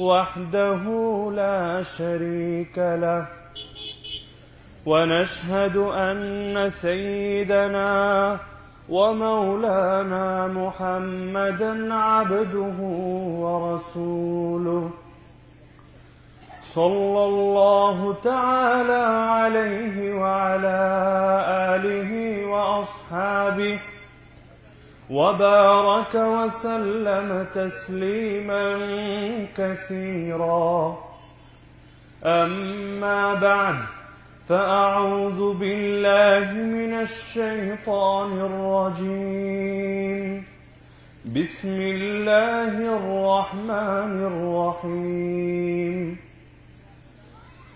وحده لا شريك له. ونشهد أن سيدنا ومولانا محمدا عبده ورسوله. صلى الله تعالى عليه وعلى آله وأصحابه وبارك وسلم تسليما كثيرا. أما بعد فأعوذ بالله من الشيطان الرجيم. بسم الله الرحمن الرحيم.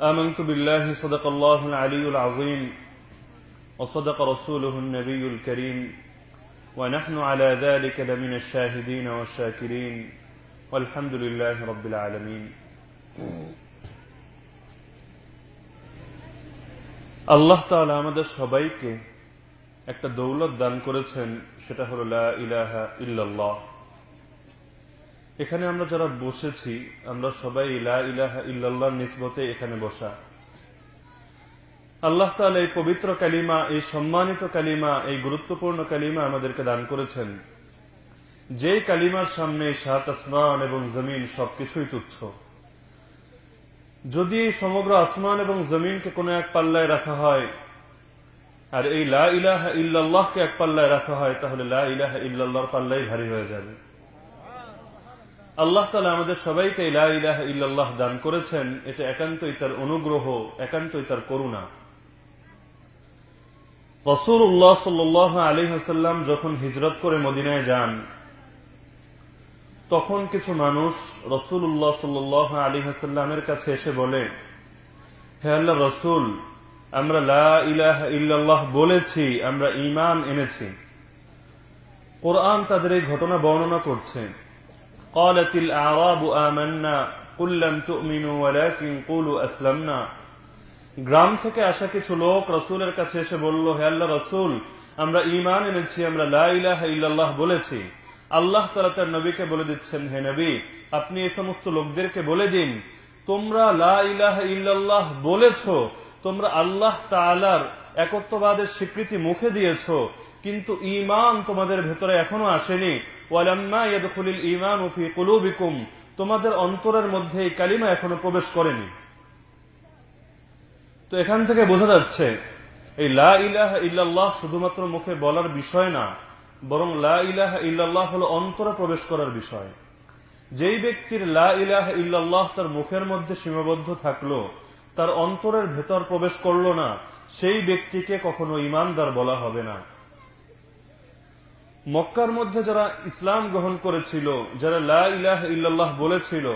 آمنت بالله صدق الله العلي العظيم وصدق رسوله النبي الكريم ونحن على ذلك لمن الشاهدين والشاكرين والحمد لله رب العالمين আল্লাহ তাআলা আমাদের সবাইকে একটা দৌলত দান করেছেন সেটা হলো লা ইলাহা ইল্লাল্লাহ এখানে আমরা যারা বসেছি, আমরা সবাই লা ইলাহা ইল্লাল্লাহর নিসবতে এখানে বসা। আল্লাহ তাআলা এই পবিত্র কালিমা, এই সম্মানিত কালিমা, এই গুরুত্বপূর্ণ কালিমা আমাদেরকে দান করেছেন। যে কালিমার সামনে সাত আসমান এবং জমিন সবকিছুই তুচ্ছ। যদি এই সমগ্র আসমান এবং জমিনকে কোনো এক পাল্লায় রাখা হয়, আর এই লা ইলাহা ইল্লাল্লাহকে এক পাল্লায় রাখা হয়, তাহলে লা ইলাহা ইল্লাল্লাহর পাল্লাই ভারী হয়ে যাবে। আল্লাহ তালা আমাদের সবাইকে ইল্লাল্লাহ দান করেছেন। এটা একান্তই তার অনুগ্রহ, একান্তই তার করুণা। রসুল্লাহ সাল্ল আলী হাসাল্লাম যখন হিজরত করে মদিনায় যান, তখন কিছু মানুষ রসুল্লাহ সাল্ল আলী হাসাল্লামের কাছে এসে বলে, হে আল্লাহ রসুল, আমরা লা ইলাহ ইল্লাল্লাহ বলেছি, আমরা ইমান এনেছি। কোরআন তাদের এই ঘটনা বর্ণনা করছে। قالت الأعراب آمنا قل لم تؤمنوا ولكن قولوا أسلمنا গ্রাম থেকে আসা কিছু লোক রসুলের কাছে এসে বলল হে আল্লাহ রসুল আমরা ইমান এনেছি আমরা লাহ ইল্লাল্লাহ বলেছি আল্লাহ তালা তার নবীকে বলে দিচ্ছেন হে নবী আপনি এই সমস্ত লোকদেরকে বলে দিন তোমরা লাহ ইল্লাল্লাহ বলেছ তোমরা আল্লাহ তালার একত্ববাদের স্বীকৃতি মুখে দিয়েছ কিন্তু ইমান তোমাদের ভেতরে এখনো আসেনি ইমান উফি কুলুবিকুম, তোমাদের অন্তরের মধ্যে এই কালিমা এখনও প্রবেশ করেনি। তো এখান থেকে বোঝা যাচ্ছে, এই লা ইলাহ ইল্লাল্লাহ শুধুমাত্র মুখে বলার বিষয় না, বরং লা ইলাহ ইল্লাল্লাহ হল অন্তরে প্রবেশ করার বিষয়। যেই ব্যক্তির লা ইলাহ ইল্লাল্লাহ তার মুখের মধ্যে সীমাবদ্ধ থাকল, তার অন্তরের ভেতর প্রবেশ করল না, সেই ব্যক্তিকে কখনো ইমানদার বলা হবে না। মক্কার মধ্যে যারা ইসলাম গ্রহণ করেছিল, যারা লা ইলাহ ইল্লাল্লাহ বলেছিল,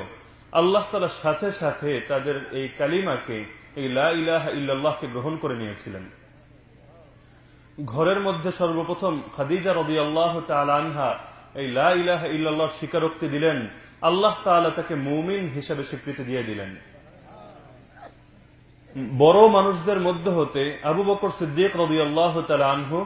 আল্লাহ তালা সাথে সাথে তাদের এই কালিমাকে, এই লা ইলাহ ইল্লাল্লাহকে গ্রহণ করে নিয়েছিলেন। ঘরের মধ্যে সর্বপ্রথম খাদিজা রবি আল্লাহ আনহা এই লা ইলাহ ইল্লাল্লাহ স্বীকারোক্তি দিলেন। আল্লাহ তাআলা তাকে মুমিন হিসেবে স্বীকৃতি দিয়ে দিলেন। বড় মানুষদের মধ্যে হতে আবু বকর সিদ্দিক রবি আল্লাহ আনহু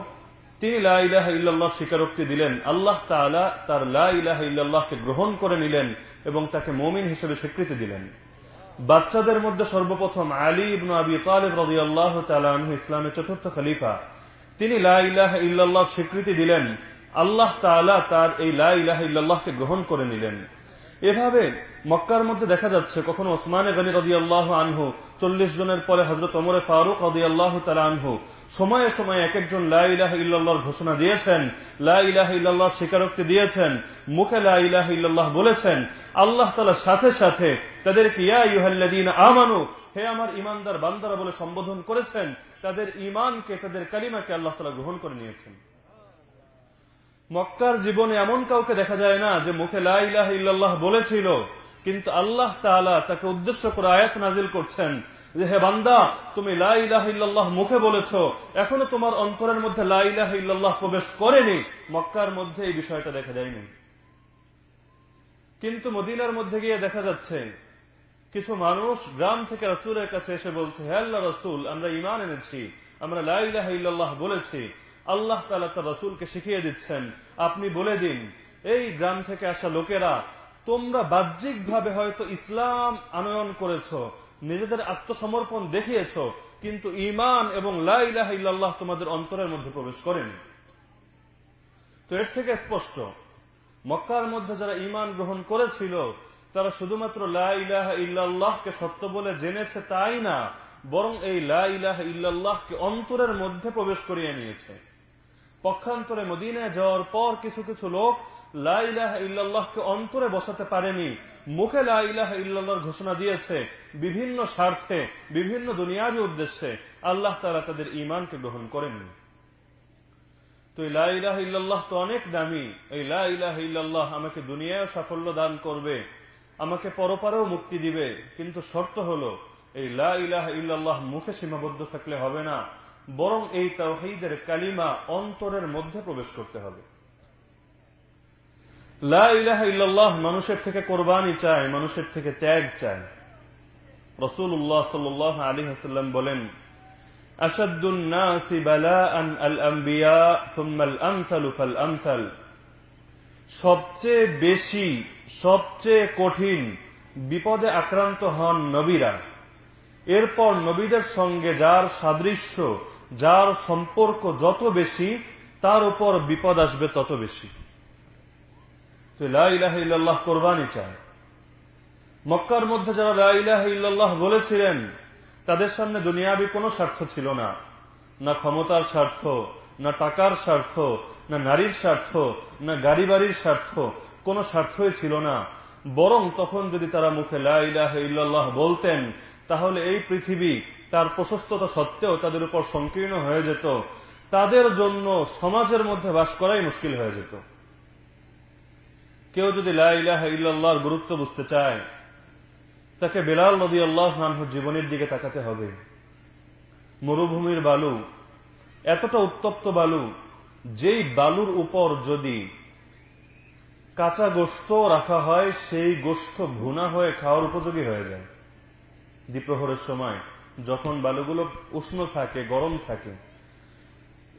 তিনি লাহ ইল্লাহ স্বীকারোক্তি দিলেন। আল্লাহ তালা তার লাহ ইল্লাহকে গ্রহণ করে নিলেন এবং তাকে মমিন হিসেবে স্বীকৃতি দিলেন। বাচ্চাদের মধ্যে সর্বপ্রথম আলী ইবনু আবি তালিব রবি আল্লাহ তালু ইসলামের চতুর্থ খলিফা। তিনি লাহ ইল্লাহ স্বীকৃতি দিলেন। আল্লাহ তালা তার এই লাহ ইল্লাহকে গ্রহণ করে নিলেন। এভাবে মক্কার মধ্যে দেখা যাচ্ছে কখনো ওসমানে গনি রদি আল্লাহ আনহু, চল্লিশ জনের পরে হজরত ওমরে ফারুক রদি আল্লাহ তালা আনহু। সময়ে সময়ে এক একজন লাহ ইল্লাহর ঘোষণা দিয়েছেন লাহ ইল্লাহ স্বীকারোক্তি দিয়েছেন, মুখে লাহ ইল্লাহ বলেছেন। আল্লাহ তালার সাথে সাথে তাদেরকে ইয়া ইউহাল্লাদিন আমানু, হে আমার ইমানদার বান্দারা বলে সম্বোধন করেছেন। তাদের ইমানকে তাদের কালিমাকে আল্লাহ তালা গ্রহণ করে নিয়েছেন। মক্কার জীবনে এমন কাউকে দেখা যায় না যে মুখে লাহ ইল্লাহ বলেছিল। কিন্তু আল্লাহ তাকে উদ্দেশ্য করে আয়াত নাজিল করছেন যে, হে বান্দা, তুমি লাহ মুখে বলেছ, এখনও তোমার অন্তরের মধ্যে লাহ প্রবেশ করেনি। মক্কার মধ্যে এই বিষয়টা দেখা যায়নি। কিন্তু মদিনার মধ্যে গিয়ে দেখা যাচ্ছে, কিছু মানুষ গ্রাম থেকে রসুলের কাছে এসে বলছে, হে আল্লাহ রসুল, আমরা ইমান এনেছি, আমরা লাহ বলেছি, আল্লাহ তালা তার রসুলকে শিখিয়ে দিচ্ছেন, আপনি বলে দিন, এই গ্রাম থেকে আসা লোকেরা তোমরা বাহ্যিক ভাবে হয়তো ইসলাম আনয়ন করেছ, নিজেদের আত্মসমর্পণ দেখিয়েছ, কিন্তু ইমান এবং লাইলাহ তোমাদের অন্তরের মধ্যে প্রবেশ করেনি। তো এর থেকে স্পষ্ট, মক্কার মধ্যে যারা ইমান গ্রহণ করেছিল, তারা শুধুমাত্র লাহ ইল্লাহকে সত্য বলে জেনেছে তাই না, বরং এই লাহ ইল্লাহকে অন্তরের মধ্যে প্রবেশ করিয়ে নিয়েছে। পক্ষান্তরে মদিনায় যাওয়ার পর কিছু কিছু লোক লাইলাহ ইল্লাহকে অন্তরে বসাতে পারেনি। মুখে লাইলাহ ইল্লাহর ঘোষণা দিয়েছে, বিভিন্ন স্বার্থে, বিভিন্ন দুনিয়াবি উদ্দেশ্যে। আল্লাহ তারা তাদের ইমানকে গ্রহণ করেননি তো এই লাইলাহ ইল্লাহ তো অনেক দামি। এই লাইলাহ ইল্লাহ আমাকে দুনিয়ায় সাফল্য দান করবে, আমাকে পরপারেও মুক্তি দিবে। কিন্তু শর্ত হলো, এই লাইলাহ ইল্লাহ মুখে সীমাবদ্ধ থাকলে হবে না, বরং এই তাওহিদের কালিমা অন্তরের মধ্যে প্রবেশ করতে হবে। লাহ মানুষের থেকে কোরবানি চায়, মানুষের থেকে ত্যাগ চায়। রসুল উল্লাহ সাল আলী হাসাল্লাম বলেন সবচেয়ে বেশি, সবচেয়ে কঠিন বিপদে আক্রান্ত হন নবীরা। এরপর নবীদের সঙ্গে যার সাদৃশ্য, যার সম্পর্ক যত বেশি, তার উপর বিপদ আসবে তত বেশি। তো লাহ কোরবানি চায়। মক্কার মধ্যে যারা লাহ ইল্লাহ বলেছিলেন, তাদের সামনে দুনিয়াবি কোনো স্বার্থ ছিল না। না ক্ষমতার স্বার্থ, না টাকার স্বার্থ, না নারীর স্বার্থ, না গাড়ি বাড়ির স্বার্থ, কোনো স্বার্থই ছিল না। বরং তখন যদি তারা মুখে লাহ ইল্লাহ বলতেন, তাহলে এই পৃথিবী তার প্রশস্ততা সত্ত্বেও তাদের উপর সংকীর্ণ হয়ে যেত। তাদের জন্য সমাজের মধ্যে বাস করাই মুশকিল হয়ে যেত। কেউ যদি লাহ গুরুত্ব বুঝতে চায়, তাকে বেলাল নদী আল্লাহ জীবনের দিকে তাকাতে হবে। মরুভূমির বালু, এতটা উত্তপ্ত বালু, যেই বালুর উপর যদি কাঁচা গোস্ত রাখা হয়, সেই গোস্ত ভুনা হয়ে খাওয়ার উপযোগী হয়ে যায়। দ্বীপ্রহরের সময় যখন বালুগুলো উষ্ণ থাকে, গরম থাকে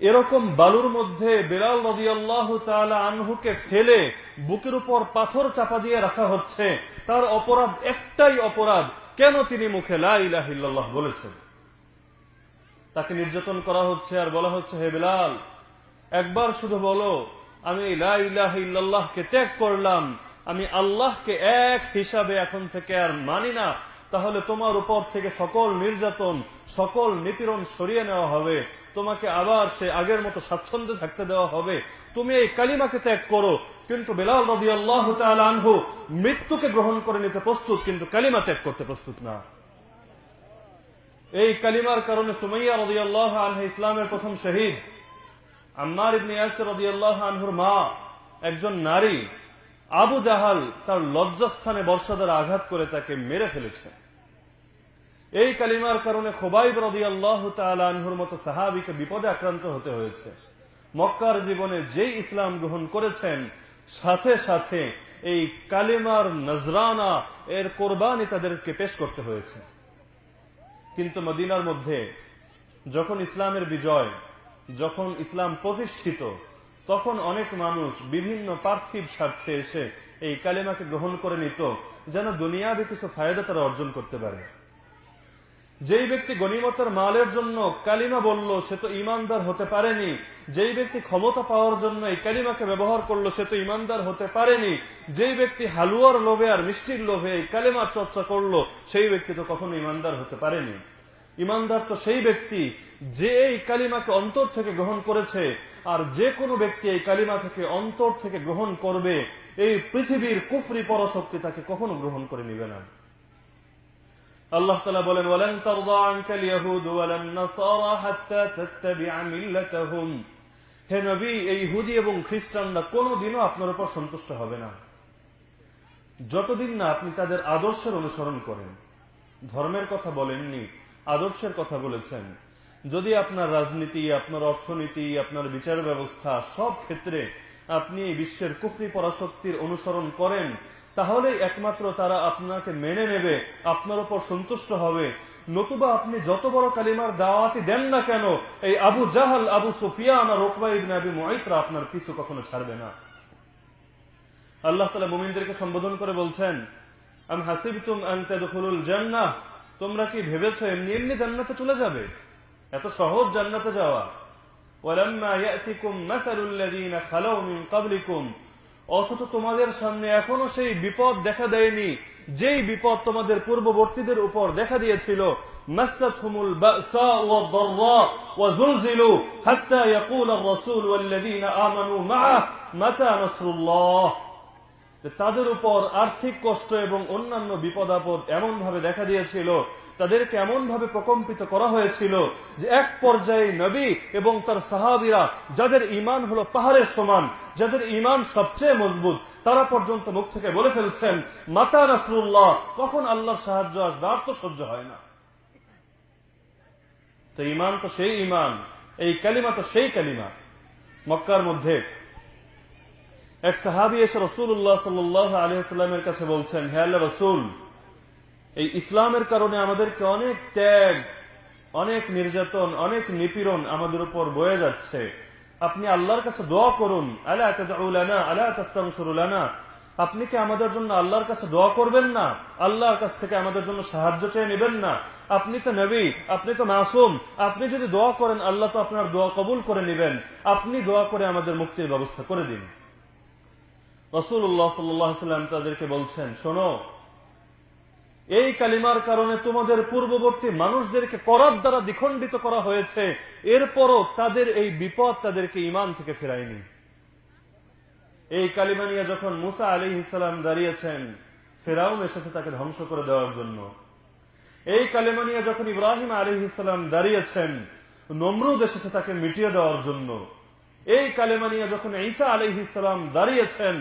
এরকম বালুর মধ্যে বেলাল নদী আল্লাহ আনহুকে ফেলে বুকের উপর পাথর চাপা দিয়ে রাখা হচ্ছে। তার অপরাধ একটাই অপরাধ। কেন তিনি মুখে লাহ বলেছেন? তাকে নির্যাতন করা হচ্ছে আর বলা হচ্ছে, হে বেলাল, একবার শুধু বলো, আমি লাহ ত্যাগ করলাম, আমি আল্লাহকে এক হিসাবে এখন থেকে আর মানি না, তাহলে তোমার উপর থেকে সকল নির্যাতন, সকল নিপীড়ন সরিয়ে নেওয়া হবে। তোমাকে আবার সে আগের মতো স্বাচ্ছন্দ্যে থাকতে দেওয়া হবে। তুমি এই কালিমাকে ত্যাগ করো। কিন্তু বেলাল নদী আল্লাহ আনহু মৃত্যুকে গ্রহণ করে নিতে প্রস্তুত, কিন্তু কালিমা ত্যাগ করতে প্রস্তুত না। এই কালিমার কারণে সুমাইয়া রদি আল্লাহ আনহ ইসলামের প্রথম শহীদ আম্মার ইবনে ইয়াসির রদি আল্লাহ আনহুর মা, একজন নারী, আবু জাহাল তার লজ্জাস্থানে বর্ষাদার আঘাত করে তাকে মেরে ফেলেছে। এই কালিমার কারণে খোবাইব রদি আল্লাহ তালহুর মতো সাহাবিকে বিপদে আক্রান্ত হতে হয়েছে। মক্কার জীবনে যেই ইসলাম গ্রহণ করেছেন, সাথে সাথে এই কালিমার নজরানা, এর কোরবানি তাদেরকে পেশ করতে হয়েছে। কিন্তু মদিনার মধ্যে যখন ইসলামের বিজয়, যখন ইসলাম প্রতিষ্ঠিত, তখন অনেক মানুষ বিভিন্ন পার্থিব স্বার্থে এসে এই কালিমাকে গ্রহণ করে নিত, যেন দুনিয়াবি কিছু ফায়দা তারা অর্জন করতে পারে। যেই ব্যক্তি গণিমতের মালের জন্য কালিমা বলল, সে তো ইমানদার হতে পারেনি। যেই ব্যক্তি ক্ষমতা পাওয়ার জন্য এই কালিমাকে ব্যবহার করল, সে তো ইমানদার হতে পারেনি। যেই ব্যক্তি হালুয়ার লোভে আর মিষ্টির লোভে এই কালিমার চর্চা করল, সেই ব্যক্তি তো কখনো ইমানদার হতে পারেনি। ইমানদার তো সেই ব্যক্তি যে এই কালিমাকে অন্তর থেকে গ্রহণ করেছে, আর যে কোনো ব্যক্তি এই কালিমা থেকে অন্তর থেকে গ্রহণ করবে, এই পৃথিবীর কুফরি পরশক্তি তাকে কখনো গ্রহণ করে নিবে না। আল্লাহ তালা বলেন, ওয়ালান তারদা আনকাল ইয়াহুদ ওয়ালান নাসারা হাত্তা তাত্তাবিআ মিল্লাতাহুম। হে নবী, এই ইহুদি এবং খ্রিস্টানরা কোনোদিনও আপনার উপর সন্তুষ্ট হবে না। যতদিন না আপনি তাদের আদর্শের অনুসরণ করেন। ধর্মের কথা বলেননি, আদর্শের কথা বলেছেন। যদি আপনার রাজনীতি, আপনার অর্থনীতি, আপনার বিচার ব্যবস্থা সব ক্ষেত্রে আপনি বিশ্বের কুফরি পরাশক্তির অনুসরণ করেন তাহলে একমাত্র তারা আপনাকে মেনে নেবে, আপনার উপর সন্তুষ্ট হবে। নতুবা আপনি যত বড় কালিমার দাওয়াতি দেন না কেন, এই আবু জাহাল, আবু সুফিয়ান আর ইবনে আবি মুআইতরা আপনার পিছু কখনো ছাড়বে না। আল্লাহ তালা মুমিনদেরকে সম্বোধন করে বলছেন, আমি হাসিবতুম আন্তাদুল জান্নাহ? তোমরা কি ভেবেছ এমনি এমনি জান্নাতে চলে যাবে? এত সহজ জান্নাতে যাওয়া। ওয়ালাম্মা ইয়াতিকুম মাসালুল্লাযীনা খালাউ মিন ক্বাবলিকুম। অথচ তোমাদের সামনে এখনো সেই বিপদ দেখা দেয়নি যেই বিপদ তোমাদের পূর্ববর্তীদের উপর দেখা দিয়েছিল مستهم البأساء والضراء وزلزلوا حتى يقول الرسول والذين آمنوا معه متى نصر الله তাদের উপর আর্থিক কষ্ট এবং অন্যান্য বিপদ আপদ এমন ভাবে দেখা দিয়েছিল, তাদেরকে এমন ভাবে প্রকম্পিত করা হয়েছিল যে এক পর্যায়ে নবী এবং তার সাহাবিরা, যাদের ইমান হলো পাহাড়ের সমান, যাদের ইমান সবচেয়ে মজবুত, তারা পর্যন্ত মুখ থেকে বলে ফেলছেন, মাতা নাসরুল্লাহ, কখন আল্লাহর সাহায্য আসবে? আর তো সহ্য হয় না। তো ইমান তো সেই ইমান এই কালিমা তো সেই কালিমা। মক্কার মধ্যে এক সাহাবি এসে রসুল্লাহ সাল্লাহ আলহামের কাছে বলছেন, হে আল্লাহ রসুল, এই ইসলামের কারণে আমাদেরকে অনেক ত্যাগ, অনেক নির্যাতন, অনেক নিপীড়ন আমাদের উপর বয়ে যাচ্ছে। আপনি আল্লাহর কাছে দোয়া করুন। আল্লাহ তাস্তামসুরুলানা আপনি কি আমাদের জন্য আল্লাহর কাছে দোয়া করবেন না? আল্লাহর কাছ থেকে আমাদের জন্য সাহায্য চেয়ে নেবেন না? আপনি তো নবী, আপনি তো মাসুম। আপনি যদি দোয়া করেন, আল্লাহ তো আপনার দোয়া কবুল করে নেবেন। আপনি দোয়া করে আমাদের মুক্তির ব্যবস্থা করে দিন। রসুল্লাহ সাল্লাম তাদেরকে বলছেন, শোনো, এই কালিমার কারণে তোমাদের পূর্ববর্তী মানুষদেরকে করার দ্বারা দ্বিখণ্ডিত করা হয়েছে। এরপরও তাদের এই বিপদ তাদেরকে ইমান থেকে ফেরায়নি। এই কালিমা নিয়ে যখন মুসা আলী ইসলাম দাঁড়িয়েছেন, ফেরাউন এসেছে তাকে ধ্বংস করে দেওয়ার জন্য। এই কালিমা নিয়ে যখন ইব্রাহিম আলী ইসলাম দাঁড়িয়েছেন, নমরুদ এসেছে তাকে মিটিয়ে দেওয়ার জন্য। এই কালেমা নিয়ে যখন ঈসা আলী ইসলাম দাঁড়িয়েছেন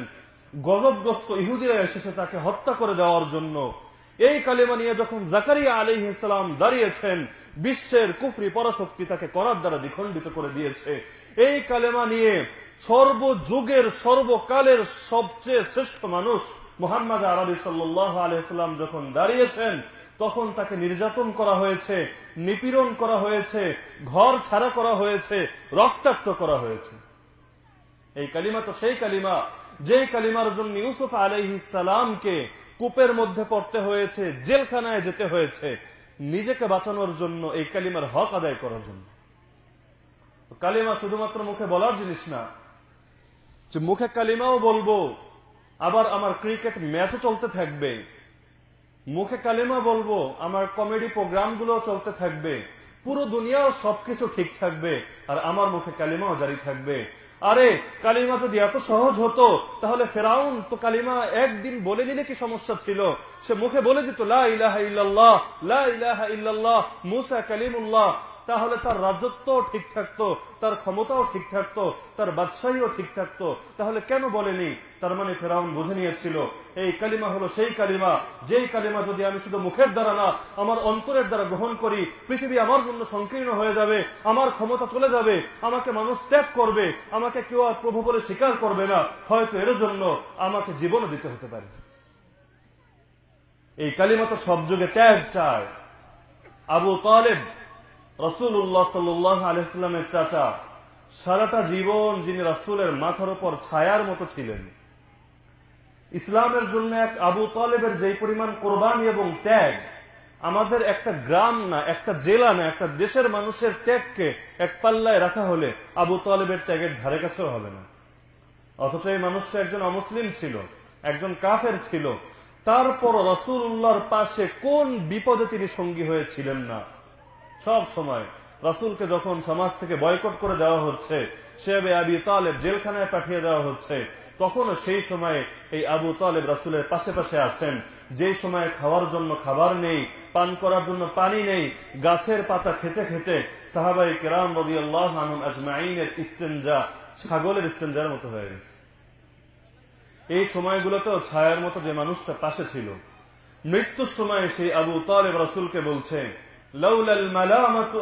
গজবগ্রস্ত ইহুদিরা এসেছে তাকে হত্যা করে দেওয়ার জন্য। এই কালেমা নিয়ে যখন জাকারিয়া আলী ইসলাম দাঁড়িয়েছেন, বিশ্বের কুফরি পরাশক্তি তাকে করার দ্বারা দ্বিখণ্ডিত করে দিয়েছে। এই কালেমা নিয়ে সর্বযুগের, সর্বকালের সবচেয়ে শ্রেষ্ঠ মানুষ মোহাম্মদ আরবি সাল্লাহ আলহাম যখন দাঁড়িয়েছেন, তখন তাকে নির্যাতন করা হয়েছে, নিপীড়ন করা হয়েছে, ঘর ছাড়া করা হয়েছে, রক্তাক্ত করা হয়েছে। এই কালিমা তো সেই কালিমা যে কালিমার জন্য ইউসুফ আলহি সালামকে কূপের মধ্যে পড়তে হয়েছে, জেলখানায় যেতে হয়েছে, নিজেকে বাঁচানোর জন্য এই কালিমার হক আদায় করার জন্য। কালিমা শুধুমাত্র মুখে বলার জিনিস না, যে মুখে কালিমাও বলব, আবার আমার ক্রিকেট ম্যাচও চলতে থাকবে। মুখে কালিমা বলব, আমার কমেডি প্রোগ্রামগুলো চলতে থাকবে। পুরো দুনিয়াও সবকিছু ঠিক থাকবে, আর আমার মুখে কালিমাও জারি থাকবে। আরে, কালিমা যদি এত সহজ হতো, তাহলে ফেরাউন তো কালিমা একদিন বলে নিলে কি সমস্যা ছিল? সে মুখে বলে দিত লাহ তাহলে তার রাজত্ব ঠিক থাকতো, তার ক্ষমতাও ঠিক থাকতো, তার বাদশাহীও ঠিক থাকতো। তাহলে কেন বলেনি? তার মানে ফেরাউন বুঝে নিয়েছিল। এই কালিমা হলো সেই কালিমা, যেই কালিমা যদি আমি শুধু মুখের দ্বারা না, আমার অন্তরের দ্বারা গ্রহণ করি, পৃথিবী আমার জন্য সংকীর্ণ হয়ে যাবে, আমার ক্ষমতা চলে যাবে, আমাকে মানুষ ত্যাগ করবে, আমাকে কেউ আর প্রভু বলে স্বীকার করবে না, হয়তো এর জন্য আমাকে জীবনও দিতে হতে পারে। এই কালিমা তো সব যুগে ত্যাগ চায়। আবু তালেব রসুল্লাহ সাল্লাহ আলহিসের চাচা, সারাটা জীবন যিনি রসুলের মাথার উপর ছায়ার মতো ছিলেন। ইসলামের জন্য এক আবু তালেবের যেই পরিমাণ কোরবানি এবং ত্যাগ, আমাদের একটা গ্রাম না, একটা জেলা না, একটা দেশের মানুষের ত্যাগকে এক পাল্লায় রাখা হলে আবু তালেবের ত্যাগের ধারে কাছেও হবে না। অথচ এই মানুষটা একজন অমুসলিম ছিল, একজন কাফের ছিল। তারপর রসুল উল্লাহর পাশে কোন বিপদে তিনি সঙ্গী হয়েছিলেন না? সব সময় রাসুলকে যখন সমাজ থেকে বয়কট করে দেওয়া হচ্ছে, সে আবি তালেব জেলখানায় পাঠিয়ে দেওয়া হচ্ছে তখনও সেই সময়ে এই আবু তালেব রাসুলের পাশে পাশে আছেন। যে সময়ে খাওয়ার জন্য খাবার নেই, পান করার জন্য পানি নেই, গাছের পাতা খেতে খেতে সাহাবাই কেরাম রবি আল্লাহ আজমাইনের ইস্তেঞ্জা ছাগলের ইস্তেঞ্জার মতো হয়ে গেছে। এই সময়গুলোতেও ছায়ার মতো যে মানুষটা পাশে ছিল। মৃত্যুর সময় সেই আবু তালেব রাসুলকে বলছে, লাউলাল মালামাতু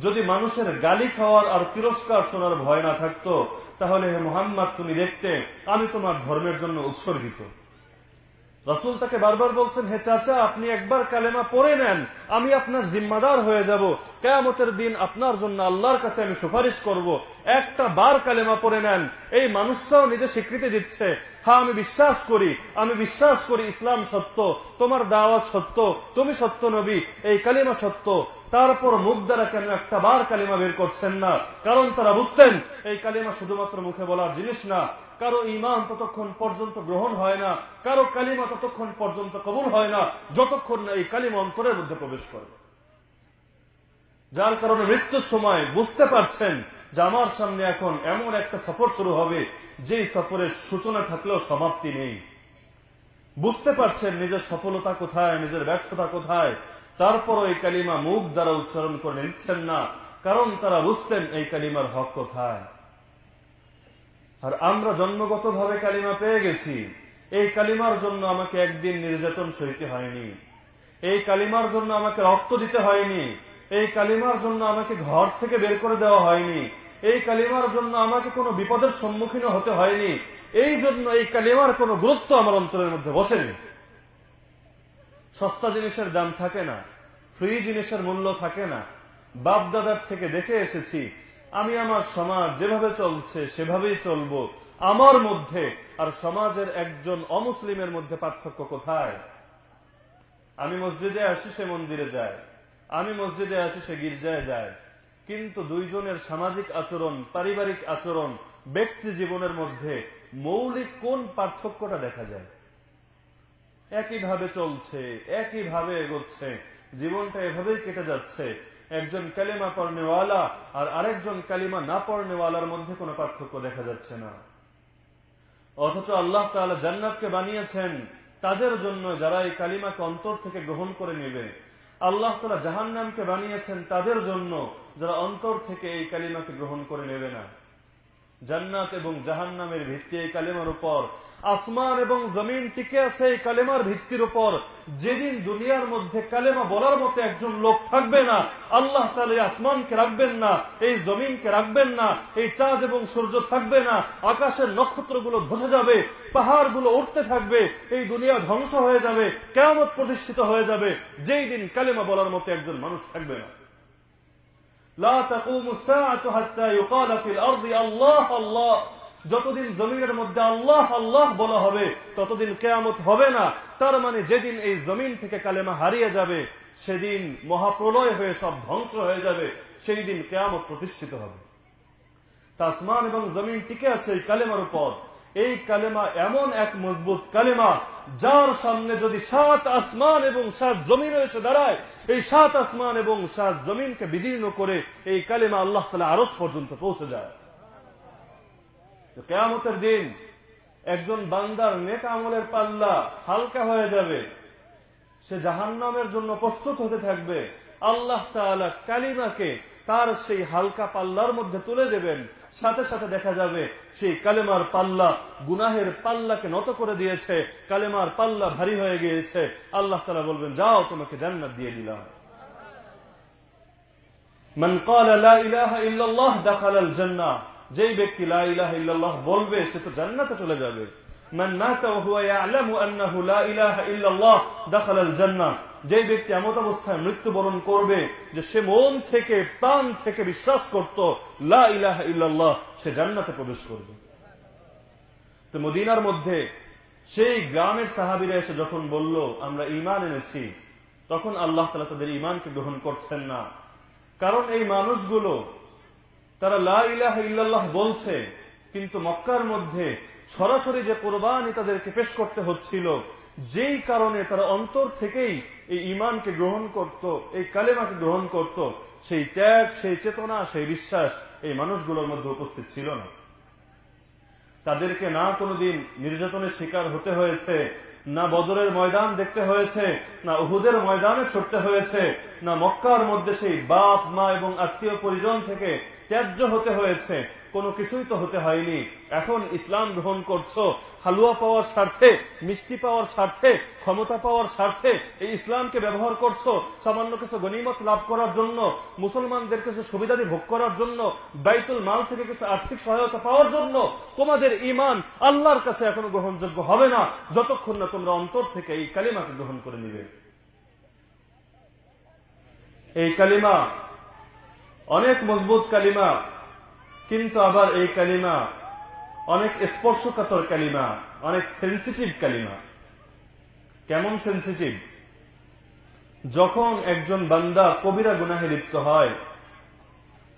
যদি মানুষের গালি খাওয়ার আর তিরস্কার শোনার ভয় না থাকতো, তাহলে হে মোহাম্মদ, তুমি দেখতে, আমি তোমার ধর্মের জন্য উৎসর্গিত। রসুল তাকে বারবার বলছেন, হে চাচা, আপনি একবার কালেমা পড়ে নেন, আমি আপনার জিম্মাদার হয়ে যাব। কেয়ামতের দিন আপনার জন্য আল্লাহর কাছে আমি সুপারিশ করব। একটা বার কালেমা পড়ে নেন। এই মানুষটাও নিজে স্বীকৃতি দিচ্ছে। হ্যাঁ আমি বিশ্বাস করি, আমি বিশ্বাস করি ইসলাম সত্য, তোমার দাওয়াত সত্য, তুমি সত্য নবী, এই কালিমা সত্য। তারপর মুখ দ্বারা কেন একটা বার কালিমা বের করছেন না? কারণ তারা বুঝতেন, এই কালিমা শুধুমাত্র মুখে বলার জিনিস না। কারও ইমান ততক্ষণ পর্যন্ত গ্রহণ হয় না, কারও কালিমা ততক্ষণ পর্যন্ত কবুল হয় না, যতক্ষণ না এই কালিমা অন্তরের মধ্যে প্রবেশ করে। যার কারণে মৃত্যুর সময় বুঝতে পারছেন যে আমার সামনে এখন এমন একটা সফর শুরু হবে, যেই সফরের সূচনা থাকলেও সমাপ্তি নেই। বুঝতে পারছেন নিজের সফলতা কোথায়, নিজের ব্যর্থতা কোথায়, তারপরও এই কালিমা মুখ দ্বারা উচ্চারণ করে নিচ্ছেন না, কারণ তারা বুঝতেন এই কালিমার হক কোথায়। আর আমরা জন্মগতভাবে কালিমা পেয়ে গেছি। এই কালিমার জন্য আমাকে একদিন নির্যাতন সইতে হয়নি। এই কালিমার জন্য আমাকে রক্ত দিতে হয়নি। এই কালিমার জন্য আমাকে ঘর থেকে বের করে দেওয়া হয়নি। এই কালিমার জন্য আমাকে কোনো বিপদের সম্মুখীন হতে হয়নি। এই জন্য এই কালিমার কোনো গুরুত্ব আমার অন্তরের মধ্যে বসেনি। সস্তা জিনিসের দাম থাকে না। ফ্রি জিনিসের মূল্য থাকে না। বাপদাদার থেকে দেখে এসেছি আমি আমার সমাজ যেভাবে চলছে, সেভাবেই চলব। আমার মধ্যে আর সমাজের একজন অমুসলিমের মধ্যে পার্থক্য কোথায়? আমি মসজিদে আসি, সে মন্দিরে যায়। আমি মসজিদে আসি, সে গির্জায় যায়। কিন্তু দুইজনের সামাজিক আচরণ, পারিবারিক আচরণ, ব্যক্তি জীবনের মধ্যে মৌলিক কোন পার্থক্যটা দেখা যায়? একইভাবে চলছে, একইভাবে এগোচ্ছে, জীবনটা এভাবেই কেটে যাচ্ছে। একজন কালিমা পড়নেওয়ালা আর আরেকজন কালিমা না পড়নেওয়ালার মধ্যে কোনো পার্থক্য দেখা যাচ্ছে না। অথচ আল্লাহ তালা জান্নাতকে বানিয়েছেন, তাদের জন্য যারা এই কালিমাকে অন্তর থেকে গ্রহণ করে নেবে, আল্লাহ তালা জাহান্নামকে বানিয়েছেন তাদের জন্য যারা অন্তর থেকে এই কালিমাকে গ্রহণ করে নেবে না। জান্নাত এবং জাহান নামের ভিত্তি এই কালিমার উপর। আসমান এবং জমিন টিকে আছে এই কালেমার ভিত্তির উপর। যেদিন দুনিয়ার মধ্যে কালেমা বলার মতো একজন লোক থাকবে না, আল্লাহ তালে আসমানকে রাখবেন না, এই জমিনকে রাখবেন না, এই চাঁদ এবং সূর্য থাকবে না, আকাশের নক্ষত্রগুলো ধসে যাবে, পাহাড়গুলো উঠতে থাকবে, এই দুনিয়া ধ্বংস হয়ে যাবে কেমত প্রতিষ্ঠিত হয়ে যাবে। যেই দিন কালেমা বলার মতো একজন মানুষ থাকবে না। لا تقوم الساعة حتى يقال في الأرض الله الله যতদিন জমিনের মধ্যে আল্লাহ আল্লাহ বলা হবে, ততদিন কেয়ামত হবে না। তার মানে যেদিন এই জমিন থেকে কালেমা হারিয়ে যাবে, সেদিন মহাপ্রলয় হয়ে সব ধ্বংস হয়ে যাবে, সেই দিন কেয়ামত প্রতিষ্ঠিত হবে। তাসমান এবং জমিন টিকে আছে এই কালেমার উপর। এই কালেমা এমন এক মজবুত কালেমা যার সামনে যদি সাত আসমান এবং সাত জমিন এসে দাঁড়ায়, এই সাত আসমান এবং সাত জমিনকে বিদীর্ণ করে এই কালেমা আল্লাহ তালা আরস পর্যন্ত পৌঁছে যায়। কেয়ামতের দিন একজন বান্দার নেক আমলের পাল্লা হালকা হয়ে যাবে। সে জাহান্নামের জন্য প্রস্তুত হতে থাকবে। আল্লাহ তালা কালিমাকে তার সেই হালকা পাল্লার মধ্যে তুলে দেবেন সাথে সাথে দেখা যাবে সেই কালেমার পাল্লা গুনাহের পাল্লাকে নত করে দিয়েছে কালেমার পাল্লা ভারী হয়ে গিয়েছে আল্লাহ তালা বলবেন যাও তোমাকে জান্নাত দিয়ে দিলাম من قال لا اله الا الله دخل الجنه যেই ব্যক্তি লাহ বলবে সে তো জান্নাতে চলে যাবে মান মাতা ওয়া হুয়া ইয়ালামু আন্নাহু লা ইলাহা ইল্লাল্লাহ দাখালা আল জান্নাহ যে ব্যক্তি এমত অবস্থায় মৃত্যুবরণ করবে যে সে মন থেকে, প্রাণ থেকে বিশ্বাস করত, লা ইলাহা ইল্লাল্লাহ, সে জান্নাতে প্রবেশ করবে। তো মদিনার মধ্যে সেই গ্রামের সাহাবিরা এসে যখন বলল, আমরা ইমান এনেছি, তখন আল্লাহ তালা তাদের ইমানকে গ্রহণ করছেন না। কারণ এই মানুষগুলো, তারা লা ইলাহা ইল্লাল্লাহ বলছে, কিন্তু মক্কার মধ্যে সরাসরি যে কোরবানি তাদেরকে পেশ করতে হচ্ছিল, যেই কারণে তারা অন্তর থেকেই এই ইমানকে গ্রহণ করত, এই কালেমাকে গ্রহণ করত, সেই ত্যাগ, সেই চেতনা, সেই বিশ্বাস এই মানুষগুলোর মধ্যে উপস্থিত ছিল না। তাদেরকে না কোনোদিন নির্যাতনের শিকার হতে হয়েছে, না বদরের ময়দান দেখতে হয়েছে, না উহুদের ময়দানে ছড়তে হয়েছে, না মক্কার মধ্যে সেই বাপ, মা এবং আত্মীয় পরিজন থেকে ত্যায্য হতে হয়েছে কোনো কিছুই তো হতে হয়নি। এখন ইসলাম গ্রহণ করছ, হালুয়া পাওয়ার স্বার্থে, মিষ্টি পাওয়ার স্বার্থে, ক্ষমতা পাওয়ার স্বার্থে এই ইসলামকে ব্যবহার করছ, সামান্য কিছু গণিমত লাভ করার জন্য, মুসলমানদের কিছু সুবিধাদি ভোগ করার জন্য, বাইতুল মাল থেকে কিছু আর্থিক সহায়তা পাওয়ার জন্য, তোমাদের ইমান আল্লাহর কাছে এখনও গ্রহণযোগ্য হবে না, যতক্ষণ না তোমরা অন্তর থেকে এই কালিমাকে গ্রহণ করে নিবে। এই কালিমা অনেক মজবুত কালিমা। কিন্তু আবার এই কালিমা অনেক স্পর্শকাতর কালিমা, অনেক সেন্সিটিভ কালিমা। কেমন সেন্সিটিভ যখন একজন বান্দা কবিরা গুনাহে লিপ্ত হয়,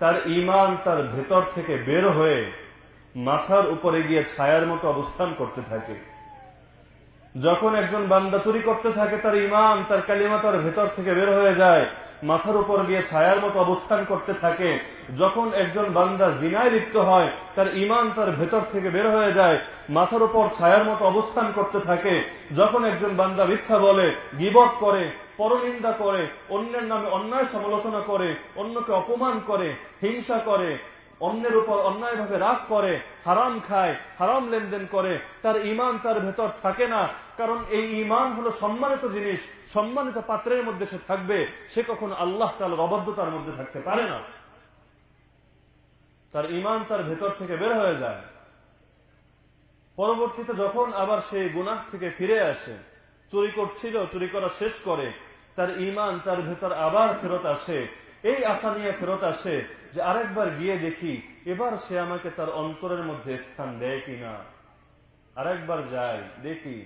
তার ইমান তার ভেতর থেকে বের হয়ে মাথার উপরে গিয়ে ছায়ার মতো অবস্থান করতে থাকে। যখন একজন বান্দা চুরি করতে থাকে, তার ইমান তার কালিমা তার ভেতর থেকে বের হয়ে যায় মাথার উপর গিয়ে ছায়ার মতো অবস্থান করতে থাকে। যখন একজন বান্দা জিনায় লিপ্ত হয়, তার ইমান তার ভেতর থেকে বের হয়ে যায়, মাথার উপর ছায়ার মতো অবস্থান করতে থাকে। যখন একজন বান্দা মিথ্যা বলে গিবক করে, পরনিন্দা করে, অন্যের নামে অন্যায় সমালোচনা করে, অন্যকে অপমান করে, হিংসা করে, অন্যের উপর অন্যায়ভাবে রাগ করে, হারাম খায়, হারাম লেনদেন করে, তার ইমান তার ভেতর থাকে না। কারণ এই ইমান হলো সম্মানিত জিনিস, সম্মানিত পাত্রের মধ্যে সে থাকবে, সে কখন আল্লাহ তার অবদ্ধতার মধ্যে থাকতে পারে না। তার ইমান তার ভেতর থেকে বের হয়ে যায়। পরবর্তীতে যখন আবার সেই গুনাহ থেকে ফিরে আসে, চুরি করছিল, চুরি করা শেষ করে, তার ইমান তার ভেতর আবার ফেরত আসে। এই আশা নিয়ে ফেরত আসে যে আরেকবার গিয়ে দেখি, এবার সে আমাকে তার অন্তরের মধ্যে স্থান দেয় কিনা। আরেকবার যাই, দেখি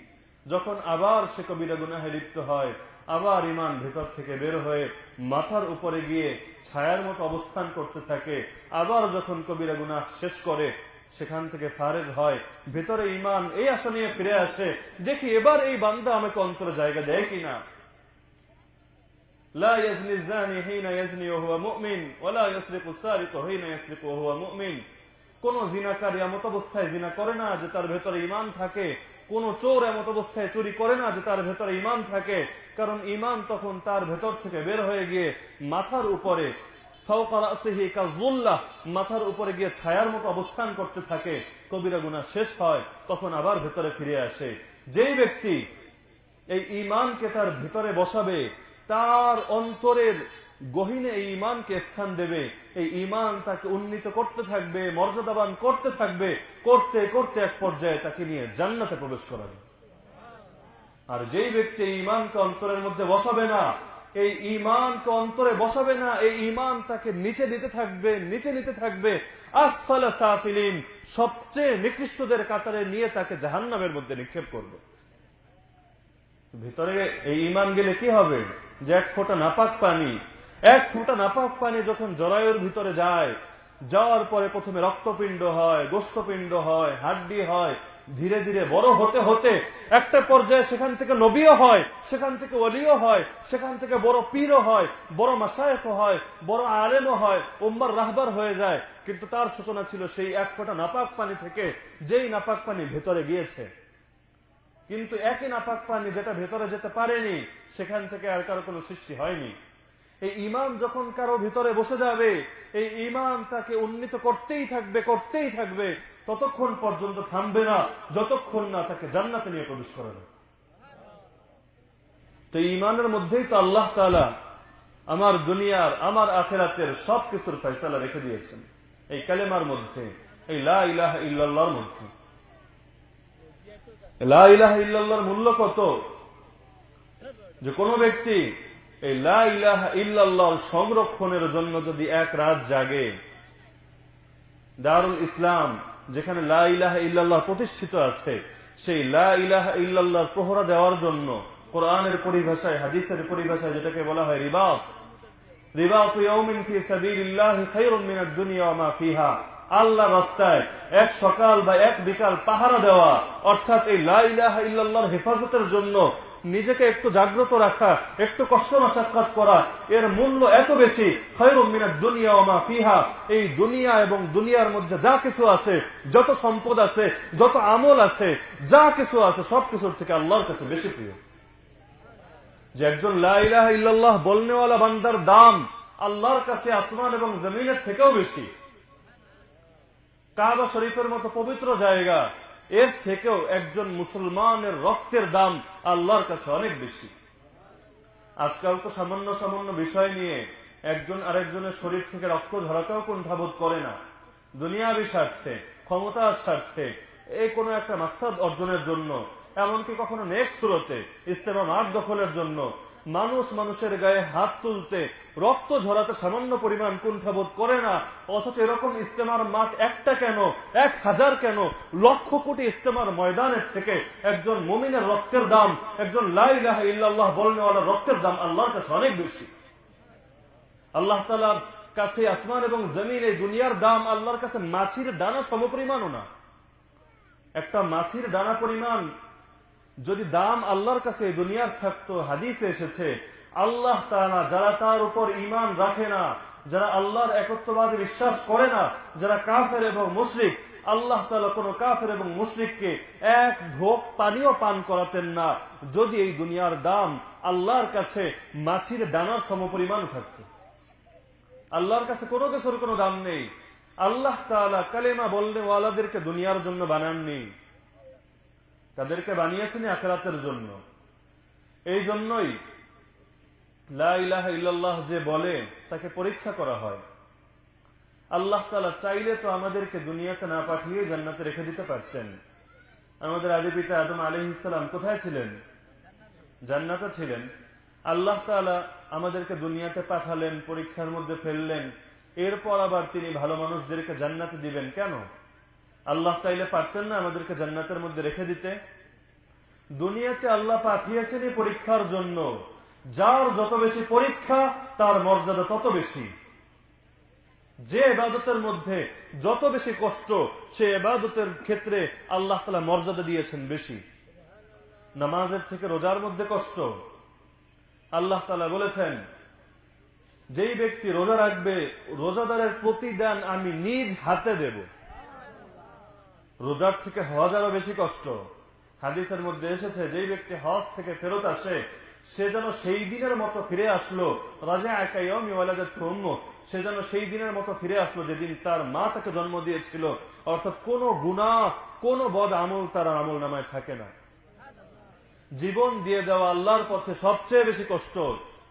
যখন আবার সে কবিরা গুনাহে লিপ্ত হয় আবার ইমান ভেতর থেকে বের হয়ে মাথার উপরে গিয়ে ছায়ার মতো অবস্থান করতে থাকে আবার যখন কবিরা গুনা শেষ করে সেখান থেকে ফারেজ হয় ভেতরে ইমান এই আশা নিয়ে ফিরে আসে দেখি এবার এই বান্দা আমাকে অন্তরে জায়গা দেয় কিনা لا يزني الزاني حين يزني وهو مؤمن ولا يسرق السارق حين يسرق وهو مؤمن কোন জিনাকার এমত অবস্থায় জিনা করে না যে তার ভেতরে ইমান থাকে কোন চোর এমত অবস্থায় চুরি করে না যে তার ভেতরে ইমান থাকে। কারণ ইমান তখন তার ভেতর থেকে বের হয়ে গিয়ে মাথার উপরে মাথার উপরে গিয়ে ছায়ার মতো অবস্থান করতে থাকে। কবিরা গুণা শেষ হয়, তখন আবার ভেতরে ফিরে আসে। যেই ব্যক্তি এই ইমানকে তার ভেতরে বসাবে, তার অন্তরের গহিনে এই ইমানকে স্থান দেবে। এই ইমান তাকে উন্নীত করতে থাকবে, মর্যাদাবান করতে থাকবে, করতে করতে এক পর্যায়ে তাকে নিয়ে জান্নাতে প্রবেশ করাবে। আর যেই ব্যক্তি ইমানকে অন্তরের মধ্যে বসাবে না, এই ইমানকে অন্তরে বসাবে না, এই ইমান তাকে নিচে নিতে থাকবে, নিচে নিতে থাকবে। আসফালা সাফিলিন, সবচেয়ে নিকৃষ্টদের কাতারে নিয়ে তাকে জাহান্নামের মধ্যে নিক্ষেপ করবে। ভিতরে এই ইমান গেলে কি হবে? যে এক ফোঁটা নাপাক পানি এক ফোঁটা নাপাক পানি যখন জরায়ুর ভিতরে যায়, যাওয়ার পরে প্রথমে রক্তপিণ্ড হয় গোস্তপিণ্ড হয়, হাড্ডি হয়, ধীরে ধীরে বড় হতে হতে একটা পর্যায়ে সেখান থেকে নবীও হয়, সেখান থেকে অলিও হয়, সেখান থেকে বড় পীরও হয়, বড় মাসায়ক হয়, বড় আলেমও হয়, উম্মার রাহবার হয়ে যায়। কিন্তু তার সূচনা ছিল সেই এক ফোঁটা নাপাক পানি থেকে যেই নাপাক পানি ভেতরে গিয়েছে। কিন্তু একই নাপাক পানি যেটা ভেতরে যেতে পারেনি, সেখান থেকে আর কারও কোনো সৃষ্টি হয়নি। এই ইমান যখন কারও ভিতরে বসে যাবে, এই ইমান তাকে উন্নীত করতেই থাকবে করতেই থাকবে, ততক্ষণ পর্যন্ত থামবে না, যতক্ষণ না তাকে জান্নাতে নিয়ে প্রবেশ করাবে তো ইমানের মধ্যেই তো আল্লাহ তালা আমার দুনিয়ার, আমার আখেরাতের সব কিছুর ফয়সালা রেখে দিয়েছেন। এই কালেমার মধ্যে, এই লাহ ইল্লাহর মধ্যে। লা ইলাহা ইল্লাল্লাহর মূল্য কত? যে কোন ব্যক্তি এই লা ইলাহা ইল্লাল্লাহ সংরক্ষণের জন্য যদি এক রাত জাগে, দারুল ইসলাম, যেখানে লা ইলাহা ইল্লাল্লাহ প্রতিষ্ঠিত আছে, সেই লা ইলাহা প্রহরা দেওয়ার জন্য কোরআনের পরিভাষায়, হাদিসের পরিভাষায় যেটাকে বলা হয় রাস্তায় এক সকাল বা এক বিকাল পাহারা দেওয়া, অর্থাৎ এই লা ইলাহা ইল্লাল্লাহর হেফাজতের জন্য নিজেকে একটু জাগ্রত রাখা, একটু কষ্ট সাক্ষাৎ করা, এর মূল্য এত বেশি খয়রুমিনার দুনিয়া ওমা ফিহা। এই দুনিয়া এবং দুনিয়ার মধ্যে যা কিছু আছে, যত সম্পদ আছে, যত আমল আছে, যা কিছু আছে, সব কিছুর থেকে আল্লাহর কাছে বেশি প্রিয়। যে একজন লাইলাহ ইল্লাল্লাহ বলনেওয়ালা বান্দার দাম আল্লাহর কাছে আসমান এবং জমিনের থেকেও বেশি। কাবা শরীফের মতো পবিত্র জায়গা এর থেকেও একজন মুসলমানের রক্তের দাম আল্লাহর কাছে অনেক বেশি। আজকাল তো সামান্য সামান্য বিষয় নিয়ে একজন আরেকজনের শরীর থেকে রক্ত ঝরাতেও কুণ্ঠাবোধ করে না। দুনিয়াবি স্বার্থে, ক্ষমতার স্বার্থে এই কোনো একটা মাসাদ অর্জনের জন্য, এমনকি কখনো নেক্সট ইস্তেমা মাঠ দখলের জন্য মানুষ মানুষের গায়ে হাত তুলতে, রক্ত ঝরাতে সামান্য পরিমাণ কুণ্ঠাবোধ করে না, অথচ এরকম ইস্তেমার মাঠ একটা কেন, এক হাজার কেন? লক্ষ কোটি ইস্তেমার ময়দানের থেকে একজন মমিনের রক্তের দাম, একজন লাইলাহ ইল্লাল্লাহ বলনেওয়ালার রক্তের দাম আল্লাহর কাছে অনেক বেশি। আল্লাহ তালার কাছে আসমান এবং জমিন, এই দুনিয়ার দাম আল্লাহর কাছে মাছির ডানা সমপরিমাণও না। একটা মাছির ডানা পরিমাণ যদি দাম আল্লাহর কাছে দুনিয়ার থাকতো, হাদিসে এসেছে, আল্লাহ তারা যারা তার উপর ইমান রাখে না, যারা আল্লাহর একত্রবাদী বিশ্বাস করে না, যারা কাফের এবং মুশরিক, আল্লাহ তালা কোন কাফের এবং মুশরিককে এক ভোগ পানিও পান করাতেন না। যদি এই দুনিয়ার দাম আল্লাহর কাছে মাছির ডানার সমপরিমাণ থাকত। আল্লাহর কাছে কোনো কিছুর কোনো দাম নেই। আল্লাহ তালা কালেমা বললে ওয়ালাদেরকে দুনিয়ার জন্য বানাননি। তাদেরকে বানিয়েছেন আখেরাতের জন্য। এই জন্যই লাহ ইল্লাল্লাহ যে বলে, তাকে পরীক্ষা করা হয়। আল্লাহ তালা চাইলে তো আমাদেরকে দুনিয়াতে না পাঠিয়ে জান্নাতে রেখে দিতে পারতেন। আমাদের আদি পিতা আদম আলহ ইসলাম কোথায় ছিলেন? জান্নাতে ছিলেন। আল্লাহ তালা আমাদেরকে দুনিয়াতে পাঠালেন, পরীক্ষার মধ্যে ফেললেন। এরপর আবার তিনি ভালো মানুষদেরকে জান্নাতে দিবেন কেন? আল্লাহ চাইলে পারতেন না আমাদেরকে জান্নাতের মধ্যে রেখে দিতে। দুনিয়াতে আল্লাহ পাঠিয়েছেন এই পরীক্ষার জন্য। যার যত বেশি পরীক্ষা, তার মর্যাদা তত বেশি। যে এবাদতের মধ্যে যত বেশি কষ্ট, সে এবাদতের ক্ষেত্রে আল্লাহ তালা মর্যাদা দিয়েছেন বেশি। নামাজের থেকে রোজার মধ্যে কষ্ট। আল্লাহ তালা বলেছেন, যেই ব্যক্তি রোজা রাখবে, রোজাদারের প্রতিদান আমি নিজ হাতে দেব। রোজার থেকে হজ আরও বেশি কষ্ট। হাদিসের মধ্যে এসেছে, যেই ব্যক্তি হজ থেকে ফেরত আসে, সে যেন সেই দিনের মতো ফিরে আসলো। রাজা থম্ম সে যেন সেই দিনের মতো ফিরে আসলো যেদিন তার মা তাকে জন্ম দিয়েছিল। অর্থাৎ কোন গুণা কোন বদ আমল তার আমল নামায় থাকে না। জীবন দিয়ে দেওয়া আল্লাহর পথে সবচেয়ে বেশি কষ্ট।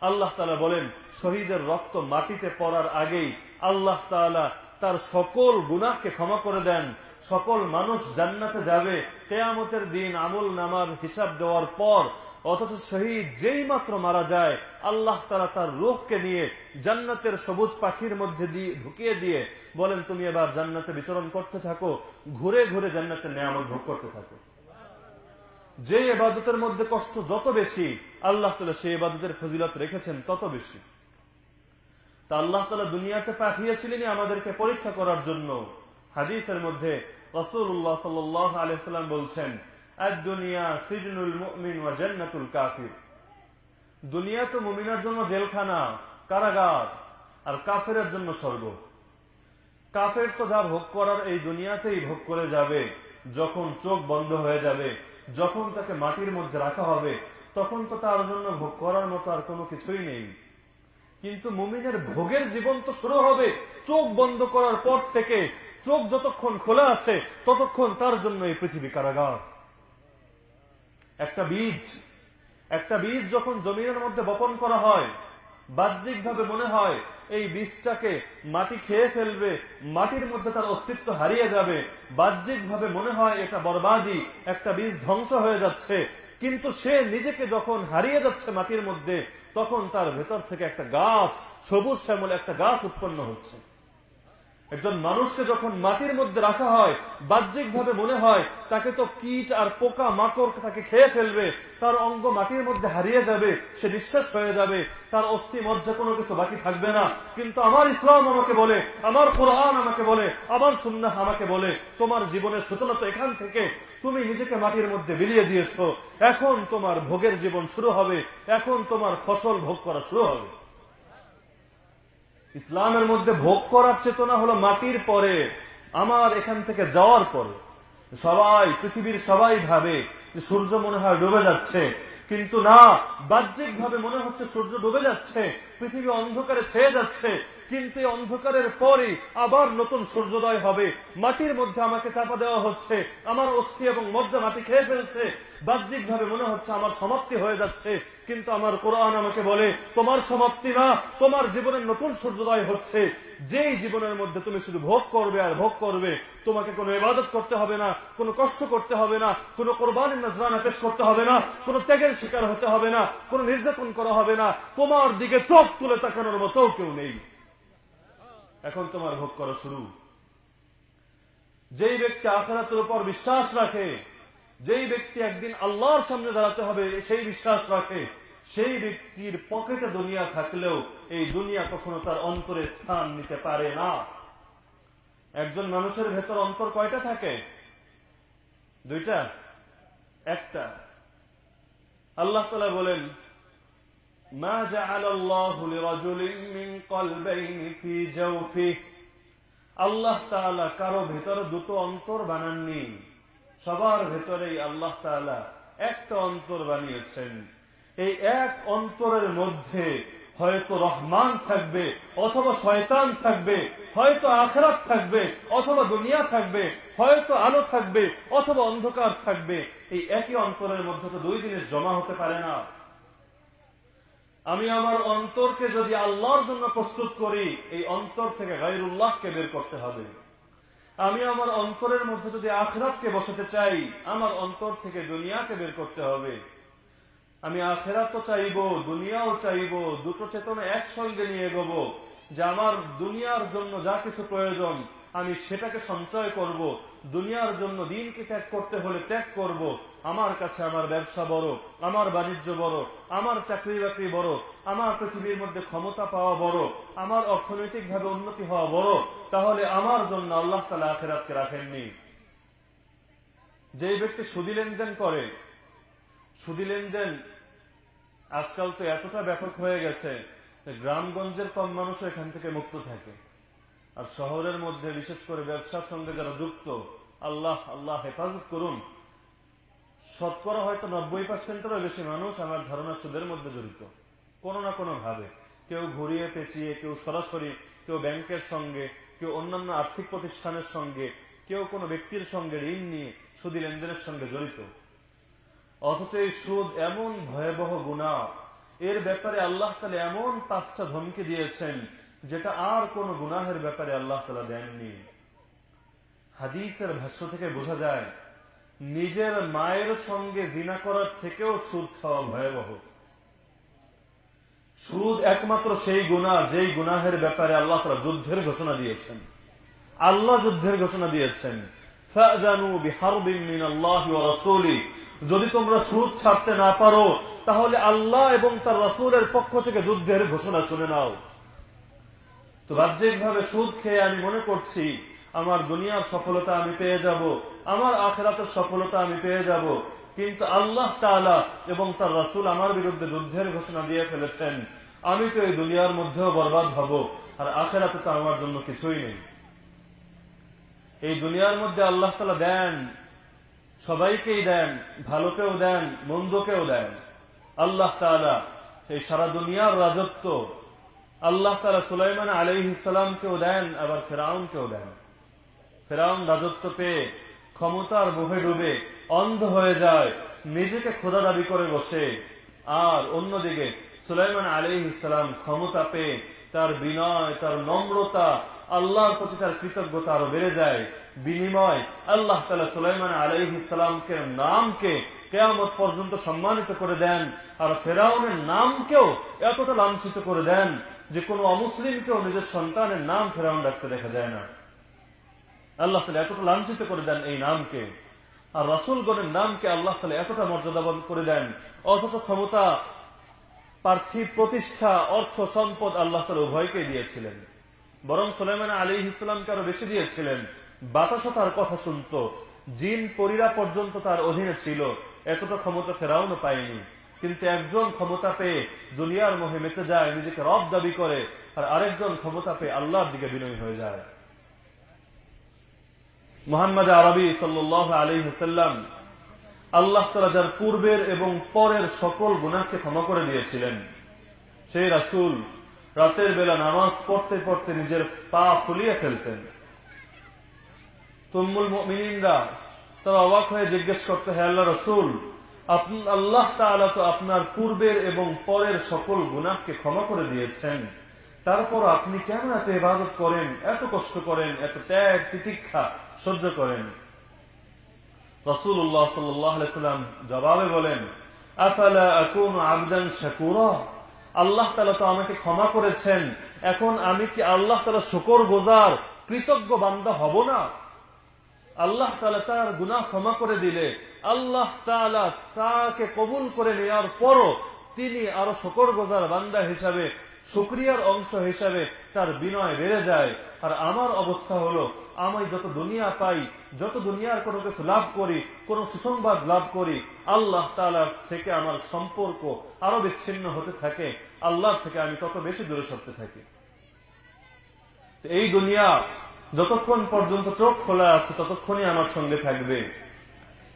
আল্লাহ তালা বলেন, শহীদের রক্ত মাটিতে পড়ার আগেই আল্লাহ তালা তার সকল গুনাহকে ক্ষমা করে দেন। সকল মানুষ জান্নাতে যাবে। কেয়ামতের দিন আমল নামার হিসাব দেওয়ার পর, অথচ শহীদ যেই মাত্র মারা যায়, আল্লাহ তারা তার রুখকে নিয়ে জান্নাতের সবুজ পাখির মধ্যে দিয়ে ঢুকিয়ে দিয়ে বলেন, তুমি এবার জান্নাতে বিচরণ করতে থাকো, ঘুরে ঘুরে জান্নাতের নেয়ামত ভোগ করতে থাকো। যে এবাদতের মধ্যে কষ্ট যত বেশি, আল্লাহ তালা সেই এবাদতের ফজিলত রেখেছেন তত বেশি। তা আল্লাহ তালা দুনিয়াতে পাঠিয়েছিলেন আমাদেরকে পরীক্ষা করার জন্য। হাদিসের মধ্যে রসুল্লাহ সাল্লাহ বলছেন দুনিয়া তো জন্য জেলখানা, কারাগার, আর কাফের জন্য স্বর্গ। কাফের তো যা ভোগ করার এই দুনিয়াতেই ভোগ করে যাবে, যখন চোখ বন্ধ হয়ে যাবে, যখন তাকে মাটির মধ্যে রাখা হবে, তখন তো তার জন্য ভোগ করার মতো আর কোনো কিছুই নেই। কিন্তু মুমিনের ভোগের জীবন তো শুরু হবে চোখ বন্ধ করার পর থেকে চোখ যতক্ষণ খোলা আছে, ততক্ষণ তার জন্য এই পৃথিবী কারাগার। একটা বীজ একটা বীজ যখন জমিনের মধ্যে বপন করা হয় বাহ্যিক ভাবে মনে হয় এই বীজটাকে মাটি খেয়ে ফেলবে, মাটির মধ্যে তার অস্তিত্ব হারিয়ে যাবে বাহ্যিক ভাবে মনে হয় এটা বরবাদি, একটা বীজ ধ্বংস হয়ে যাচ্ছে। কিন্তু সে নিজেকে যখন হারিয়ে যাচ্ছে মাটির মধ্যে, তখন তার ভেতর থেকে একটা গাছ, সবুজ শ্যামল একটা গাছ উৎপন্ন হচ্ছে। একজন মানুষকে যখন মাটির মধ্যে রাখা হয় বাহ্যিক ভাবে মনে হয় তাকে তো কীট আর পোকা মাকড় তাকে খেয়ে ফেলবে, তার অঙ্গ মাটির মধ্যে হারিয়ে যাবে, সে নিঃশ্বাস হয়ে যাবে, তার অস্থি মজ্জা কোনো কিছু বাকি থাকবে না। কিন্তু আমার ইসলাম আমাকে বলে, আমার কোরআন আমাকে বলে, আমার সুন্নাহ আমাকে বলে, তোমার জীবনের সূচনা তো এখান থেকে, তুমি নিজেকে মাটির মধ্যে বিলিয়ে দিয়েছ। এখন তোমার ভোগের জীবন শুরু হবে, এখন তোমার ফসল ভোগ করা শুরু হবে। ইসলামের মধ্যে ভোগ করার চেতনা হলো মাটির পরে, আমার এখান থেকে যাওয়ার পরে। সবাই, পৃথিবীর সবাই ভাবে সূর্য মনে হয় ডুবে যাচ্ছে, কিন্তু না বাহ্যিক ভাবে মনে হচ্ছে সূর্য ডুবে যাচ্ছে, পৃথিবী অন্ধকারে ছেয়ে যাচ্ছে, কিন্তু অন্ধকারের পরে আবার নতুন সূর্যোদয় হবে। মাটির মধ্যে আমাকে চাপা দেওয়া হচ্ছে, আমার অস্থি এবং মজ্জা মাটি খেয়ে ফেলছে বাহ্যিক ভাবে মনে হচ্ছে আমার সমাপ্তি হয়ে যাচ্ছে, কিন্তু আমার কোরআন আমাকে বলে, তোমার সমাপ্তি না, তোমার জীবনের নতুন সূর্যোদয় হচ্ছে। যেই জীবনের মধ্যে তুমি শুধু ভোগ করবে আর ভোগ করবে, তোমাকে কোনো ইবাদত করতে হবে না, কোনো কষ্ট করতে হবে না, কোনো কোরবানির নজরানা পেশ করতে হবে না, কোনো ত্যাগের শিকার হতে হবে না, কোনো নির্যাতন করা হবে না, তোমার দিকে চোখ তুলে তাকানোর মতো কেউ নেই। এখন তোমার ভোগ করা শুরু। যেই ব্যক্তি আখেরাতের উপর বিশ্বাস রাখে যেই ব্যক্তি একদিন আল্লাহর সামনে দাঁড়াতে হবে, সেই বিশ্বাস রাখে, সেই ব্যক্তির পকেটে দুনিয়া থাকলেও এই দুনিয়া কখনো তার অন্তরে স্থান নিতে পারে না। একজন মানুষের ভেতর অন্তর কয়টা থাকে? দুইটা? একটা। আল্লাহ তালা বলেন আল্লাহ তাআলা কারও ভেতরে দুটো অন্তর বানাননি। সবার ভেতরেই আল্লাহ তাআলা একটা অন্তর বানিয়েছেন। এই এক অন্তরের মধ্যে হয়তো রহমান থাকবে, অথবা শয়তান থাকবে, হয়তো আখরাত থাকবে, অথবা দুনিয়া থাকবে, হয়তো আলো থাকবে, অথবা অন্ধকার থাকবে। এই একই অন্তরের মধ্যে তো দুই জিনিস জমা হতে পারে না। আমি আমার অন্তরকে যদি আল্লাহর জন্য প্রস্তুত করি, এই অন্তর থেকে গাইরুল্লাহকে বের করতে হবে। আমি আমার অন্তরের মধ্যে যদি আখরাতকে বসাতে চাই, আমার অন্তর থেকে দুনিয়াকে বের করতে হবে। আমি আখেরাত চাইব, দুনিয়াও চাইব, দুটো চেতনা একসঙ্গে নিয়ে গব যে আমার দুনিয়ার জন্য যা কিছু প্রয়োজন, আমি সেটাকে সঞ্চয় করব, দুনিয়ার জন্য দিনকে ত্যাগ করতে হলে ত্যাগ করব আমার কাছে আমার ব্যবসা বড়, আমার বাণিজ্য বড়, আমার চাকরি বাকরি বড়, আমার পৃথিবীর মধ্যে ক্ষমতা পাওয়া বড়, আমার অর্থনৈতিক ভাবে উন্নতি হওয়া বড়, তাহলে আমার জন্য আল্লাহ তালা আখেরাতকে রাখেননি। যে ব্যক্তি সুদী লেনদেন করে, সুদী লেনদেন আজকাল তো এতটা ব্যাপক হয়ে গেছে গ্রামগঞ্জের কম মানুষ এখান থেকে মুক্ত থাকে। আর শহরের মধ্যে বিশেষ করে ব্যবসার সঙ্গে যারা যুক্ত, আল্লাহ আল্লাহ হেফাজত করুন। শতকরা হয়তো নব্বই পার্সেন্টেরও বেশি মানুষ আমার ধারণা সুদের মধ্যে জড়িত। কোনো না কোনো ভাবে। কেউ ঘুরিয়ে পেঁচিয়ে, কেউ সরাসরি, কেউ ব্যাংকের সঙ্গে, কেউ অন্যান্য আর্থিক প্রতিষ্ঠানের সঙ্গে, কেউ কোনো ব্যক্তির সঙ্গে ঋণ নিয়ে সুদি লেনদেনের সঙ্গে জড়িত। অথচ এই সুদ এমন ভয়াবহ গুণা এর ব্যাপারে আল্লাহ তালা এমন পাঁচটা ধমকি দিয়েছেন, যেটা আর কোন গুনাহের ব্যাপারে আল্লাহ তালা দেননি। হাদিসের ভাষ্য থেকে বোঝা যায় নিজের মায়ের সঙ্গে জিনা করার থেকেও সুদ খাওয়া ভয়াবহ। সুদ একমাত্র সেই গুণা যেই গুনাহের ব্যাপারে আল্লাহ তালা যুদ্ধের ঘোষণা দিয়েছেন। আল্লাহ যুদ্ধের ঘোষণা দিয়েছেন যদি তোমরা সুদ ছাড়তে না পারো, তাহলে আল্লাহ এবং তার রসুলের পক্ষ থেকে যুদ্ধের ঘোষণা শুনে নাও। তো বাহ্যিকভাবে সুদ খেয়ে আমি মনে করছি আমার দুনিয়ার সফলতা আমি পেয়ে যাব, আমার আখেরাতের সফলতা আমি পেয়ে যাব। কিন্তু আল্লাহ তালা এবং তার রাসুল আমার বিরুদ্ধে যুদ্ধের ঘোষণা দিয়ে ফেলেছেন, আমি তো এই দুনিয়ার মধ্যেও বরবাদ হব, আর আখেরাতে তো আমার জন্য কিছুই নেই। এই দুনিয়ার মধ্যে আল্লাহ তালা দেন, সবাইকেই দেন, ভালোকেও দেন, মন্দকেও দেন। আল্লাহ তালা এই সারা দুনিয়ার রাজত্ব আল্লাহ তালা সুলাইমান আলহ ইসলামকেও দেন, আবার ফেরাউনকেও দেন। ফেরাউন রাজত্ব পেয়ে ক্ষমতার মুখে ডুবে অন্ধ হয়ে যায়, নিজেকে খোদা দাবি করে বসে। আর অন্যদিকে সুলাইমান আলী ইসলাম ক্ষমতা পেয়ে তার বিনয়, তার নম্রতা, আল্লাহর প্রতি তার কৃতজ্ঞতা আরও বেড়ে যায়। বিনিময় আল্লাহ তালা সুলাইমান আলাইহ ইসলামকে নামকে কেয়ামত পর্যন্ত সম্মানিত করে দেন। আর ফেরাউনের নামকেও এতটা লাঞ্ছিত করে দেন যে কোনো অমুসলিমকেও নিজের সন্তানের নাম ফেরাউন ডাকতে দেখা যায় না। আল্লাহ তালা এতটা লাঞ্ছিত করে দেন এই নামকে। আর রাসুলগণের নামকে আল্লাহ তালা এতটা মর্যাদা করে দেন, অথচ ক্ষমতা পার্থিব প্রতিষ্ঠা, অর্থ, সম্পদ আল্লাহ তালা উভয়কে দিয়েছিলেন। বরং সুলাইমান আলী ইসলামকে আরও বেশি দিয়েছিলেন। বাতাসও তার কথা শুনত, জিন পরিরা পর্যন্ত তার অধীনে ছিল, এতটা ক্ষমতা ফেরাউনও পায়নি। কিন্তু একজন ক্ষমতা পেয়ে দুনিয়ার মোহে মেতে যায়, নিজেকে রব দাবি করে, আর আরেকজন ক্ষমতা পেয়ে আল্লাহর দিকে বিনয়ী হয়ে যায়। মোহাম্মদ আরবি সাল্লাহ আলী হুসাল্লাম আল্লাহ তালা যার পূর্বের এবং পরের সকল গুণাকে ক্ষমা করে দিয়েছিলেন। সেই রাসুল রাতের বেলা নামাজ পড়তে পড়তে নিজের পা ফুলিয়ে ফেলতেন। তুমুল মিনিনরা তারা অবাক হয়ে জিজ্ঞেস করতে হ্যাঁ আল্লাহ রসুল আল্লাহ তালা তো আপনার পূর্বের এবং পরের সকল গুণাকে ক্ষমা করে দিয়েছেন। তারপর আপনি কেন এত ইবাদত করেন, এত কষ্ট করেন, এত ত্যাগ, তিতিক্ষা সহ্য করেন? রসুল্লাহ সাল্লাম জবাবে বলেন আল্লাহ তালা তো আমাকে ক্ষমা করেছেন। এখন আমি কি আল্লাহ তালা শকর গোজার, কৃতজ্ঞ বান্দা হব না? আল্লাহ তালা তার গুনা ক্ষমা করে দিলে, আল্লাহ তালা তাকে কবুল করে নেওয়ার পরও তিনি আরও শকর গোজার বান্দা হিসাবে সুক্রিয়ার অংশ হিসাবে তার বিনয় বেড়ে যায়। আর আমার অবস্থা হলো, আমি যত দুনিয়া পাই, যত দুনিয়ার কোনো কিছু লাভ করি, কোন সুসংবাদ লাভ করি, আল্লাহ তালার থেকে আমার সম্পর্ক আরও বিচ্ছিন্ন হতে থাকে আল্লাহ থেকে আমি তত বেশি দূরে সরতে থাকি। এই দুনিয়া যতক্ষণ পর্যন্ত চোখ খোলা আছে, ততক্ষণই আমার সঙ্গে থাকবে।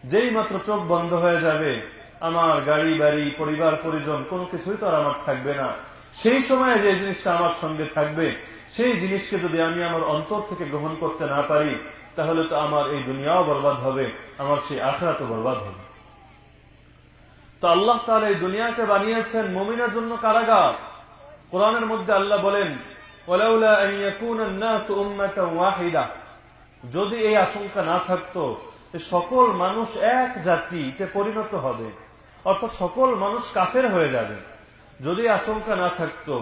যেই মাত্র চোখ বন্ধ হয়ে যাবে, আমার গাড়ি, বাড়ি, পরিবার, পরিজন, কোনো কিছুই তো আর আমার থাকবে না। সেই সময়ে যে জিনিসটা আমার সঙ্গে থাকবে, সেই জিনিসকে যদি আমি আমার অন্তর থেকে গ্রহণ করতে না পারি, তাহলে তো আমার এই দুনিয়াও বরবাদ হবে, আমার সেই আখড়া তো বরবাদ হবে। তো আল্লাহ তাহলে এই দুনিয়াকে বানিয়েছেন মমিনের জন্য কারাগার। কোরআনের মধ্যে আল্লাহ বলেন যদি এই আশঙ্কা না থাকতো সকল মানুষ এক জাতিতে পরিণত হবে, অর্থাৎ সকল মানুষ কাফের হয়ে যাবে। যদি আশঙ্কা না থাকতো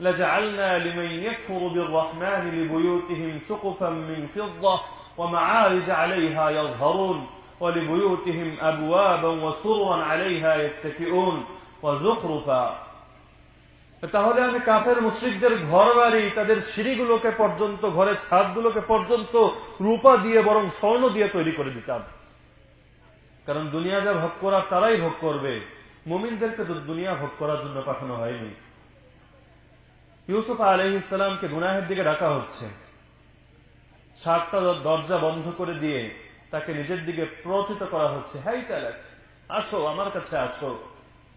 لجعلنا لمن يكفر بالرحمن لبيوتهم سقفا من فضة ومعارج عليها يظهرون ولبيوتهم أبوابا وسرا عليها يتكئون وزخرفا তাহলে আমি কাফের মুশ্রিকদের ঘর বাড়ি তাদের সিঁড়িগুলোকে পর্যন্ত ঘরের ছাদগুলোকে পর্যন্ত রূপা দিয়ে বরং স্বর্ণ দিয়ে তৈরি করে দিতাম কারণ দুনিয়া যা ভোগ করার তারাই ভোগ করবে মুমিনদেরকে দুনিয়া ভোগ করার জন্য পাঠানো হয়নি। ইউসুফ আলহ ইসলামকে গুনাহের দিকে ডাকা হচ্ছে। সাতটা দরজা বন্ধ করে দিয়ে তাকে নিজের দিকে প্রচিত করা হচ্ছে। হাই তালাক, আসো, আমার কাছে আসো।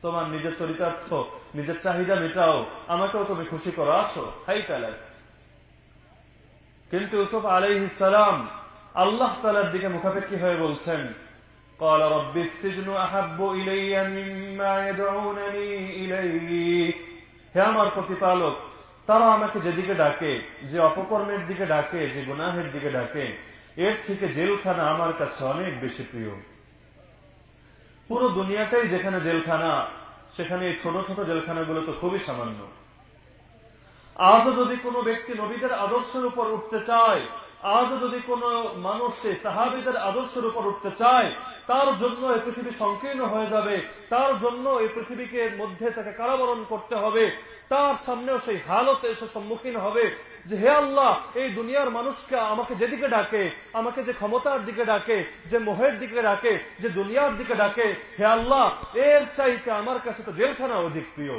তোমার নিজের চরিতার্থ, নিজের চাহিদা মেটাও, আমাকেও তুমি খুশি করো, আসো। হাই তালাক। কিন্তু ইউসুফ আলহ ইসলাম আল্লাহ তালার দিকে মুখাপেক্ষী হয়ে বলছেন قال رب السجن أحب إلي مما يدعونني إليه হে আমার প্রতিপালক তারা আমাকে যেদিকে ডাকে যে অপকর্মের দিকে ডাকে যে গুনাহের দিকে ডাকে এর থেকে জেলখানা আমার কাছে অনেক বেশি প্রিয় পুরো দুনিয়াটাই যেখানে জেলখানা সেখানে এই ছোট ছোট জেলখানাগুলো তো খুবই সামান্য আজও যদি কোনো ব্যক্তি নবীদের আদর্শের উপর উঠতে চায় আজও যদি কোনো মানুষ সেই সাহাবিদের আদর্শের উপর উঠতে চায় তার জন্য এই পৃথিবী সংকীর্ণ হয়ে যাবে। তার জন্য এই পৃথিবীকে মধ্যে তাকে কারাবরণ করতে হবে। তার সামনেও সেই হালতে এসে সম্মুখীন হবে যে, হে আল্লাহ, এই দুনিয়ার মানুষকে আমাকে যেদিকে ডাকে, আমাকে যে ক্ষমতার দিকে ডাকে, যে মোহের দিকে ডাকে, যে দুনিয়ার দিকে ডাকে, হে আল্লাহ, এর চাইতে আমার কাছে তো জেলখানা অধিক প্রিয়।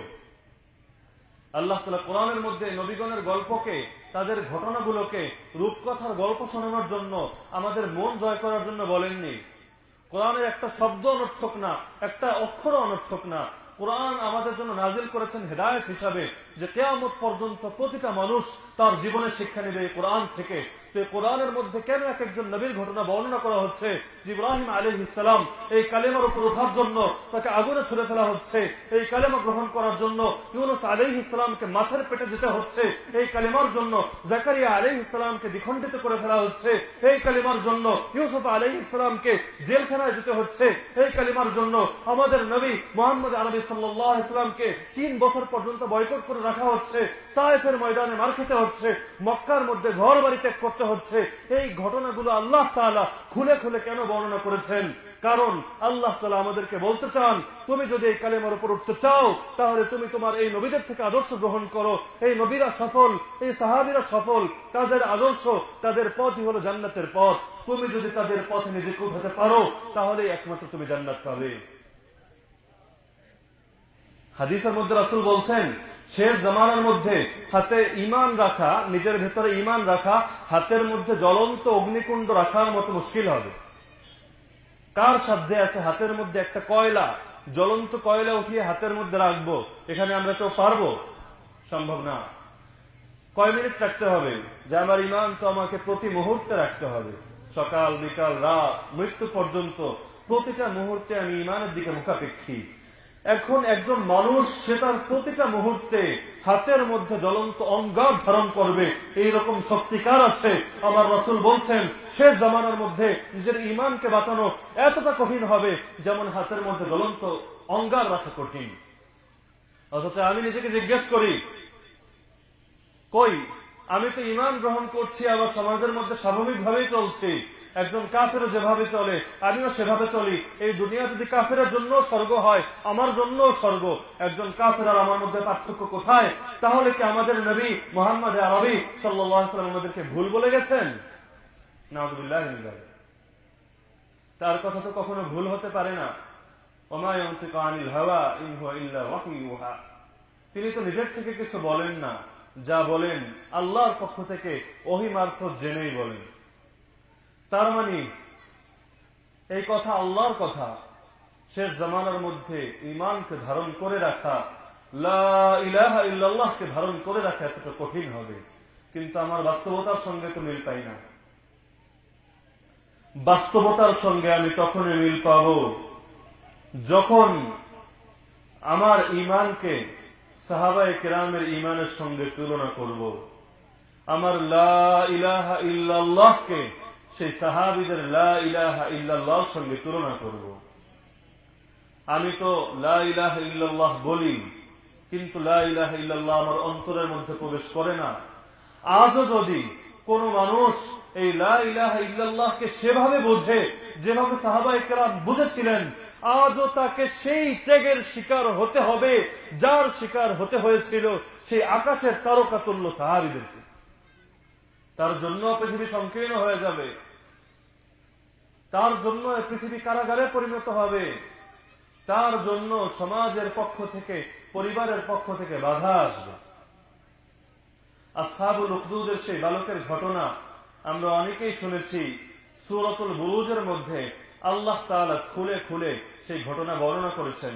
আল্লাহ তালা কোরআনের মধ্যে নবীগণের গল্পকে, তাদের ঘটনাগুলোকে, রূপকথার গল্প শোনানোর জন্য আমাদের মন জয় করার জন্য বলেননি। কোরআনের একটা শব্দ অনর্থক না, একটা অক্ষর অনর্থক না। কোরআন আমাদের জন্য নাজিল করেছেন হেদায়ত হিসাবে যে কেয়ামত পর্যন্ত প্রতিটা মানুষ তার জীবনের শিক্ষা নেবে কোরআন থেকে। তো কোরআনের মধ্যে কেন এক একজন নবীর ঘটনা বর্ণনা করা হচ্ছে ইব্রাহিম ইসলাম এই কালেমার উপর ওঠার জন্য তাকে আগুনে ছুড়ে ফেলা হচ্ছে, এই কালেমা গ্রহণ করার জন্য ইউনুস ইসলামকে মাছের পেটে যেতে হচ্ছে, এই কালেমার জন্য জাকারিয়া ইসলামকে দ্বিখণ্ডিত করে ফেলা হচ্ছে, এই কালিমার জন্য ইউসুফ আলী ইসলামকে জেলখানায় যেতে হচ্ছে, এই কালিমার জন্য আমাদের নবী মোহাম্মদ আলবী সাল্লাহ ইসলামকে তিন বছর পর্যন্ত বয়কট করে রাখা হচ্ছে তাইফের ময়দানে মার খেতে হচ্ছে, মক্কার মধ্যে ঘর বাড়ি ত্যাগ করতে হচ্ছে, এই ঘটনাগুলো আল্লাহ তালা খুলে খুলে কেন বর্ণনা করেছেন? কারণ আল্লাহ তালা আমাদেরকে বলতে চান, তুমি যদি এই কালেমার উপর উঠতে চাও, তাহলে তুমি তোমার এই নবীদের থেকে আদর্শ গ্রহণ করো। এই নবীরা সফল, এই সাহাবিরা সফল, তাদের আদর্শ, তাদের পথই হলো জান্নাতের পথ। তুমি যদি তাদের পথে নিজেকে উঠাতে পারো তাহলে একমাত্র তুমি জান্নাত পাবে। হাদিসের মধ্যে রাসুল বলছেন শেষ জামানার মধ্যে হাতে ইমান রাখা, নিজের ভেতরে ইমান রাখা, হাতের মধ্যে জ্বলন্ত অগ্নিকুণ্ড রাখার মতো মুশকিল হবে। কার সাধ্যে আছে হাতের মধ্যে একটা কয়লা? জ্বলন্ত কয়লা উঠিয়ে হাতের মধ্যে রাখব? এখানে আমরা কেউ পারব? সম্ভব না। কয় মিনিট রাখতে হবে? যে আমার ইমান তো আমাকে প্রতি মুহূর্তে রাখতে হবে। সকাল, বিকাল, রাত, মৃত্যু পর্যন্ত প্রতিটা মুহূর্তে আমি ইমানের দিকে মুখাপেক্ষী। এখন একজন মানুষ, সে তার প্রতিটা মুহূর্তে হাতের মধ্যে জ্বলন্ত অঙ্গার ধারণ করবে। এই রকম শক্তিকার আছে। আমার রসুল বলছেন শেষ জামানার মধ্যে নিজের ইমানকে বাঁচানো এতটা কঠিন হবে যেমন হাতের মধ্যে জ্বলন্ত অঙ্গার রাখা কঠিন। অথচ আমি নিজেকে জিজ্ঞেস করি, কই, আমি তো ইমান গ্রহণ করছি, আবার সমাজের মধ্যে স্বাভাবিকভাবেই চলছি। একজন কাফেরও যেভাবে চলে, আমিও সেভাবে চলি। এই দুনিয়া যদি কাফের জন্য স্বর্গ হয়, আমার জন্য স্বর্গ। একজন কাফের আর আমার মধ্যে পার্থক্য কোথায়? তাহলে কি আমাদের নবী মোহাম্মদ আরবি সাল্লাম ভুল বলে গেছেন? তার কথা তো কখনো ভুল হতে পারে না। তিনি তো নিজের থেকে কিছু বলেন না। যা বলেন আল্লাহর পক্ষ থেকে, ওহি মারফত জেনেই বলেন। তার মানে এই কথা আল্লাহর কথা, শেষ জামানার মধ্যে ইমানকে ধারণ করে রাখা ইলাহা ধারণ করে রাখা এতটা কঠিন হবে। কিন্তু আমার বাস্তবতার সঙ্গে তো মিল পাই না। বাস্তবতার সঙ্গে আমি তখনই মিল পাব যখন আমার ইমানকে সাহাবাই কেরামের ইমানের সঙ্গে তুলনা করব। আমার লা ইলাহা ইল্লাহকে সেই সাহাবিদের ইলাহা সঙ্গে তুলনা করব। আমি তো লাহ ইল্লাল্লাহ বলি, কিন্তু লাহ ইল্লাল্লাহ আমার অন্তরের মধ্যে প্রবেশ করে না। আজও যদি কোন মানুষ এই লাহ ইল্লাল্লাহকে সেভাবে বোঝে, যেভাবে সাহাবাই কেরাম বুঝেছিলেন, আজও তাকে সেই ত্যাগের শিকার হতে হবে, যার শিকার হতে হয়েছিল সেই আকাশের তারকাতুল্য সাহাবিদেরকে। তার জন্য পৃথিবী সংকীর্ণ হয়ে যাবে। তার জন্য পৃথিবী কারাগারে পরিণত হবে তার জন্য সমাজের পক্ষ থেকে পরিবারের পক্ষ থেকে বাধা আসবে আসহাবুল উকদুদের সেই বালকের ঘটনা আমরা অনেকেই শুনেছি সুরতুল বুরুজের মধ্যে আল্লাহ তালা খুলে খুলে সেই ঘটনা বর্ণনা করেছেন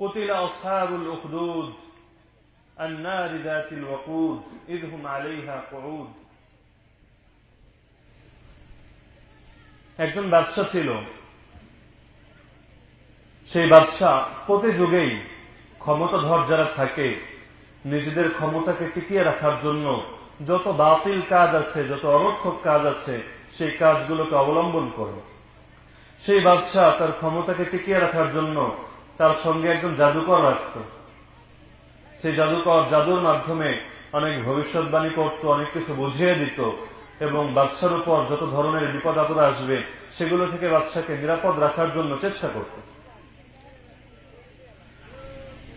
কতিলা আসহাবুল উকদুদ النار ذات الوقود إذ هم عليها قعود একজন বাদশাহ ছিল। সেই বাদশাহ প্রতি যুগেই ক্ষমতাধর যারা থাকে, নিজেদের ক্ষমতাকে টিকিয়ে রাখার জন্য যত বাতিল কাজ আছে, যত অনর্থক কাজ আছে, সেই কাজগুলোকে অবলম্বন করে। সেই বাদশাহ তার ক্ষমতাকে টিকিয়ে রাখার জন্য তার সঙ্গে একজন জাদুকর রাখত। সেই জাদুকর জাদুর মাধ্যমে অনেক ভবিষ্যৎবাণী করত, অনেক কিছু বুঝিয়ে দিত। এবং বাদশার উপর যত ধরনের বিপদ আপদ আসবে, সেগুলো থেকে বাদশাকে নিরাপদ রাখার জন্য চেষ্টা করত।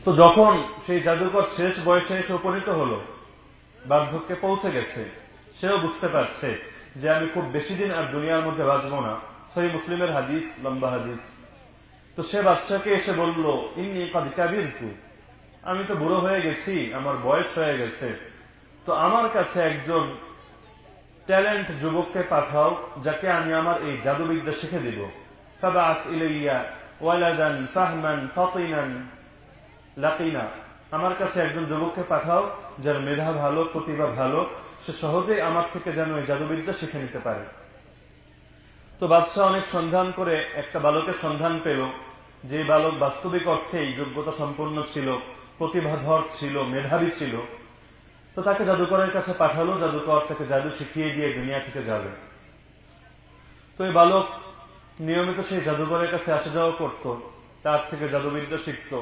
তো যখন সেই জাদুকর শেষ বয়সে এসে উপনীত হল, বার্ধক্যে পৌঁছে গেছে, সেও বুঝতে পারছে যে আমি খুব বেশি দিন আর দুনিয়ার মধ্যে বাঁচব না। সহি মুসলিমের হাদিস, লম্বা হাদিস। তো সে বাদশাকে এসে বলল, ইন্নি কাবির তু আমি তো বুড়ো হয়ে গেছি, আমার বয়স হয়ে গেছে। তো আমার কাছে একজন ট্যালেন্ট যুবককে পাঠাও, যাকে আমি আমার এই জাদুবিদ্যা শিখে দিব। লাকিনা। আমার কাছে একজন যুবককে পাঠাও, যার মেধা ভালো, প্রতিভা ভালো, সে সহজেই আমার থেকে যেন এই জাদুবিদ্যা শিখে নিতে পারে। তো বাদশাহ অনেক সন্ধান করে একটা বালকের সন্ধান পেল যে বালক বাস্তবিক অর্থেই যোগ্যতা সম্পন্ন ছিল, প্রতিভাধর ছিল, মেধাবী ছিল। তো তাকে জাদুকরের কাছে পাঠালো, জাদুকর তাকে জাদু শিখিয়ে দিয়ে দুনিয়া থেকে যাবে। তো এই বালক নিয়মিত সেই জাদুঘরের কাছে আসা যাওয়া করত, তার থেকে জাদুবিদ্যা শিখত।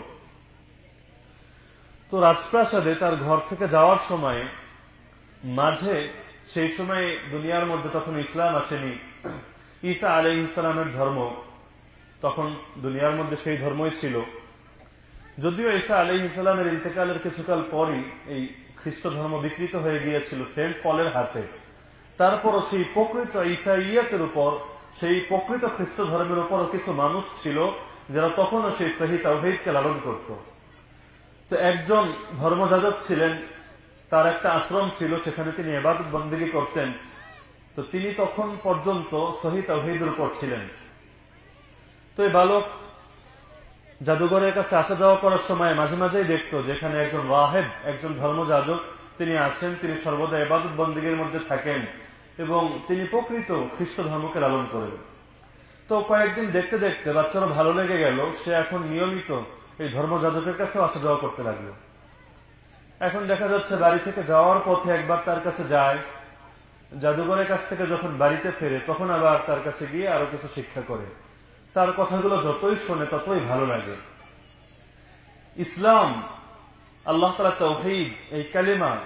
তো রাজপ্রাসাদে তার ঘর থেকে যাওয়ার সময়, মাঝে সেই সময় দুনিয়ার মধ্যে তখন ইসলাম আসেনি। ঈসা আলহ ইসলামের ধর্ম, তখন দুনিয়ার মধ্যে সেই ধর্মই ছিল। যদিও ঈসা আলহ ইসলামের ইন্তেকালের কিছুকাল পরই এই খ্রিস্ট ধর্ম বিকৃত হয়ে গিয়েছিল সেন্ট পলের হাতে। তারপরও সেই প্রকৃত ইসাইয়াতের উপর, সেই প্রকৃত খ্রিস্ট ধর্মের উপরও কিছু মানুষ ছিল যারা তখনও সেই সহি তাওহিদকে লালন করত। তো একজন ধর্মযাজক ছিলেন, তার একটা আশ্রম ছিল, সেখানে তিনি এবাদত বন্দিগি করতেন। তো তিনি তখন পর্যন্ত সহি তাওহিদের উপর ছিলেন। তো এই বালক জাদুঘরের কাছে আসা যাওয়া করার সময় মাঝে মাঝেই দেখত যেখানে একজন রাহেব, একজন ধর্মযাজক, তিনি আছেন, তিনি সর্বদা এবাদত বন্দীগীর মধ্যে থাকেন এবং তিনি প্রকৃত খ্রিস্ট ধর্মকে লালন করেন। তো কয়েকদিন দেখতে দেখতে বাচ্চারা ভালো লেগে গেল, সে এখন নিয়মিত এই ধর্মযাজকের কাছেও আসা যাওয়া করতে লাগল। এখন দেখা যাচ্ছে বাড়ি থেকে যাওয়ার পথে একবার তার কাছে যায়, জাদুঘরের কাছ থেকে যখন বাড়িতে ফেরে তখন আবার তার কাছে গিয়ে আরও কিছু শিক্ষা করে। তার কথাগুলো যতই শোনে, ততই ভালো লাগে। ইসলাম, আল্লাহ তালা তৌহিদ, এই কালিমা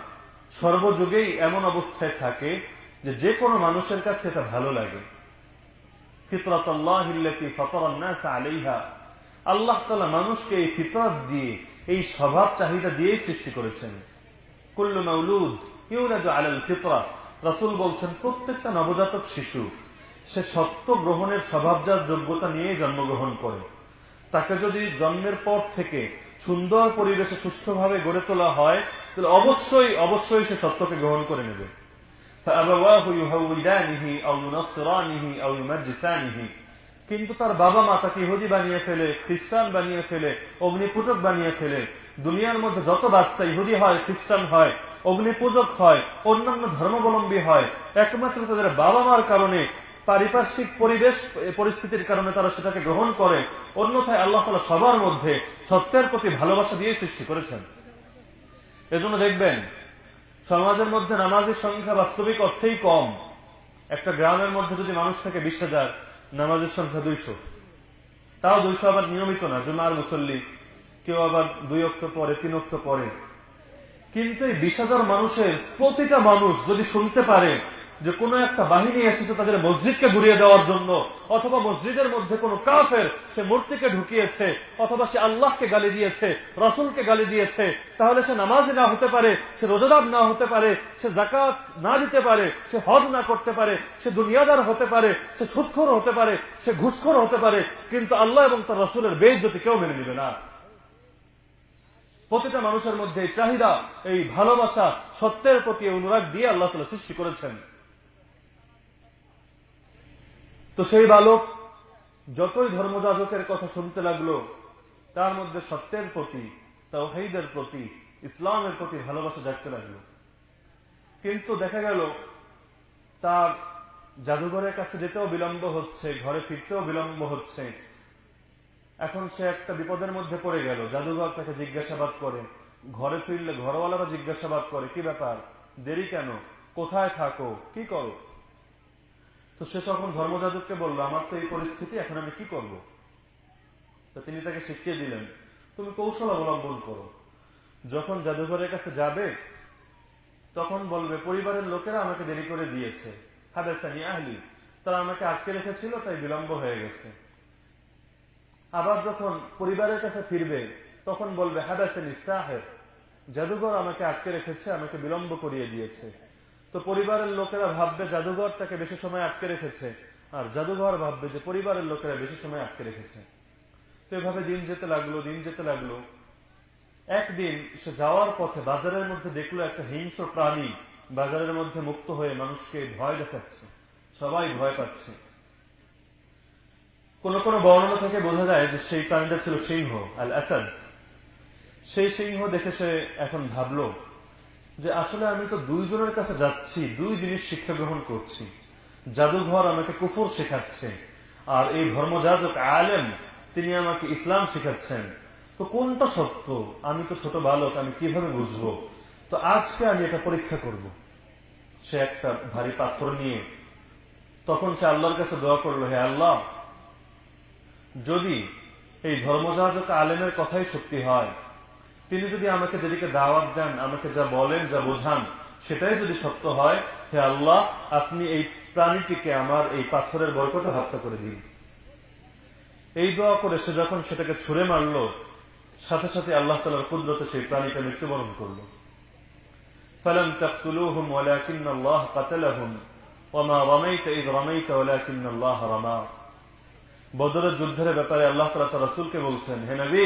সর্বযুগেই এমন অবস্থায় থাকে যে যে কোনো মানুষের কাছে এটা ভালো লাগে। আল্লাহ তালা মানুষকে এই ফিতরত দিয়ে, এই স্বভাব চাহিদা দিয়েই সৃষ্টি করেছেন। কুল্লু মৌলুদ ইউরাজ আলাল ফিতরা। রাসুল বলছেন, প্রত্যেকটা নবজাতক শিশু সে সত্য গ্রহণের স্বভাবজাত যোগ্যতা নিয়ে জন্মগ্রহণ করে। তাকে যদি জন্মের পর থেকে সুন্দর পরিবেশে সুষ্ঠুভাবে গড়ে তোলা হয়, তাহলে অবশ্যই অবশ্যই সে সত্যকে গ্রহণ করে নেবে। কিন্তু তার বাবা মা তাকে ইহুদি বানিয়ে ফেলে, খ্রিস্টান বানিয়ে ফেলে, অগ্নিপূজক বানিয়ে ফেলে। দুনিয়ার মধ্যে যত বাচ্চা ইহুদি হয়, খ্রিস্টান হয়, অগ্নিপূজক হয়, অন্যান্য ধর্মাবলম্বী হয়, একমাত্র তাদের বাবা মার কারণে পারিপার্শ্বিক পরিবেশ পরিস্থিতির কারণে তারা সেটাকে গ্রহণ করে। অন্যথায় আল্লাহ তালা সবার মধ্যে সত্যের প্রতি ভালোবাসা দিয়ে সৃষ্টি করেছেন। এজন্য দেখবেন, সমাজের মধ্যে নামাজের সংখ্যা বাস্তবিক অর্থেই কম। একটা গ্রামের মধ্যে যদি মানুষ থাকে বিশ হাজার, নামাজের সংখ্যা দুইশো। তাও দুইশো আবার নিয়মিত না, জুমার মুসল্লি, কেউ আবার দুই অক্ট পরে, তিন অক্ট পরে। কিন্তু এই বিশ হাজার মানুষের প্রতিটা মানুষ যদি শুনতে পারে যে কোন একটা বাহিনী এসেছে তাদের মসজিদকে ঘুরিয়ে দেওয়ার জন্য, অথবা মসজিদের মধ্যে কোন কাফের সে মূর্তিকে ঢুকিয়েছে, অথবা সে আল্লাহকে গালি দিয়েছে, রসুলকে গালি দিয়েছে, তাহলে সে নামাজি না হতে পারে, সে রোজাদার না হতে পারে, সে জাকাত না দিতে পারে, সে হজ না করতে পারে, সে দুনিয়াদার হতে পারে, সে সুৎখর হতে পারে, সে ঘুষখোর হতে পারে, কিন্তু আল্লাহ এবং তার রসুলের বেইজ্জতি কেউ মেনে নিবে না। প্রতিটা মানুষের মধ্যে চাহিদা, এই ভালোবাসা সত্যের প্রতি অনুরাগ দিয়ে আল্লাহ তালা সৃষ্টি করেছেন। তো সেই বালক যতই ধর্মযাজকের কথা শুনতে লাগল, তার মধ্যে সত্যের প্রতি তাওহাইদের প্রতি, ইসলামের প্রতি ভালোবাসা জাগতে লাগল। কিন্তু দেখা গেল, তার জাদুঘরের কাছে যেতেও বিলম্ব হচ্ছে, ঘরে ফিরতেও বিলম্ব হচ্ছে। এখন সে একটা বিপদের মধ্যে পড়ে গেল, জাদুঘর তাকে জিজ্ঞাসাবাদ করে। ঘরে ফিরলে ঘরওয়ালারা জিজ্ঞাসাবাদ করে, কি ব্যাপার? দেরি কেন? কোথায় থাকো? কি করো? তো সে তখন ধর্মযাজককে বলল, আমার তো এই পরিস্থিতি, এখন আমি কি করব? তো তিনি তাকে শিখিয়ে দিলেন, তুমি কৌশল অবলম্বন করো। যখন জাদুঘরের কাছে যাবে, তখন বলবে, পরিবারের লোকেরা আমাকে দেরি করে দিয়েছে। হাদাসানি আহলি, তারা আমাকে আটকে রেখেছিল, তাই বিলম্ব হয়ে গেছে। আবার যখন পরিবারের কাছে ফিরবে, তখন বলবে, হাদাসানি সাহেব, জাদুঘর আমাকে আটকে রেখেছে, আমাকে বিলম্ব করিয়ে দিয়েছে। তো পরিবারের লোকেরা ভাববে জাদুঘর তাকে বেশি সময় আটকে রেখেছে। আর জাদুঘর ভাববে যে পরিবারের লোকেরা বেশি সময় আটকে রেখেছে। তো এভাবে দিন যেতে লাগল, দিন যেতে লাগল। একদিন সে যাওয়ার পথে বাজারের মধ্যে দেখল একটা হিংস্র প্রাণী বাজারের মধ্যে মুক্ত হয়ে মানুষকে ভয় দেখাচ্ছে। সবাই ভয় পাচ্ছে। কোন কোন বর্ণনা থেকে বোঝা যায় যে সেই প্রাণীটা ছিল সিংহ আল আসাদ সেই সিংহ দেখে সে এখন ভাবল যে আসলে আমি তো দুইজনের কাছে যাচ্ছি, দুই জিনিস শিক্ষা গ্রহণ করছি। জাদুঘর আমাকে কুফর শেখাচ্ছে, আর এই ধর্মযাজক আলেম, তিনি আমাকে ইসলাম শেখাচ্ছেন। তো কোনটা সত্য? আমি তো ছোট বালক, আমি কীভাবে বুঝব? তো আজকে আমি এটা পরীক্ষা করব। সে একটা ভারী পাথর নিয়ে, তখন সে আল্লাহর কাছে দোয়া করল, হে আল্লাহ, যদি এই ধর্মযাজক আলেমের কথাই সত্যি হয় তিনি যদি আমাকে যেদিকে দাওয়াত দেন আমাকে যা বলেন যা বোঝান সেটাই যদি সত্য হয় হে আল্লাহ আপনি এই প্রাণীটিকে আমার এই পাথরের বরকতে হত্যা করে দিন এই দোয়া করে সে যখন সেটাকে ছুড়ে মারল সাথে সাথে আল্লাহ তালার কুদরতে সেই প্রাণীটা মৃত্যুবরণ করল فلم تقتلوهم ولكن الله قتلهم وما رميت إذ رميت ولكن الله رمى বদরের যুদ্ধের ব্যাপারে আল্লাহ তালা তার রসুলকে বলছেন হে নবী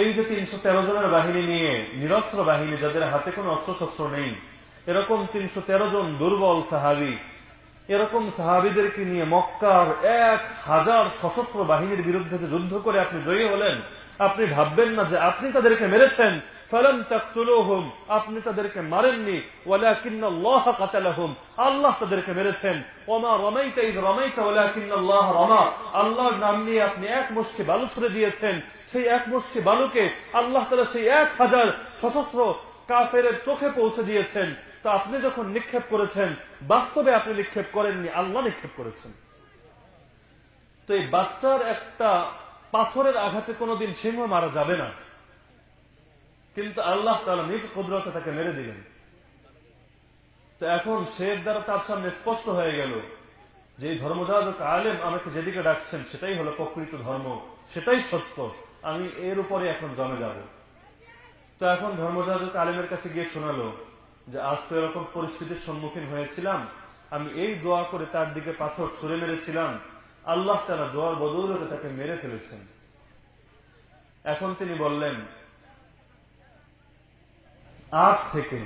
এই যে তিনশো তেরো জনের বাহিনী নিয়ে, নিরস্ত্র বাহিনী, যাদের হাতে কোনো অস্ত্রশস্ত্র নেই, এরকম তিনশো তেরো জন দুর্বল সাহাবি, এরকম সাহাবিদেরকে নিয়ে মক্কার এক হাজার সশস্ত্র বাহিনীর বিরুদ্ধে যুদ্ধ করে আপনি জয়ী হলেন, আপনি ভাববেন না যে আপনি তাদেরকে মেরেছেন ফলন তাকতুলুহুম। আপনি তাদেরকে মারেননি। আল্লাহ তাদেরকে মেরেছেন। আল্লাহর নাম নিয়ে আপনি এক মুষ্টি বালু ছুড়ে দিয়েছেন। সেই এক মুষ্টি বালুকে আল্লাহ তাআলা সেই এক হাজার সশস্ত্র কাফের চোখে পৌঁছে দিয়েছেন। তো আপনি যখন নিক্ষেপ করেছেন, বাস্তবে আপনি নিক্ষেপ করেননি, আল্লাহ নিক্ষেপ করেছেন। তো এই বাচ্চার একটা পাথরের আঘাতে কোনোদিন সিংহ মারা যাবে না। কিন্তু আল্লাহ তালা নিজ কুদরতে তাকে মেরে দিলেন। তো এখন শেখ দ্বারা তার সামনে স্পষ্ট হয়ে গেল যে ধর্মযাজক আলেম আমাকে যেদিকে ডাকছেন, সেটাই হলো প্রকৃত ধর্ম, সেটাই সত্য। আমি এর উপরে এখন জমে যাব। তো এখন ধর্মযাজক আলেমের কাছে গিয়ে শোনালো যে, আজ তো এরকম পরিস্থিতির সম্মুখীন হয়েছিলাম। আমি এই দোয়া করে তার দিকে পাথর ছুড়ে মেরেছিলাম। আল্লাহ তারা দোয়ার বদৌলতে তাকে মেরে ফেলেছেন। এখন তিনি বললেন আজ থেকে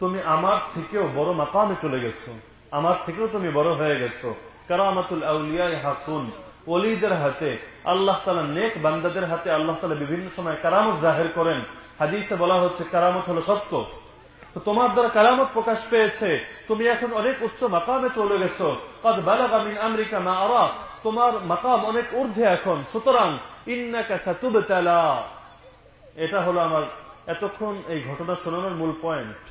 তুমি আমার থেকেও বড় মাকামে চলে গেছো। আমার থেকেও তুমি বড় হয়ে গেছো। কারামাতুল আউলিয়ায় হাকুন অলিদের হাতে, আল্লাহ তালা নেক বান্দাদের হাতে আল্লাহ তালা বিভিন্ন সময় কারামত জাহের করেন। হাদিসে বলা হচ্ছে কারামত হলো সত্য। তো তোমার দ্বারা কারামত প্রকাশ পেয়েছে। তুমি এখন অনেক উচ্চ মাকামে চলে গেছো। কদ আমেরিকা না আরা, তোমার মাকাম অনেক ঊর্ধ্বে এখন। সুতরাং ইন্নাকা সাতুবতালা। এটা হলো আমার এতক্ষণ এই ঘটনা শোনানোর মূল পয়েন্ট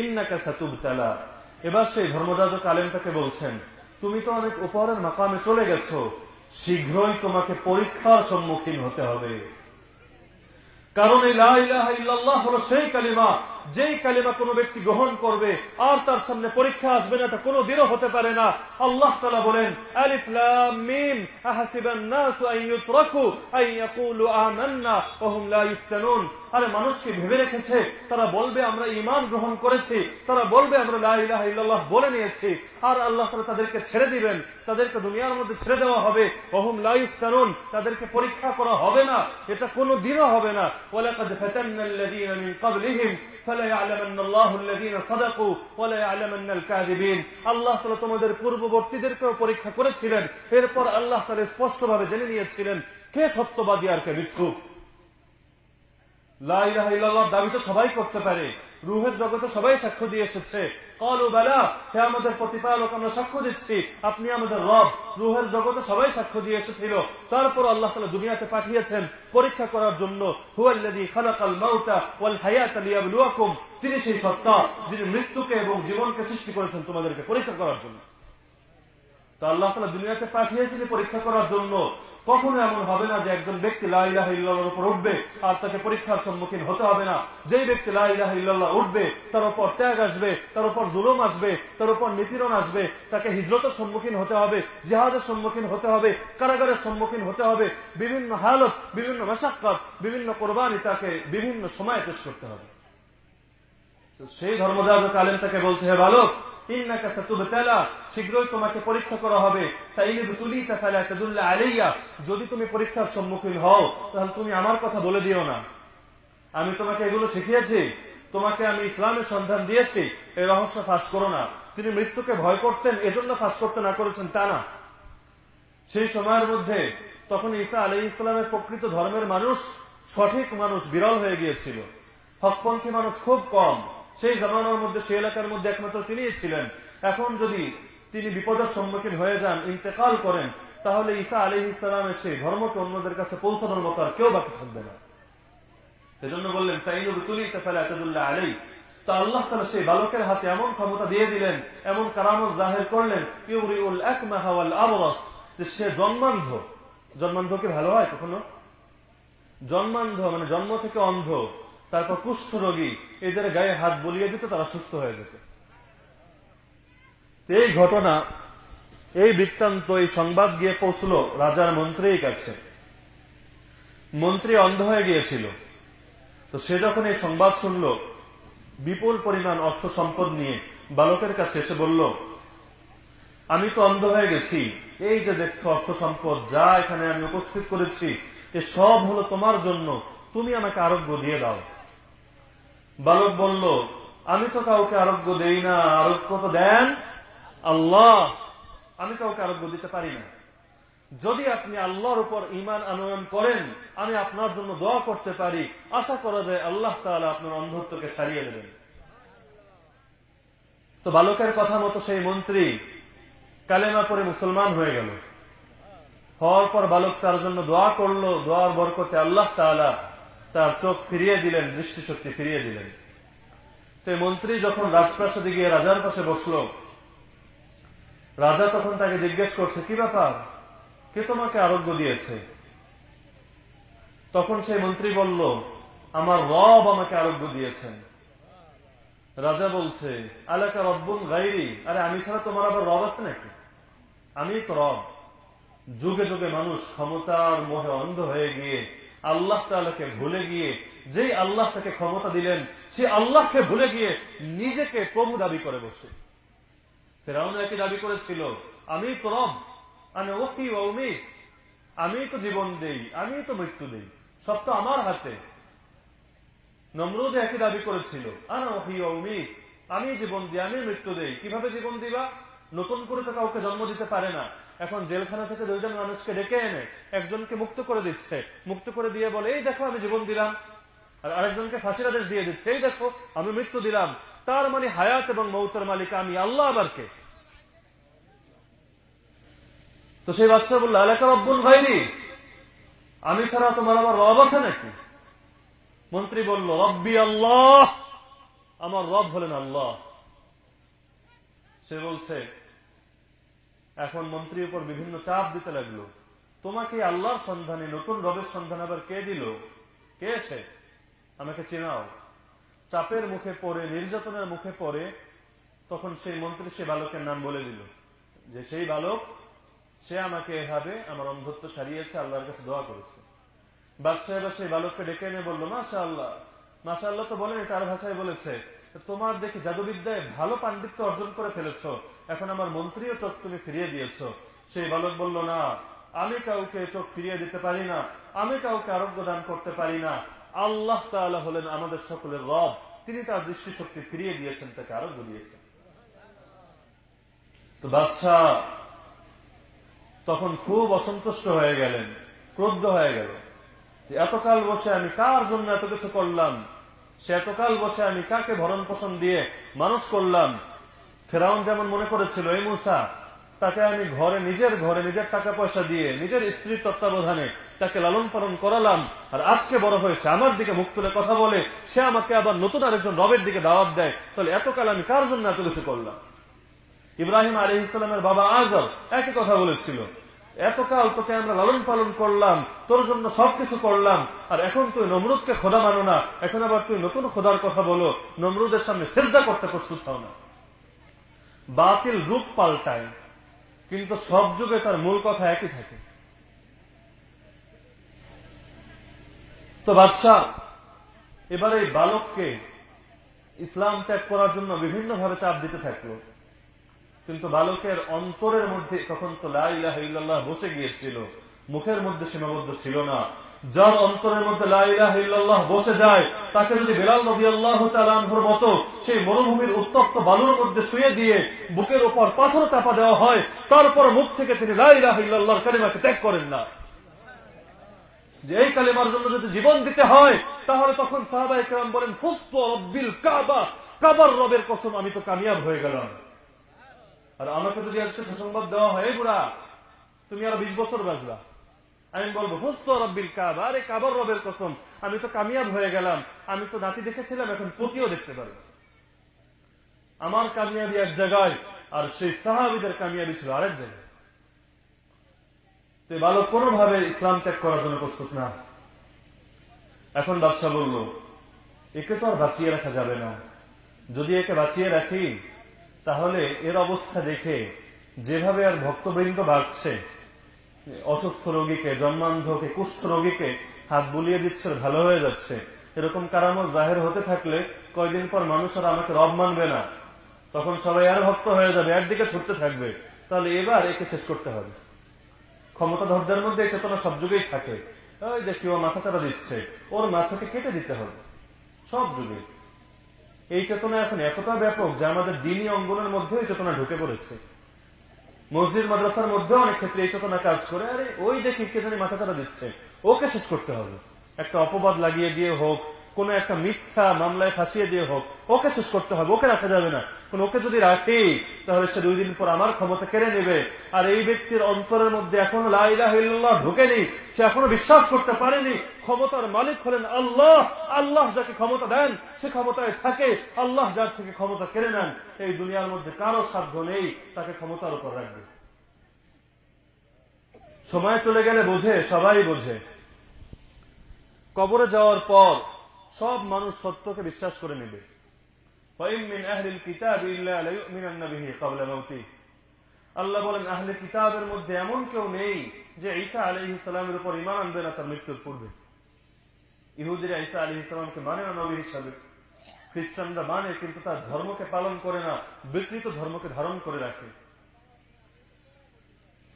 ইন্নাকা এবার সেই ধর্মযাজক আলেমটাকে বলছেন, তুমি তো অনেক উপহারের মাকামে চলে গেছো, শীঘ্রই তোমাকে পরীক্ষার সম্মুখীন হতে হবে। কারণ এই লাহ হল সেই কালিমা যেই কালিমা কোনো ব্যক্তি গ্রহণ করবে, আর তার সামনে পরীক্ষা আসবে না, এটা কোনো দিনও হতে পারে না। আল্লাহ তালা বলেন আলিফলামিম ভেবে রেখেছে? তারা বলবে, আমরা ইমান গ্রহণ করেছি। তারা বলবে, আমরা বলে নিয়েছি। আর আল্লাহ তাদেরকে ছেড়ে দিবেন। তাদেরকে দুনিয়ার মধ্যে ছেড়ে দেওয়া হবে। ওহম লাইফতানুন তাদেরকে পরীক্ষা করা হবে না। এটা কোনো দিনও হবে না। فليعلمن الله الذين صدقوا وليعلمن الكاذبين আল্লাহ তাআলা তোমাদের পূর্ববর্তীদেরকেও পরীক্ষা করেছিলেন এরপর আল্লাহ তাআলা স্পষ্টভাবে জেনে নিয়েছিলেন কে সত্যবাদী আর কে মিথ্যুক লা ইলাহা ইল্লাল্লাহ দাবি তো সবাই করতে পারে রুহের জগতে সবাই সাক্ষ্য দিয়ে এসেছে। কলু, বেলা, হে আমাদের প্রতিপালক, আমরা সাক্ষ্য দিচ্ছি। আপনি আমাদের রব। রুহের জগতে সবাই সাক্ষ্য দিয়ে এসেছিল। তারপর আল্লাহ তালা দুনিয়াতে পাঠিয়েছেন পরীক্ষা করার জন্য। তিনি সেই সত্তা যিনি মৃত্যুকে এবং জীবনকে সৃষ্টি করেছেন তোমাদেরকে পরীক্ষা করার জন্য। তা আল্লাহ তালা দুনিয়াতে পাঠিয়েছিলেন পরীক্ষা করার জন্য। কখনো এমন হবে না যে একজন ব্যক্তি লাইলাহ ইল্লাহর উপর উঠবে আর তাকে পরীক্ষার সম্মুখীন হতে হবে না। যেই ব্যক্তি লাইলাহ ইল্লাহ উঠবে, তার উপর ত্যাগ আসবে, তার উপর জুলুম আসবে, তার উপর নিপীড়ন আসবে, তাকে হিজরতের সম্মুখীন হতে হবে, জেহাদের সম্মুখীন হতে হবে, কারাগারের সম্মুখীন হতে হবে, বিভিন্ন হালত, বিভিন্ন মেশাক্কাত, বিভিন্ন কোরবানি তাকে বিভিন্ন সময় পেশ করতে হবে। সেই ধর্মযাজক আলেম তাকে বলছে, হে বালক শীঘ্রই তোমাকে পরীক্ষা করা হবে। যদি তুমি পরীক্ষার সম্মুখীন হও, তাহলে তুমি আমার কথা বলে দিও না। আমি তোমাকে এগুলো শিখিয়েছি। তোমাকে আমি ইসলামের সন্ধান দিয়েছি। এই রহস্য ফাঁস করো না। তিনি মৃত্যুকে ভয় করতেন, এজন্য ফাঁস করতে না করেছেন তা না। সেই সময়ের মধ্যে তখন ঈসা আলী ইসলামের প্রকৃত ধর্মের মানুষ, সঠিক মানুষ বিরল হয়ে গিয়েছিল। হকপন্থী মানুষ খুব কম। সেই জামানার মধ্যে, সেই এলাকার মধ্যে একমাত্র তিনিই ছিলেন। এখন যদি তিনি বিপদের সম্মুখীন হয়ে যান, ইন্তেকাল করেন, তাহলে ঈসা আলী ইসলামের সেই ধর্মকে অন্যদের কাছে পৌঁছানোর মতো আর কেউ বাকি থাকবে না। এজন্য বললেন তাইনুর তুলি তাফালে আতাদুল্লাহ আলী তো আল্লাহ তালা সেই বালকের হাতে এমন ক্ষমতা দিয়ে দিলেন, এমন কারামত জাহের করলেন যে সে জন্মান্ধ। জন্মান্ধ কি ভালো হয় কখনো? জন্মান্ধ মানে জন্ম থেকে অন্ধ। তারপর কুষ্ঠ রোগী, এদের গায়ে হাত বলিয়ে দিত তারা সুস্থ হয়ে যেত। এই ঘটনা, এই বৃত্তান্ত, এই সংবাদ গিয়ে পৌঁছল রাজার মন্ত্রীর কাছে। মন্ত্রী অন্ধ হয়ে গিয়েছিল। তো সে যখন এই সংবাদ শুনল, বিপুল পরিমাণ অর্থ সম্পদ নিয়ে বালকের কাছে এসে বলল, আমি তো অন্ধ হয়ে গেছি। এই যে দেখছ অর্থ সম্পদ, যা এখানে আমি উপস্থিত করেছি, এ সব হলো তোমার জন্য। তুমি আমাকে আরোগ্য দিয়ে দাও। বালক বলল, আমি তো কাউকে আরোগ্য দেই না, আরোগ্য তো দেন আল্লাহ। আমি কাউকে আরোগ্য দিতে পারি না। যদি আপনি আল্লাহর উপর ইমান আনয়ন করেন, আমি আপনার জন্য দোয়া করতে পারি। আশা করা যায় আল্লাহ তাহলে আপনার অন্ধত্বকে সারিয়ে দেবেন তো বালকের কথা মতো সেই মন্ত্রী কালেমা করে মুসলমান হয়ে গেল। হওয়ার পর বালক তার জন্য দোয়া করল, দোয়ার বরকতে আল্লাহ তালা তার চোখ ফিরিয়ে দিলেন, দৃষ্টিশক্তি ফিরিয়ে দিলেন। তো মন্ত্রী যখন রাজপ্রাসাদে গিয়ে রাজার পাশে বসল, রাজা তখন তাকে জিজ্ঞেস করছে, কি ব্যাপার? কে তোমাকে আরোগ্য দিয়েছে? তখন সেই মন্ত্রী বলল, আমার রব আমাকে আরোগ্য দিয়েছেন। রাজা বলছে, আলাকা রব্বুন গাইরি? আরে, আমি ছাড়া তোমার আবার রব আছে নাকি? আমি তো রব। যুগে যুগে মানুষ ক্ষমতার মোহে অন্ধ হয়ে গিয়ে আল্লাহ তালাকে ভুলে গিয়ে যেই আল্লাহ তাকে ক্ষমতা দিলেন, সে আল্লাহকে ভুলে গিয়ে নিজেকে প্রভু দাবি করে বসে ফেরাউন একই দাবি করেছিল, আমি তো রব, আমি ওকি ওমি আমি তো জীবন দেই, আমি তো মৃত্যু দেই, সব তো আমার হাতে। নমরুদ একই দাবি করেছিল, আনা ওহি ওমি আমি জীবন দিই, আমি মৃত্যু দেই, কীভাবে জীবন দিবা? নতুন করে তো কাউকে জন্ম দিতে পারে না। এখন জেলখানা থেকে দুইজন মানুষকে ডেকে এনে একজনকে মুক্ত করে দিচ্ছে। মুক্ত করে দিয়ে বলে, এই দেখো, আমি জীবন দিলাম। আর আরেকজনকে ফাঁসির আদেশ দিয়ে দিচ্ছে, এই দেখো, আমি মৃত্যু দিলাম। তার মানে হায়াত এবং মৌতের মালিক আমি আল্লাহ আবার কে তো সেই বাচ্চা বলল এলাকার অব্বুল ভাইনি আমি ছাড়া তোমার আমার রব আছে নাকি? মন্ত্রী বলল, রব্বি আল্লাহ, আমার রব হলেন আল্লাহ। সে বলছে, এখন মন্ত্রীর উপর বিভিন্ন চাপ দিতে লাগল। তোমাকে আল্লাহর সন্ধানে, নতুন রবের সন্ধান আবার কে দিল? কে এসে আমাকে চেনাও। চাপের মুখে পড়ে, নির্যাতনের মুখে পড়ে, তখন সেই মন্ত্রী সে বালকের নাম বলে দিল। যে সেই বালক, সে আমাকে এভাবে আমার অন্ধত্ব সারিয়েছে, আল্লাহর কাছে দোয়া করেছে। বাদশাহ সেই বালককে ডেকে এনে বলল মাসা আল্লাহ মাসা আল্লাহ তো বলেনি, তার ভাষায় বলেছে। তোমার দেখি জাদুবিদ্যায় ভালো পাণ্ডিত্য অর্জন করে ফেলেছ। এখন আমার মন্ত্রীও চোখ তুমি ফিরিয়ে দিয়েছ। সেই বালক বলল, না, আমি কাউকে চোখ ফিরিয়ে দিতে পারি না, আমি কাউকে আরোগ্য দান করতে পারি না। আল্লাহ তাআলা হলেন আমাদের সকলের রব, তিনি তার দৃষ্টিশক্তি ফিরিয়ে দিয়েছেন, তাকে আরোগ্য দিয়েছেন। তো বাদশাহ তখন খুব অসন্তুষ্ট হয়ে গেলেন ক্রোধ হয়ে গেল। এতকাল বসে আমি কার জন্য এত কিছু করলাম? সে এতকাল বসে আমি কাকে ভরণ পোষণ দিয়ে মানুষ করলাম? ফেরাউন যেমন মনে করেছিল, এই মুসা, তাকে আমি ঘরে, নিজের ঘরে, নিজের টাকা পয়সা দিয়ে, নিজের স্ত্রীর তত্ত্বাবধানে তাকে লালন পালন করালাম, আর আজকে বড় হয়ে সে আমার দিকে মুখ তুলে কথা বলে, সে আমাকে আবার নতুন আরেকজন রবের দিকে দাওয়াত দেয়, তাহলে এতকাল আমি কার জন্য এত কিছু করলাম? ইব্রাহিম আলী ইসলামের বাবা আজর একই কথা বলেছিল এতকাল তোকে আমরা লালন পালন করলাম, তোর জন্য সবকিছু করলাম, আর এখন তুই নমরুদকে খোদা মানো না, এখন আবার তুই নতুন খোদার কথা বলো, নমরুদের সামনে শ্রদ্ধা করতে প্রস্তুত হও না। বাতিল রূপ পাল্টায়, কিন্তু সব যুগে তার মূল কথা একই থাকে। তো বাদশাহ, এবার এই বালককে ইসলাম ত্যাগ করার জন্য বিভিন্নভাবে চাপ দিতে থাকল। কিন্তু বালকের অন্তরের মধ্যে তখন তো লাইলাহ বসে গিয়েছিল, মুখের মধ্যে সীমাবদ্ধ ছিল না। যার অন্তরের মধ্যে লাইলাহ বসে যায়, তাকে যদি বেলাল নদী আল্লাহ তালানহর মতো সেই মরুভূমির উত্তপ্ত বালুর মধ্যে শুয়ে দিয়ে বুকের উপর পাথর চাপা দেওয়া হয়, তারপর মুখ থেকে তিনি লাইলাহ কালিমাকে ত্যাগ করেন না। যে এই কালেমার জন্য যদি জীবন দিতে হয়, তাহলে তখন সাহাবা একরাম বলেন, ফুস্ত কাবা, কাবার রবের কসম, আমি তো কামিয়াব হয়ে গেলাম। আর আমাকে যদি আজকে সুসংবাদ দেওয়া হয় বুড়া, তুমি আরও বিশ বছর বাঁচবা। আমি বলব, ফুস্ত রব্বিল কাবা। আরে, কাবার রবের কসম, আমি তো কামিয়াব হয়ে গেলাম। আমি তো নাতি দেখেছিলাম, এখন পতিও দেখতে পারব আমার কামিয়াবি এক জায়গায়, আর সেই সাহাবিদের কামিয়াবি ছিল আরেক জায়গায়। তো বালক কোনোভাবে ইসলাম ত্যাগ করার জন্য প্রস্তুত না। এখন বাদশাহ বলল, একে তো আর বাঁচিয়ে রাখা যাবে না। যদি একে বাঁচিয়ে রাখি তাহলে এর অবস্থা দেখে যেভাবে আর ভক্তবৃন্দ বাড়ছে, অসুস্থ রোগীকে, জন্মান্ধকে, কুষ্ঠ রোগীকে হাত বুলিয়ে দিচ্ছে ভালো হয়ে যাচ্ছে, এরকম কারামত জাহের হতে থাকলে কয়দিন পর মানুষ আর আমাকে রব মানবে না। তখন সবাই আর ভক্ত হয়ে যাবে একদিকে ছুটতে থাকবে। তাহলে এবার একে শেষ করতে হবে। ক্ষমতা ক্ষমতাধরদের মধ্যে এই চেতনা সব যুগেই থাকে। ওই দেখি ও মাথা চাপা দিচ্ছে, ওর মাথাকে কেটে দিতে হবে। সব যুগে। এই চেতনা এখন এতটা ব্যাপক যে আমাদের দিনই অঙ্গনের মধ্যে এই চেতনা ঢুকে পড়েছে। মসজিদ, মাদ্রাসার মধ্যে অনেক ক্ষেত্রে এই চেতনা কাজ করে। আরে, ওই দেখি কে জানি মাথা চাড়া দিচ্ছে। ওকে শেষ করতে হবে। একটা অপবাদ লাগিয়ে দিয়ে হোক, কোন একটা মিথ্যা মামলায় ফাঁসিয়ে দিয়ে হোক, ওকে শেষ করতে হবে। ওকে রাখা যাবে না। কোন ওকে যদি রাখি, তাহলে সে দুই দিন পর আমার ক্ষমতা কেড়ে নেবে। আর এই ব্যক্তির অন্তরের মধ্যে এখনও লাইলাহ ঢুকেনি, সে এখনও বিশ্বাস করতে পারেনি। ক্ষমতার মালিক হলেন আল্লাহ। আল্লাহ যাকে ক্ষমতা দেন, সে ক্ষমতায় থাকে। আল্লাহ যার থেকে ক্ষমতা কেড়ে নেন, এই দুনিয়ার মধ্যে কারও সাধ্য নেই তাকে ক্ষমতার উপর রাখবে। সময় চলে গেলে বোঝে, সবাই বোঝে। কবরে যাওয়ার পর সব মানুষ সত্যকে বিশ্বাস করে নেবে। আল্লাহ বলেন, আহলে কিতাবের মধ্যে এমন কেউ নেই যে ঈসা আলহ ইসলামের উপর ইমান আনবে না তার মৃত্যুর পূর্বে। ইহুদিরা ঈসা আলহ ইসলামকে মানে না নবী হিসাবে। খ্রিস্টানরা মানে কিন্তু তার ধর্মকে পালন করে না, বিকৃত ধর্মকে ধারণ করে রাখে।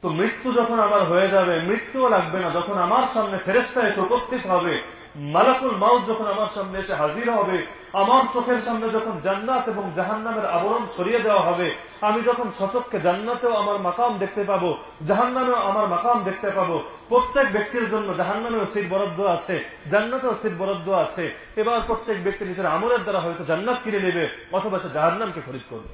তো মৃত্যু যখন আমার হয়ে যাবে, মৃত্যুও লাগবে না যখন আমার সামনে ফেরেস্তা এসে উপস্থিত হবে মালাকুল মাউদ যখন আমার সামনে এসে হাজির হবে, আমার চোখের সামনে যখন জান্নাত এবং জাহান্নামের আবরণ সরিয়ে দেওয়া হবে, আমি যখন সচককে জান্নাতেও আমার মাকাম দেখতে পাবো, জাহান্নামেও আমার মাকাম দেখতে পাবো, প্রত্যেক ব্যক্তির জন্য জাহান্নামেও সিট বরাদ্দ আছে, জান্নাতেও সিট বরাদ্দ আছে, এবার প্রত্যেক ব্যক্তি নিজের আমলের দ্বারা হয়তো জান্নাত কিনে নেবে অথবা সে জাহান্নামকে খরিদ করবে।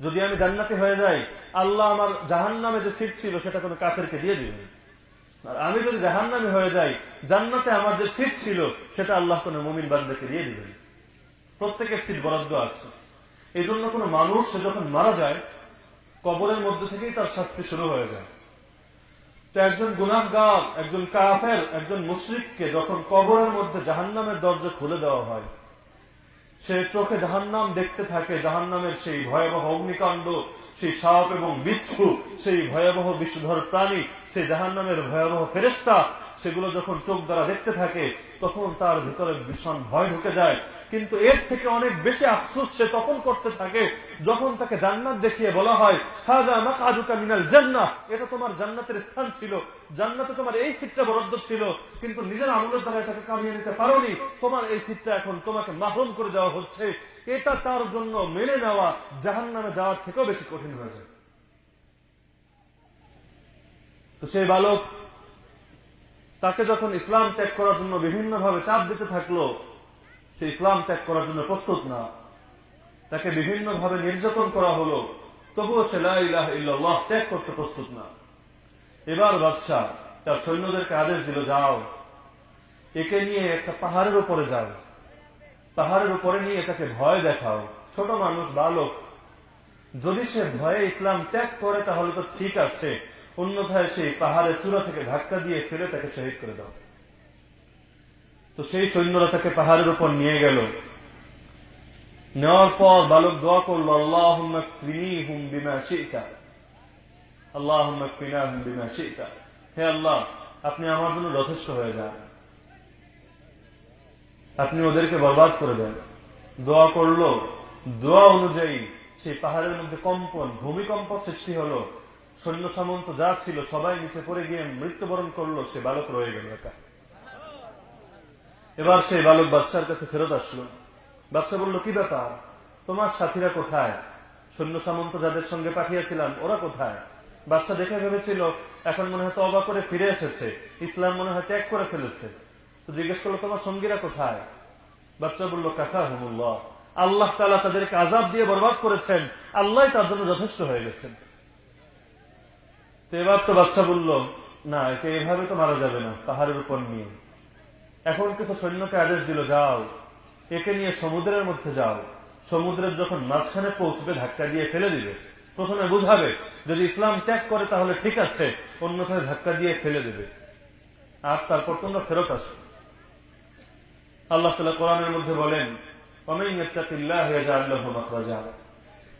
যদি আমি জান্নাতে হয়ে যাই, আল্লাহ আমার জাহান নামে যে সিট ছিল সেটা কোনো কাফেরকে দিয়ে দিবেন। আমি যদি জাহান নামে হয়ে যাই, জান্নাতে আমার যে সিট ছিল, সেটা আল্লাহ কোনো মমিন বান্দাকে দিয়ে দিবেন। প্রত্যেকের সিট বরাদ্দ আছে। এই জন্য কোন মানুষ, সে যখন মারা যায়, কবরের মধ্যে থেকেই তার শাস্তি শুরু হয়ে যায়। তো একজন গুনাহগার, একজন কাফের, একজন মুশ্রিককে যখন কবরের মধ্যে জাহান্নামের দরজা খুলে দেওয়া হয়, সে চোখে জাহান্নাম দেখতে থাকে। জাহান্নামের সেই ভয়াবহ অগ্নিকাণ্ড সেই সাপ এবং বিচ্ছু সেই ভয়াবহ বিশ্বধর প্রাণী সেই জাহান নামের ভয়াবহ ফেরেস্তা সেগুলো যখন চোখ দ্বারা দেখতে থাকে, তখন তার ভিতরে ভীষণ ভয় ঢুকে যায়। কিন্তু এর থেকে অনেক বেশি আফসোস সে তখন করতে থাকে, যখন তাকে জান্নাত দেখিয়ে বলা হয় মিনাল জান্না এটা তোমার জান্নাতের স্থান ছিল। জান্নাতে তোমার এই সিটটা বরাদ্দ ছিল, কিন্তু নিজের আমলের দ্বারা এটাকে কামিয়ে নিতে পারোনি। তোমার এই সিটটা এখন তোমাকে মাহরুম করে দেওয়া হচ্ছে। এটা তার জন্য মেনে নেওয়া জাহান নামে যাওয়ার থেকেও বেশি কঠিন হয়ে যায়। তো সেই বালক তাকে যখন ইসলাম ত্যাগ করার জন্য বিভিন্নভাবে চাপ দিতে থাকল, সে ইসলাম ত্যাগ করার জন্য প্রস্তুত না। তাকে বিভিন্নভাবে নির্যাতন করা হলো, তবুও সে লাহ ত্যাগ করতে প্রস্তুত না। এবার বাদশাহ তার সৈন্যদেরকে আদেশ দিল, যাও। একে নিয়ে একটা পাহাড়ের উপরে যাও। পাহাড়ের উপরে নিয়ে তাকে ভয় দেখাও। ছোট মানুষ, বালক, যদি সে ভয়ে ইসলাম ত্যাগ করে, তাহলে তো ঠিক আছে। অন্যথায় সেই পাহাড়ের চূড়া থেকে ধাক্কা দিয়ে ফেলে তাকে শহীদ করে দাও। তো সেই সৈন্যরা তাকে পাহাড়ের উপর নিয়ে গেল। নেওয়ার পর বালক দোয়া করল আল্লাহ হুম বিমা শিকা আল্লাহ হুম শিকা হে আল্লাহ, আপনি আমার জন্য যথেষ্ট হয়ে যান। আপনি ওদেরকে বরবাদ করে দেন। দোয়া করল। দোয়া অনুযায়ী সেই পাহাড়ের মধ্যে কম্পন, ভূমিকম্প সৃষ্টি হল। সৈন্য সামন্ত যা ছিল সবাই নিচে পড়ে গিয়ে মৃত্যুবরণ করল, সে বালক রয়ে গেল একা। এবার সেই বালক বাদশার কাছে ফেরত আসলো। বাদশাহ বলল, কি ব্যাপার? তোমার সাথীরা কোথায়? সৈন্য সামন্ত যাদের সঙ্গে পাঠিয়েছিলাম, ওরা কোথায়? বাচ্চা দেখে ভেবেছিল, এখন মনে হয় তবা করে ফিরে এসেছে। ইসলাম মনে হয় ত্যাগ করে ফেলেছে। তো জিজ্ঞেস করল, তোমার সঙ্গীরা কোথায়? বাচ্চা বলল কাফা হুমুল্লাহ আল্লাহ তালা তাদেরকে আজাব দিয়ে বরবাদ করেছেন। আল্লাহ তার জন্য যথেষ্ট হয়ে গেছেন। তো এবার তো বাদশাহ বলল, না, একে এভাবে তো মারা যাবে না, পাহাড়ের উপর নিয়ে। এখন কিন্তু সৈন্যকে আদেশ দিল, যাও, একে নিয়ে সমুদ্রের মধ্যে যাও। সমুদ্রের যখন মাঝখানে পৌঁছবে, ধাক্কা দিয়ে ফেলে দিবে। প্রথমে বুঝাবে, যদি ইসলাম ত্যাগ করে, তাহলে ঠিক আছে, অন্যথায় ধাক্কা দিয়ে ফেলে দেবে। আর তারপর তোমরা ফেরত আসো। আল্লাহ তালা কোরআনের মধ্যে বলেন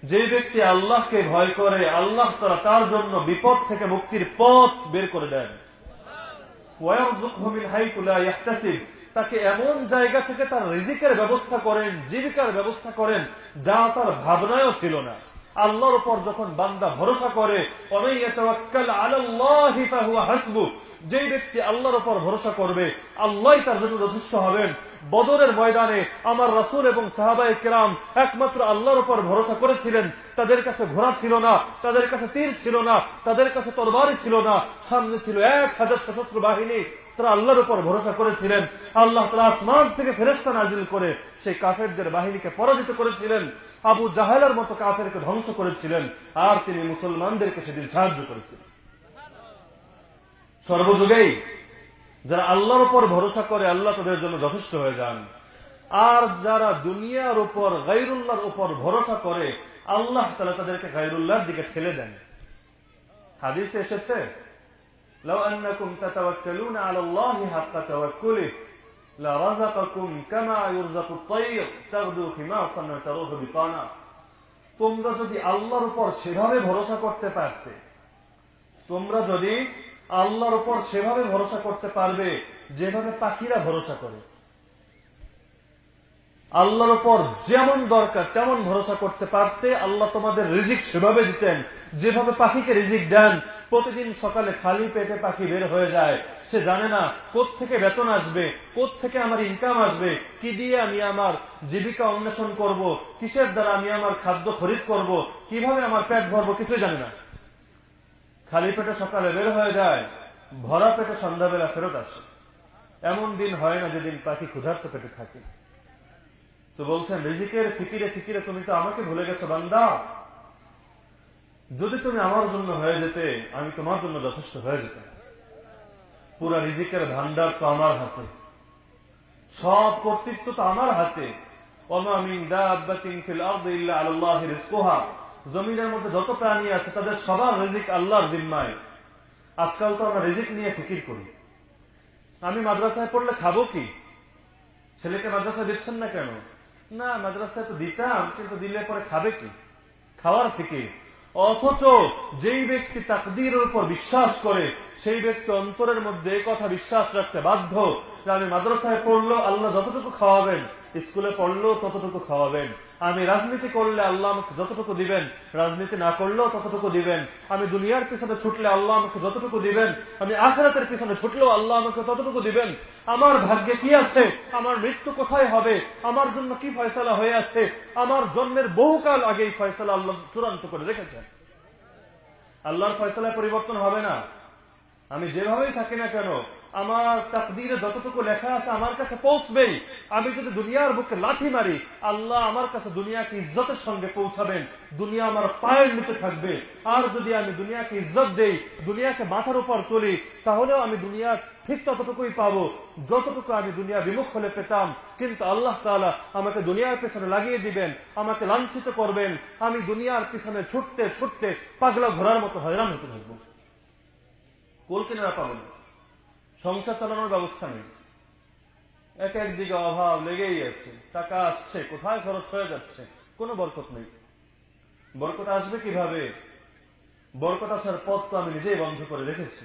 যে ব্যক্তি আল্লাহকে ভয় করে, আল্লাহ তারা তার জন্য বিপদ থেকে মুক্তির পথ বের করে দেন। তাকে এমন জায়গা থেকে তার রিজিকের ব্যবস্থা করেন, জীবিকার ব্যবস্থা করেন, যা তার ভাবনায়ও ছিল না। আল্লাহর উপর যখন বান্দা ভরসা করে হাসবু যেই ব্যক্তি আল্লাহর উপর ভরসা করবে আল্লাহ তার জন্য যথেষ্ট হবেন। বদরের ময়দানে আমার রাসুল এবং সাহাবাই কেরাম একমাত্র আল্লাহর উপর ভরসা করেছিলেন। তাদের কাছে ঘোড়া ছিল না, তাদের কাছে তীর ছিল না, তাদের কাছে তরবারি ছিল না, সামনে ছিল এক হাজার সশস্ত্র বাহিনী। তারা আল্লাহর উপর ভরসা করেছিলেন। আল্লাহ তালা আসমান থেকে ফেরেস্তা নাজিল করে সেই কাফেরদের বাহিনীকে পরাজিত করেছিলেন। আবু জাহেলার মতো কাফেরকে ধ্বংস করেছিলেন। আর তিনি মুসলমানদেরকে সেদিন সাহায্য করেছিলেন। সর্বযুগেই যারা আল্লাহর উপর ভরসা করে আল্লাহ তাদের জন্য যথেষ্ট হয়ে যান আর যারা দুনিয়ার উপর গাইরুল্লাহর উপর ভরসা করে আল্লাহ তালা তাদেরকে গাইরুল্লাহর দিকে ঠেলে দেন হাদিসে এসেছে لو أنكم تتوكلون على الله حق توكله لرزقكم كما يرزق الطير تغدو خماصا وتروح بطانا তোমরা যদি আল্লাহর উপর সেভাবে ভরসা করতে পারতে তোমরা যদি আল্লাহর উপর সেভাবে ভরসা করতে পারবে, যেভাবে পাখিরা ভরসা করে। আল্লাহর উপর যেমন দরকার তেমন ভরসা করতে পারতে আল্লাহ তোমাদের রিজিক সেভাবে দিতেন। যেভাবে পাখিকে রিজিক দেন, প্রতিদিন সকালে খালি পেটে পাখি বের হয়ে যায়। সে জানে না থেকে বেতন আসবে থেকে আমার ইনকাম আসবে, কি দিয়ে আমি আমার জীবিকা অন্বেষণ করব, কিসের দ্বারা আমি আমার খাদ্য খরিদ করব, কীভাবে আমার পেট ভরবো, কিছুই জানে না। খালি পেটে সকালে বের হয়ে যায়, ভরা পেটে সন্ধ্যাবেলা ফেরত আসে। এমন দিন হয় না যেদিন পাখি ক্ষুধার্ত পেটে থাকে। তো বলছেন, রিজিকের ফিকিরে ফিকিরে তুমি তো আমাকে ভুলে গেছো, বান্দা। যদি তুমি আমার জন্য হয়ে যেতে, আমি তোমার জন্য যথেষ্ট হয়ে যেতে পুরা রিজিকের ভান্ডার তো আমার হাতে। সব কর্তৃত্ব তো আমার হাতে। জমিনের মধ্যে যত প্রাণী আছে, তাদের সবার রিজিক আল্লাহর জিম্মায়। আজকাল তো আমরা রিজিক নিয়ে ফিকির করি। আমি মাদ্রাসায় পড়লে খাব কি? ছেলেকে মাদ্রাসায় দিচ্ছেন না কেন? না, মাদ্রাসায় তো দিতাম, কিন্তু দিলে পরে খাবে কি? খাওয়ার ফিকির। অথচ যেই ব্যক্তি তাকদিরের উপর বিশ্বাস করে, সেই ব্যক্তি অন্তরের মধ্যে কথা বিশ্বাস রাখতে বাধ্য যে আমি মাদ্রাসায় পড়ল আল্লাহ যতটুকু খাওয়াবেন, স্কুলে পড়লেও ততটুকু খাওয়াবেন। আমি রাজনীতি করলে আল্লাহ আমাকে যতটুকু দিবেন, রাজনীতি না করলেও ততটুকু দিবেন। আমি দুনিয়ার পিছনে ছুটলে আল্লাহ আমাকে যতটুকু দিবেন, আমি আখরাতের পিছনে ছুটলেও আল্লাহ আমাকে ততটুকু দিবেন। আমার ভাগ্যে কি আছে? আমার মৃত্যু কোথায় হবে? আমার জন্য কি ফয়সলা হয়ে আছে? আমার জন্মের বহুকাল আগেই ফয়সলা আল্লাহ চূড়ান্ত করে রেখেছেন। আল্লাহর ফয়সলায় পরিবর্তন হবে না। আমি যেভাবেই থাকি না কেন আমার তাকদিরে যতটুকু লেখা আছে আমার কাছে পৌঁছবেই। আমি যদি দুনিয়ার বুকে লাথি মারি, আল্লাহ আমার কাছে দুনিয়াকে ইজ্জতের সঙ্গে পৌঁছাবেন। দুনিয়া আমার পায়ের নিচে থাকবে। আর যদি আমি দুনিয়াকে ইজ্জত দেই, দুনিয়াকে মাথার উপর তুলি, তাহলেও আমি দুনিয়ার ঠিক ততটুকুই পাবো। যতটুকু আমি দুনিয়া বিমুখ হলে পেতাম, কিন্তু আল্লাহ তালা আমাকে দুনিয়ার পেছনে লাগিয়ে দিবেন, আমাকে লাঞ্ছিত করবেন। আমি দুনিয়ার পিছনে ছুটতে ছুটতে পাগলা ঘোরার মতো হয়রান হতে থাকব। কোল কিনারা পাবো না। সংসার চালানোর ব্যবস্থা নেই। এক একদিকে অভাব লেগেই আছে। টাকা আসছে, কোথায় খরচ হয়ে যাচ্ছে? কোনো বরকত নেই। বরকত আসবে কীভাবে? বরকত আসার পথ তো আমি নিজেই বন্ধ করে রেখেছি।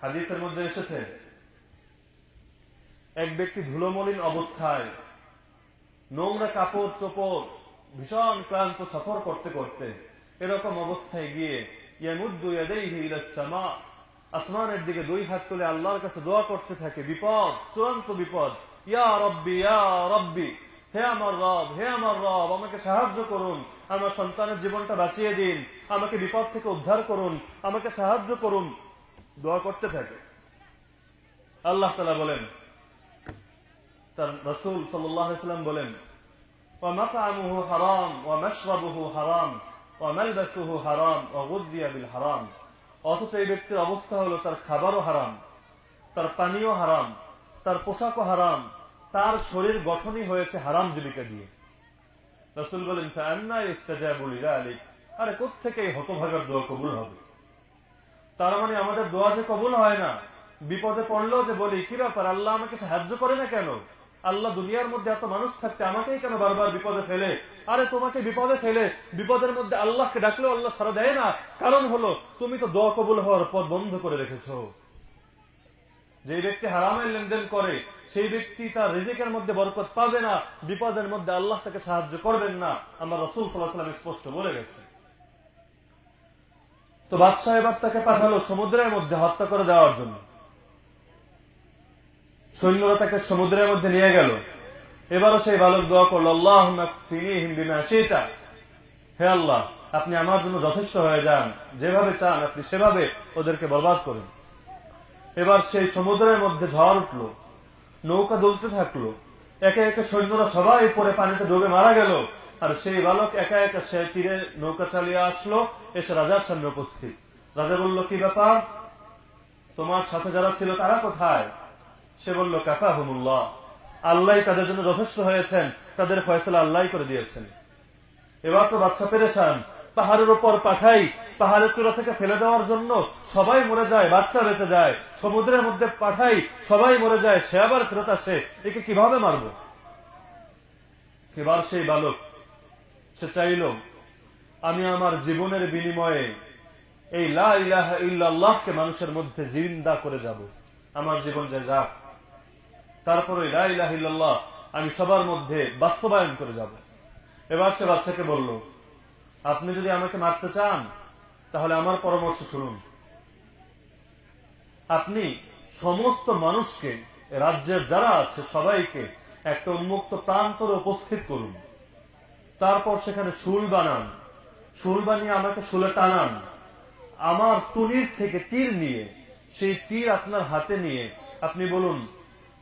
হাদিসের মধ্যে এসেছে, এক ব্যক্তি ধুলোমলিন অবস্থায় নোংরা কাপড়, চোপড়, ভীষণ ক্লান্ত সফর করতে করতে এরকম অবস্থায় গিয়ে ইয়ামুদ্দু ইয়াদাইহি ইলাস সামা আসমানের দিকে দুই হাত তুলে আল্লাহর কাছে দোয়া করতে থাকে, বিপদ, চূড়ান্ত বিপদ। ইয়া রব্বি ইয়া রব্বি, হে আমার রব, হে আমার রব, আমাকে সাহায্য করুন, আমার সন্তানের জীবনটা বাঁচিয়ে দিন, আমাকে বিপদ থেকে উদ্ধার করুন, আমাকে সাহায্য করুন। দোয়া করতে থাকে। আল্লাহ তালা বলেন, তার রসুল সাল্লাম বলেন হারাম হারাম ও মেলবাসু হারাম ও হারাম। অথচ এই ব্যক্তির অবস্থা হলো তার খাবারও হারাম, তার পানীয় হারাম, তার পোশাকও হারাম, তার শরীর গঠনই হয়েছে হারাম জীবিকা দিয়ে। রসুল বলেন আলিক আরে কোথেকে এই হতভাগার দোয়া কবুল হবে? তার মানে আমাদের দোয়া যে কবুল হয় না, বিপদে পড়ল যে বলি, কি ব্যাপার, আল্লাহ আমাকে সাহায্য করে না কেন? আল্লাহ দুনিয়ার মধ্যে এত মানুষ থাকতে আমাকেই কেন বারবার বিপদে ফেলে? আরে, তোমাকে বিপদে ফেলে। বিপদের মধ্যে আল্লাহকে ডাকলেও আল্লাহ সারা দেয় না। কারণ হলো, তুমি তো দোয়া কবুল হওয়ার পথ বন্ধ করে রেখেছ। যে ব্যক্তি হারামের লেনদেন করে, সেই ব্যক্তি তার রিজিকের মধ্যে বরকত পাবে না। বিপদের মধ্যে আল্লাহ তাকে সাহায্য করবেন না। আমার রসুল সাল্লাহ স্পষ্ট বলে গেছে তো বাদশাহ এবার তাকে পাঠালো সমুদ্রের মধ্যে হত্যা করে দেওয়ার জন্য। সৈন্যরা তাকে সমুদ্রের মধ্যে নিয়ে গেল। এবারও সেই বালক দোয়া করল আল্লাহ হে আল্লাহ, আপনি আমার জন্য যথেষ্ট হয়ে যান। যেভাবে চান, আপনি সেভাবে ওদেরকে বরবাদ করুন। এবার সেই সমুদ্রের মধ্যে ঝড় উঠল, নৌকা দুলতে থাকল। একে একে সৈন্যরা সবাই পরে পানিতে ডুবে মারা গেল। আর সেই বালক একা একা সে তীরে নৌকা চালিয়ে আসলো, এসে রাজার সামনে উপস্থিত। রাজা বলল, কি ব্যাপার? তোমার সাথে যারা ছিল তারা কোথায়? সে বলল কাফা হুমুল্লাহ আল্লাহ তাদের জন্য যথেষ্ট হয়েছেন, তাদের ফয়সলা আল্লাহ করে দিয়েছেন। এবার তো বাচ্চা পেরেছেন পাহাড়ের উপর পাঠাই, পাহাড়ের চূড়া থেকে ফেলে দেওয়ার জন্য সবাই মরে যায়, বাচ্চা বেঁচে যায়, সমুদ্রের মধ্যে পাঠাই, সবাই মরে যায়, সে আবার ফেরত আসে, একে কীভাবে মারব? এবার সেই বালক, সে চাইল, আমি আমার জীবনের বিনিময়ে এই লাহকে মানুষের মধ্যে জিন্দা করে যাব। আমার জীবন যে যাক তারপরে লাহ আমি সবার মধ্যে বাস্তবায়ন করে যাব। এবার সে বাচ্চাকে বলল, আপনি যদি আমাকে মারতে চান, তাহলে আমার পরামর্শ শুনুন। আপনি সমস্ত মানুষকে, রাজ্যের যারা আছে সবাইকে একটা উন্মুক্ত প্রান্তরে উপস্থিত করুন। তারপর সেখানে শুল বানান। শুল বানিয়ে আমাকে শুলে টানান। আমার তুনির থেকে তীর নিয়ে, সেই তীর আপনার হাতে নিয়ে আপনি বলুন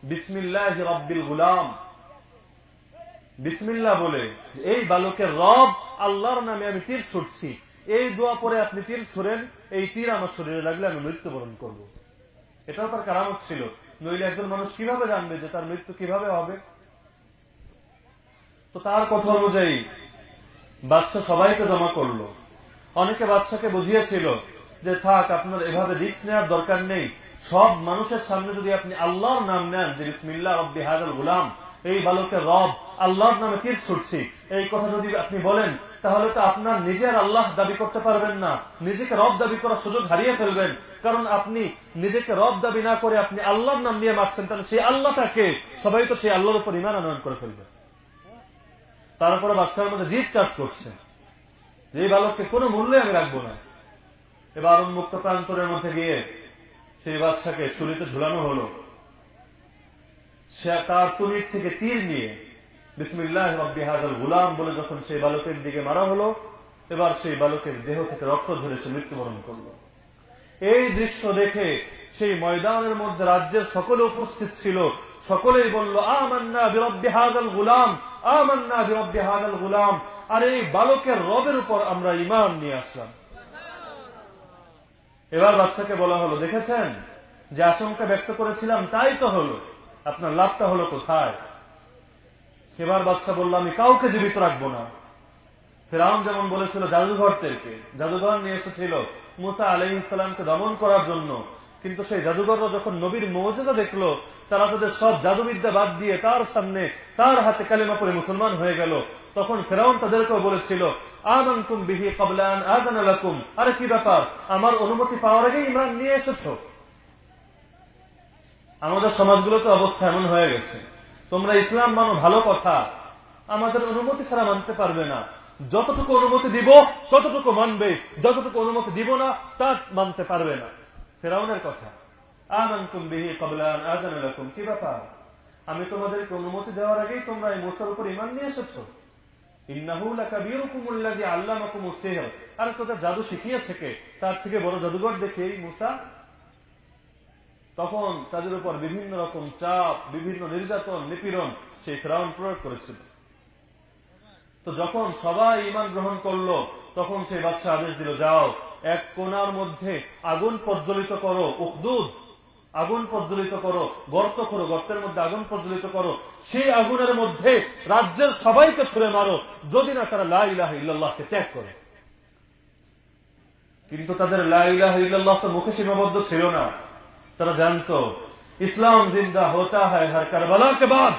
বিসমিল্লাহ রব্বিল গুলাম। বিসমিল্লা বলে এই বালকের রব আল্লাহর নামে আমি তীর ছুটছি এই দোয়া পরে আপনি তীর ছুড়েন, এই তীর আমার শরীরে লাগলে আমি মৃত্যুবরণ করব। এটাও তার কারামত ছিল। নইলে একজন মানুষ কীভাবে জানবে যে তার মৃত্যু কীভাবে হবে? তো তার কথা অনুযায়ী, বাদশাহ সবাইকে জমা করল। অনেকে বাদশাকে বুঝিয়েছিল যে থাক, আপনার এভাবে রিক্স নেওয়ার দরকার নেই। সব মানুষের সামনে যদি আপনি আল্লাহর নাম নেন যে বিসমিল্লা রব্বি হাজাল গুলাম, এই বালকের রব, আল্লাহর নামে তীর ছুটছি এই কথা যদি আপনি বলেন, তাহলে তো আপনার নিজের আল্লাহ দাবি করতে পারবেন না। নিজেকে রব দাবি করার সুযোগ হারিয়ে ফেলবেন। কারণ আপনি নিজেকে রব দাবি না করে আপনি আল্লাহর নাম নিয়ে মারছেন, তাহলে সেই আল্লাহটাকে সবাই তো সেই আল্লাহর উপর ইমান আনয়ন করে ফেলবে। তারপরে বাচ্চার মধ্যে জিদ কাজ করছে। যে বালককে কোনো মূল্যে আমি রাখব না। এবার উন্মুক্ত প্রান্তরের মধ্যে গিয়ে সেই বাচ্চাকে শুলিতে ঝুলানো হলো। সে তার তুলির থেকে তীর নিয়ে বিসমিল্লাহ রব্বি গুলাম বলে যখন সেই বালকের দিকে মারা হলো, এবার সেই বালকের দেহ থেকে রক্ত ঝরে সে মৃত্যুবরণ করল। এই দৃশ্য দেখে সেই ময়দানের মধ্যে রাজ্যের সকলে উপস্থিত ছিল। সকলেই বলল, আমান্না বিরব্বি হাজাল গুলাম, আমান্না বিরব্বি হাজাল গুলাম। আর এই বালকের রবের উপর আমরা ইমান নিয়ে আসলাম। এবার বাচ্চাকে বলা হলো, দেখেছেন? যে আশঙ্কা ব্যক্ত করেছিলাম, তাই তো হলো। আপনার লাভটা হলো কোথায়? এবার বাদশাহ বলল, আমি কাউকে জীবিত রাখব না। ফেরাউন যেমন বলেছিল জাদুঘরদেরকে জাদুঘর নিয়ে এসেছিল মুসা আলহ ইসলামকে দমন করার জন্য। কিন্তু সেই জাদুঘররা যখন নবীর মৌজুদা দেখল, তারা তাদের সব জাদুবিদ্যা বাদ দিয়ে তার সামনে, তার হাতে কালিমা পরে মুসলমান হয়ে গেল। তখন ফেরাউন তাদেরকেও বলেছিল বিহি কবলান আদান আলাকুম আরে কি ব্যাপার? আমার অনুমতি পাওয়ার আগে ইমরান নিয়ে এসেছ। আমাদের সমাজগুলোতে অবস্থা এমন হয়ে গেছে। তোমরা ইসলাম মানো, ভালো কথা। আমাদের অনুমতি ছাড়া মানতে পারবে না। যতটুকু অনুমতি দিব, ততটুকু মানবে। যতটুকু অনুমতি দিব না, তা মানতে পারবে না। ফেরাউনের কথা। আমান্তুম বিহি কবলান আদান আলাকুম কি ব্যাপার? আমি তোমাদেরকে অনুমতি দেওয়ার আগেই তোমরা এই মুসার উপর ইমান নিয়ে এসেছ। তখন তাদের উপর বিভিন্ন রকম চাপ, বিভিন্ন নির্যাতন, নিপীড়ন সেই ফেরাউন প্রয়োগ করেছিল। তো যখন সবাই ইমান গ্রহণ করল, তখন সেই বাদশাহ আদেশ দিল, যাও, এক কোনার মধ্যে আগুন প্রজ্বলিত করো, উখদুদ। আগুন প্রজ্বলিত করো, গর্ত করো, গর্তের মধ্যে আগুন প্রজ্বলিত করো। সেই আগুনের মধ্যে রাজ্যের সবাইকে ছুড়ে মারো, যদি না তারা লাহ ইল্লাহকে ত্যাগ করে। কিন্তু তাদের লাহ ইল্লাহ তো মুখে সীমাবদ্ধ ছিল না। তারা জানত, ইসলাম জিন্দা হতা হয় হর কারবালার বাদ।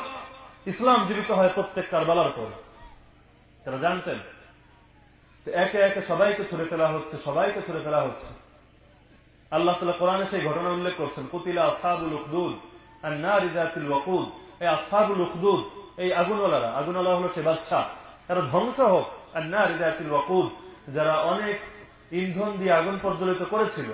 ইসলাম জীবিত হয় প্রত্যেক কারবালার পর তারা জানতেন একে একে সবাইকে ছুড়ে ফেলা হচ্ছে, সবাইকে ছুড়ে ফেলা হচ্ছে। আল্লাহ তালা কোরআনে সেই ঘটনা উল্লেখ করছেন, কুতিলা আসাবুল উকদুদ আর এই এই আগুনওয়ালারা, আগুনওয়ালা হলো সে বাদশাহ। তারা ধ্বংস হোক আর না রিজাতুল যারা অনেক ইন্ধন দিয়ে আগুন প্রজ্বলিত করেছিল।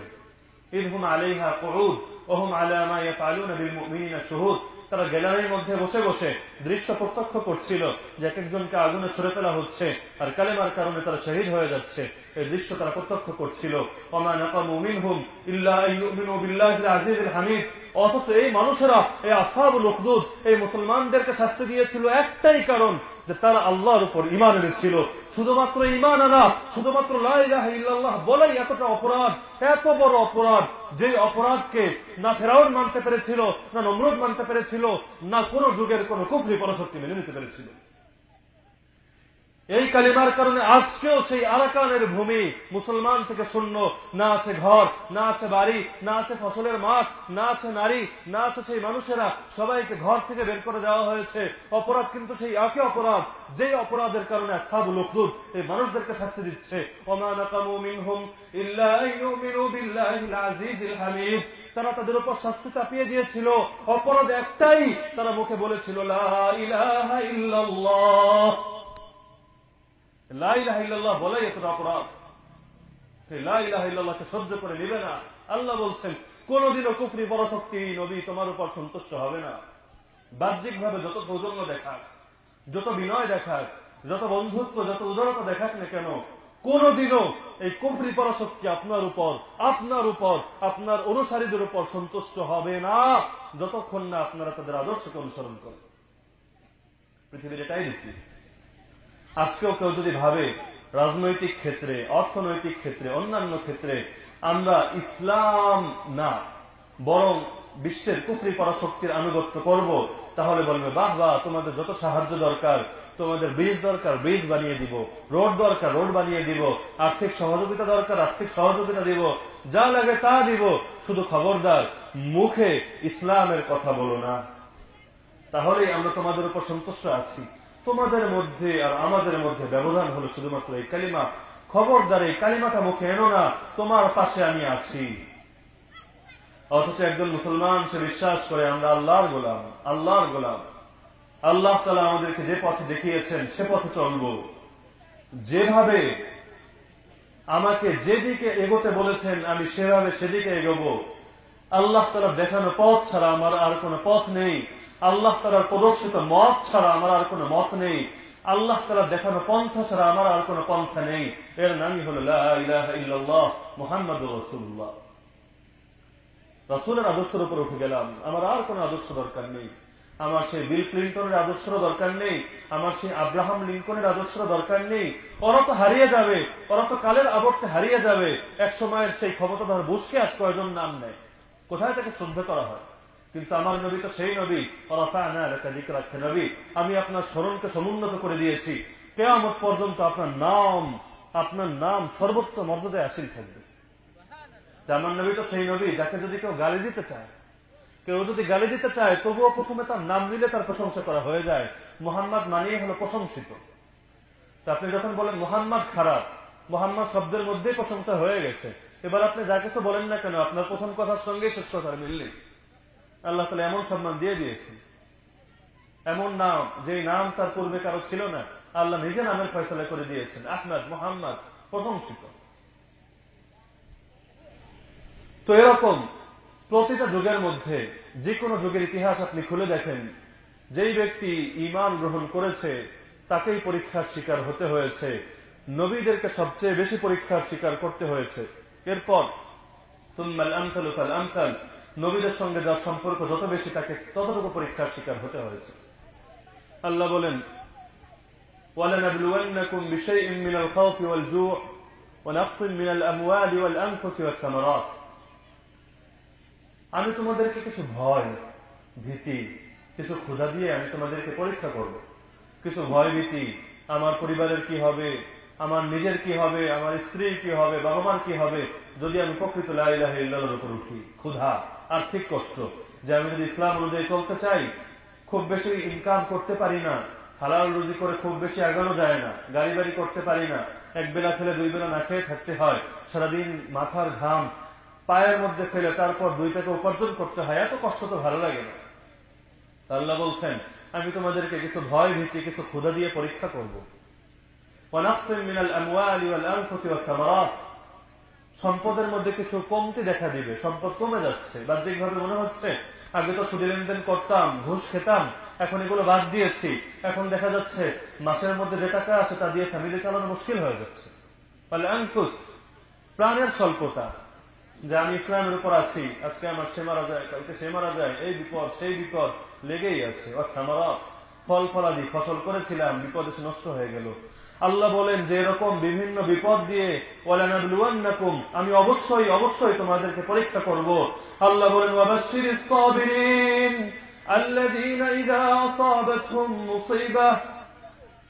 ইদহুম আলাইহা করুদ ওহম আলা মা ইয়াফআলুনা শুহুদ। তারা গ্যালারির মধ্যে বসে বসে দৃশ্য প্রত্যক্ষ করছিল যে এক একজনকে আগুনে ছড়ে ফেলা হচ্ছে আর কালেমার কারণে তারা শহীদ হয়ে যাচ্ছে। এই দৃশ্য তারা প্রত্যক্ষ করছিল। হামিদ। অথচ এই মানুষেরা, এই আসাব লোকদুদ এই মুসলমানদেরকে শাস্তি দিয়েছিল একটাই কারণ যে তারা আল্লাহর উপর ইমান এনেছিল। শুধুমাত্র ইমান আনা, শুধুমাত্র লাহ বলাই এতটা অপরাধ, এত বড় অপরাধ যে অপরাধকে না ফেরাউন মানতে পেরেছিল, না নমরুদ মানতে পেরেছিল, না কোন যুগের কোন কুফরি পরাশক্তি মেনে নিতে পেরেছিল। এই কালিমার কারণে আজকেও সেই আরাকানের ভূমি মুসলমান থেকে শূন্য। না আছে ঘর, না আছে বাড়ি, না আছে ফসলের মাঠ, না আছে নারী, না আছে সেই মানুষেরা সবাইকে ঘর থেকে বের করে দেওয়া হয়েছে। অপরাধ কিন্তু সেই একই অপরাধ যে অপরাধের কারণে আসাবুল উকদুদ এই মানুষদেরকে শাস্তি দিচ্ছে। তারা তাদের উপর শাস্তি চাপিয়ে দিয়েছিল। অপরাধ একটাই তারা মুখে বলেছিল, লা ইলাহা ইল্লাল্লাহ। বলাই এতটা অপরাধ। সহ্য করে নিবে না। আল্লাহ বলছেন, কোনদিনও কুফরি বড় শক্তি নবী তোমার উপর সন্তুষ্ট হবে না। বাহ্যিক ভাবে যত সৌজন্য যত বিনয় যত বন্ধুত্ব, যত উদারতা দেখাক না কেন, কোনদিনও এই কুফরি পরাশক্তি আপনার উপর আপনার উপর, আপনার অনুসারীদের উপর সন্তুষ্ট হবে না, যতক্ষণ না আপনারা তাদের আদর্শকে অনুসরণ করেন। পৃথিবীর এটাই আজকেও কেউ যদি ভাবে, রাজনৈতিক ক্ষেত্রে, অর্থনৈতিক ক্ষেত্রে, অন্যান্য ক্ষেত্রে আমরা ইসলাম না, বরং বিশ্বের কুফরি পরাশক্তির আনুগত্য করব, তাহলে বলবে, বাহ বাহ, তোমাদের যত সাহায্য দরকার, তোমাদের বীজ দরকার বীজ বানিয়ে দিব রোড দরকার রোড বানিয়ে দিব, আর্থিক সহযোগিতা দরকার, আর্থিক সহযোগিতা দিব, যা লাগে তা দিব, শুধু খবরদার, মুখে ইসলামের কথা বলো না। তাহলেই আমরা তোমাদের উপর সন্তুষ্ট আছি। তোমাদের মধ্যে আর আমাদের মধ্যে ব্যবধান হলো শুধুমাত্র এই কালিমা। খবরদার, এই কালিমাটা মুখে এনো না, তোমার পাশে আমি আছি। অথচ একজন মুসলমান, সে বিশ্বাস করে, আমরা আল্লাহর গোলাম আল্লাহর গোলাম। আল্লাহ তালা আমাদেরকে যে পথে দেখিয়েছেন, সে পথে চলব। যেভাবে আমাকে যেদিকে এগোতে বলেছেন, আমি সেভাবে সেদিকে এগোব। আল্লাহ তালা দেখানো পথ ছাড়া আমার আর কোনো পথ নেই। আল্লাহ তালার প্রদর্শিত মত ছাড়া আমার আর কোনো মত নেই। আল্লাহ তালা দেখানো পন্থা ছাড়া আমার আর কোনো পন্থা নেই। এর নামই হল মোহাম্মদ রসুল্লাহ রসুলের আদর্শের উপর উঠে গেলাম। আমার আর কোন আদর্শ দরকার নেই। আমার সেই বিল ক্লিন্টনের আদর্শের দরকার নেই। আমার সেই আব্রাহাম লিঙ্কনের আদর্শের দরকার নেই। ওরা তো হারিয়ে যাবে। ওরা তো কালের আবর্তে হারিয়ে যাবে। এক সময়ের সেই ক্ষমতাধর বুসকে আজ কয়জন নাম নেয়? কোথায় তাকে শ্রদ্ধা করা হয়? কিন্তু আমার নবী তো সেই নবী। নবী। আমি আপনার স্মরণকে সমুন্নত করে দিয়েছি। কেয়ামত পর্যন্ত আপনার নাম আপনার নাম সর্বোচ্চ মর্যাদায় আসিল থাকবে। আমার নবী তো সেই নবী, যাকে যদি কেউ গালি দিতে চায়, কেউ যদি গালি দিতে চায়, তবুও প্রথমে তার নাম দিলে তার প্রশংসা করা হয়ে যায়। মোহাম্মদ মানিয়ে হলো প্রশংসিত। আপনি যখন বলেন মোহাম্মদ খারাপ, মোহাম্মদ শব্দের মধ্যেই প্রশংসা হয়ে গেছে। এবার আপনি যা কিছু বলেন না কেন, আপনার প্রথম কথার সঙ্গে শেষ কথার মিললেই আল্লাহ তালা এমন সম্মান দিয়ে দিয়েছেন। এমন নাম যে নাম তার পূর্বে কারও ছিল না, আল্লাহ নিজে নামের ফয়সলা করে দিয়েছেন। আহমদ, মোহাম্মদ, প্রশংসিত। তো এরকম প্রতিটা যুগের মধ্যে যে কোনো যুগের ইতিহাস আপনি খুলে দেখেন, যেই ব্যক্তি ইমান গ্রহণ করেছে, তাকেই পরীক্ষার শিকার হতে হয়েছে, নবীদেরকে সবচেয়ে বেশি পরীক্ষার শিকার করতে হয়েছে। এরপর আমসালু আমসাল নবীদের সঙ্গে যার সম্পর্ক যত বেশি তাকে ততটুকু পরীক্ষার শিকার হতে হয়েছে আল্লাহ বলেন ولنبلونكم بشيء من الخوف والجوع ونقص من الأموال والأنفس والثمرات আমি তোমাদেরকে কিছু ভয় ভীতি কিছু ক্ষুধা দিয়ে আমি তোমাদেরকে পরীক্ষা করব কিছু ভয় ভীতি আমার পরিবারের কি হবে আমার নিজের কি হবে আমার স্ত্রীর কি হবে বাবা মার কি হবে যদি আমি প্রকৃত লাইলাহিল্লাহর উপর উঠি ক্ষুধা আর্থিক কষ্ট। যে আমি যদি ইসলাম অনুযায়ী চলতে চাই, খুব বেশি ইনকাম করতে পারি না। হালাল রুজি করে খুব বেশি আগানো যায় না। গাড়ি বাড়ি করতে পারি না। এক বেলা খেলে দুই বেলা না খেয়ে থাকতে হয়। সারাদিন মাথার ঘাম, পায়ের মধ্যে ফেলে তারপর দুইটাকে উপার্জন করতে হয়। এত কষ্ট তো ভালো লাগে না। আল্লাহ বলছেন, আমি তোমাদেরকে কিছু ভয় ভীতি, কিছু ক্ষুদা দিয়ে পরীক্ষা করব। সম্পদের মধ্যে কিছু কমতি দেখা দিবে, সম্পদ কমে যাচ্ছে। বাহ্যিকভাবে মনে হচ্ছে, আগে তো সুদী লেনদেন করতাম, ঘুষ খেতাম, এখন এগুলো বাদ দিয়েছি। এখন দেখা যাচ্ছে, মাসের মধ্যে যে টাকা আছে তা দিয়ে ফ্যামিলি চালানো মুশকিল হয়ে যাচ্ছে। তাহলে আনফুস, প্রাণের স্বল্পতা, যে আমি ইসলামের উপর আছি, আজকে আমার সে মারা যায়, কালকে সে মারা যায়, এই বিপদ, সেই বিপদ লেগেই আছে। আমার ফল ফলাদি, ফসল করেছিলাম, বিপদ এসে নষ্ট হয়ে গেল। আল্লাহ বলেন যে এরকম বিভিন্ন বিপদ দিয়ে আমি অবশ্যই অবশ্যই তোমাদেরকে পরীক্ষা করব। আল্লাহ বলেন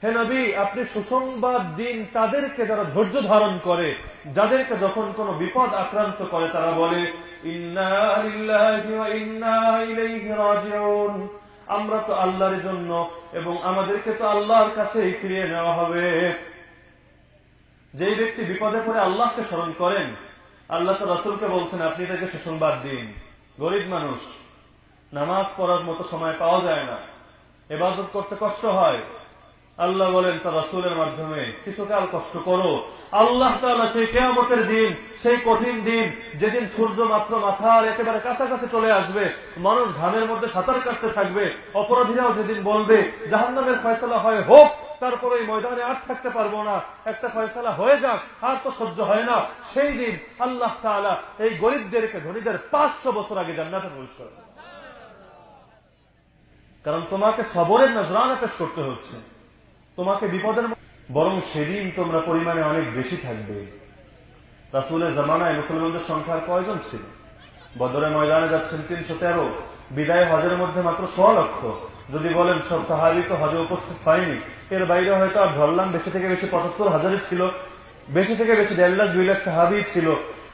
হে নবী, আপনি সুসংবাদ দিন তাদেরকে যারা ধৈর্য ধারণ করে, যাদেরকে যখন কোন বিপদ আক্রান্ত করে, তারা বলে আমরা তো আল্লাহর জন্য এবং আমাদেরকে তো আল্লাহর কাছেই ফিরিয়ে নেওয়া হবে। যেই ব্যক্তি বিপদে পড়ে আল্লাহকে স্মরণ করেন, আল্লাহ তো রসুলকে বলছেন, আপনি তাকে সুসংবাদ দিন। গরিব মানুষ, নামাজ পড়ার মতো সময় পাওয়া যায় না। এবাদত করতে কষ্ট হয়। আল্লাহ বলেন, তার রাসুলের মাধ্যমে কিছুকাল কষ্ট করো। আল্লাহ তালা সেই কেয়ামতের দিন, সেই কঠিন দিন, যেদিন সূর্য মাত্র মাথার একেবারে কাছাকাছি চলে আসবে, মানুষ ঘামের মধ্যে সাঁতার কাটতে থাকবে, অপরাধীরাও যেদিন বলবে, জাহান্নামের ফয়সলা হয় হোক, তারপর ওই ময়দানে আর থাকতে পারব না, একটা ফয়সলা হয়ে যাক, আর তো সহ্য হয় না। সেই দিন আল্লাহ তালা এই গরিবদেরকে, ধনীদের পাঁচশো বছর আগে জান্নাতে প্রবেশ করে কারণ তোমাকে সবরের নজরানা পেশ করতে হচ্ছে। তোমাকে বিপদের বরং সেদিন তোমরা পরিমাণে অনেক বেশি থাকবে। রাসুলের জামানায় মুসলমানদের সংখ্যার কয়জন ছিল? বদরের ময়দানে যাচ্ছেন তিনশো তেরো। বিদায় হজের মধ্যে মাত্র ছ লক্ষ যদি বলেন সব সাহাবি তো হজে উপস্থিত হয়নি। এর বাইরে হয়তো আর ধরলাম বেশি থেকে বেশি পঁচাত্তর হাজারই ছিল। বেশি থেকে বেশি দেড় লাখ, দুই লাখ সাহাবি ছিল।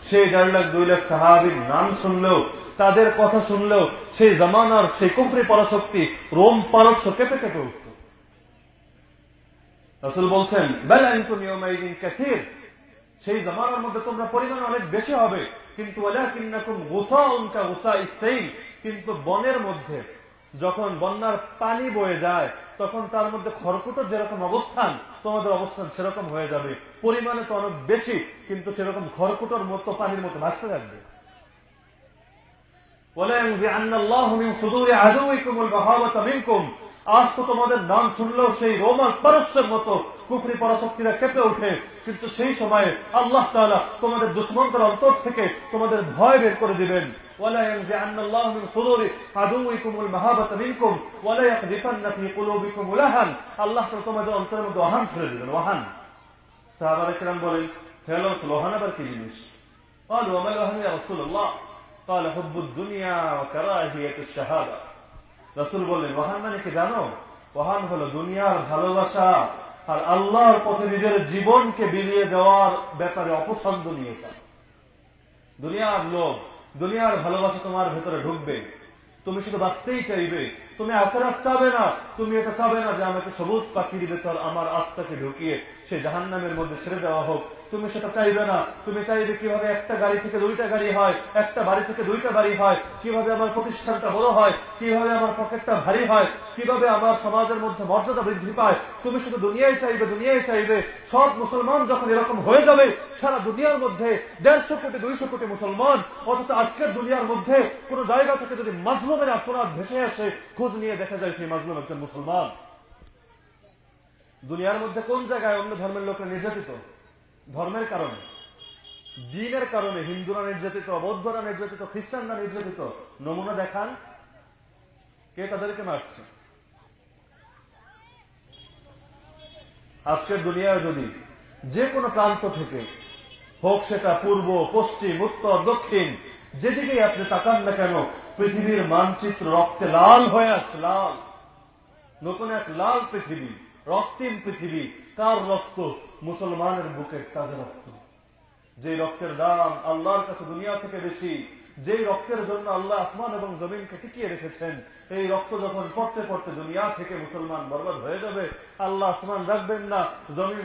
সেই দেড় লাখ, দুই লাখ সাহাবির নাম শুনলেও, তাদের কথা শুনলেও, সেই জামানার সেই কুফরি পরাশক্তি রোম পারস্য কেঁপে কেঁপে উঠত রসুল বলছেন কাথির সেই জামানার মধ্যে তোমরা পরিমাণ অনেক বেশি হবে। কিন্তু কিন্তু বনের মধ্যে যখন বন্যার পানি বয়ে যায়, তখন তার মধ্যে খড়কুটোর যেরকম অবস্থান, তোমাদের অবস্থান সেরকম হয়ে যাবে। পরিমাণে তো অনেক বেশি, কিন্তু সেরকম খড়কুটোর মতো পানির মতো ভাসতে থাকবে। বলেন যে আন্নাল্লাহ মিন সুদূরি আদুইকুমুল বাহাওয়াতা মিনকুম। আজ তো তোমাদের নাম শুনলেও সেই রোমান পারস্যের মতো কুফরি পরাশক্তিরা কেঁপে ওঠে কিন্তু সেই সময়ে আল্লাহ তালা তোমাদের দুশ্মনদের অন্তর থেকে তোমাদের ভয় বের করে দিবেন ولا ينزعن الله من صدور عدوكم المهابة منكم ولا يقذفن في قلوبكم لهن আল্লাহ তোমাদের অন্তরের মধ্যে ওহান ছেড়ে দিবেন ওহান সাহাবারা কিরাম বলেন হেলো লোহান আবার কি জিনিস قالوا وما الوهن يا رسول الله قال حب الدنيا وكراهية الشهادة রসুল বললেন ওহান মানে কি জানো? ওহান হলো দুনিয়ার ভালোবাসা আর আল্লাহর পথে নিজের জীবনকে বিলিয়ে দেওয়ার ব্যাপারে অপছন্দনীয়তা। দুনিয়ার লোক দুনিয়ার ভালোবাসা তোমার ভেতরে ঢুকবে। তুমি শুধু বাঁচতেই চাইবে। তুমি আখরাত চাবে না। তুমি এটা চাবে না যে আমাকে সবুজ পাখির ভেতর আমার আত্মাকে ঢুকিয়ে সে জাহান্নামের মধ্যে ছেড়ে দেওয়া হোক। তুমি সেটা চাইবে না। তুমি চাইবে কীভাবে একটা গাড়ি থেকে দুইটা গাড়ি হয়, একটা বাড়ি থেকে দুইটা বাড়ি হয়, কীভাবে আমার প্রতিষ্ঠানটা বড় হয়, কীভাবে আমার পকেটটা ভারী হয়, কীভাবে আমার সমাজের মধ্যে মর্যাদা বৃদ্ধি পায়। তুমি শুধু দুনিয়ায় চাইবে দুনিয়ায় চাইবে। সব মুসলমান যখন এরকম হয়ে যাবে, সারা দুনিয়ার মধ্যে দেড়শো কোটি, দুইশো কোটি মুসলমান, অথচ আজকের দুনিয়ার মধ্যে কোন জায়গা থেকে যদি মাজলুমের আপনার ভেসে আসে, খোঁজ নিয়ে দেখা যায় সেই মাজলুম একজন মুসলমান। দুনিয়ার মধ্যে কোন জায়গায় অন্য ধর্মের লোকরা নির্যাতিত? ধর্মের কারণে, দিনের কারণে হিন্দুরা নির্যাতিত, বৌদ্ধরা নির্যাতিত, খ্রিস্টানরা নির্যাতিত নমুনা দেখান কে তাদেরকে মারছে। আজকের দুনিয়ায় যদি যে কোনো প্রান্ত থেকে হোক সেটা পূর্ব, পশ্চিম, উত্তর, দক্ষিণ, যেদিকেই আপনি তাকান না কেন, পৃথিবীর মানচিত্র রক্তে লাল হয়ে আছে, লাল। নতুন এক লাল পৃথিবী, রক্তিম পৃথিবী, কার রক্ত মুসলমানের বুকের তাজা রক্ত। যে রক্তের দাম আল্লাহর কাছে দুনিয়া থেকে বেশি যে রক্তের জন্য আল্লাহ আসমান এবং জমিনকে টিকিয়ে রেখেছেন, এই রক্ত যখন পড়তে পড়তে দুনিয়া থেকে মুসলমান বরবাদ হয়ে যাবে, আল্লাহ আসমান রাখবেন না, জমিন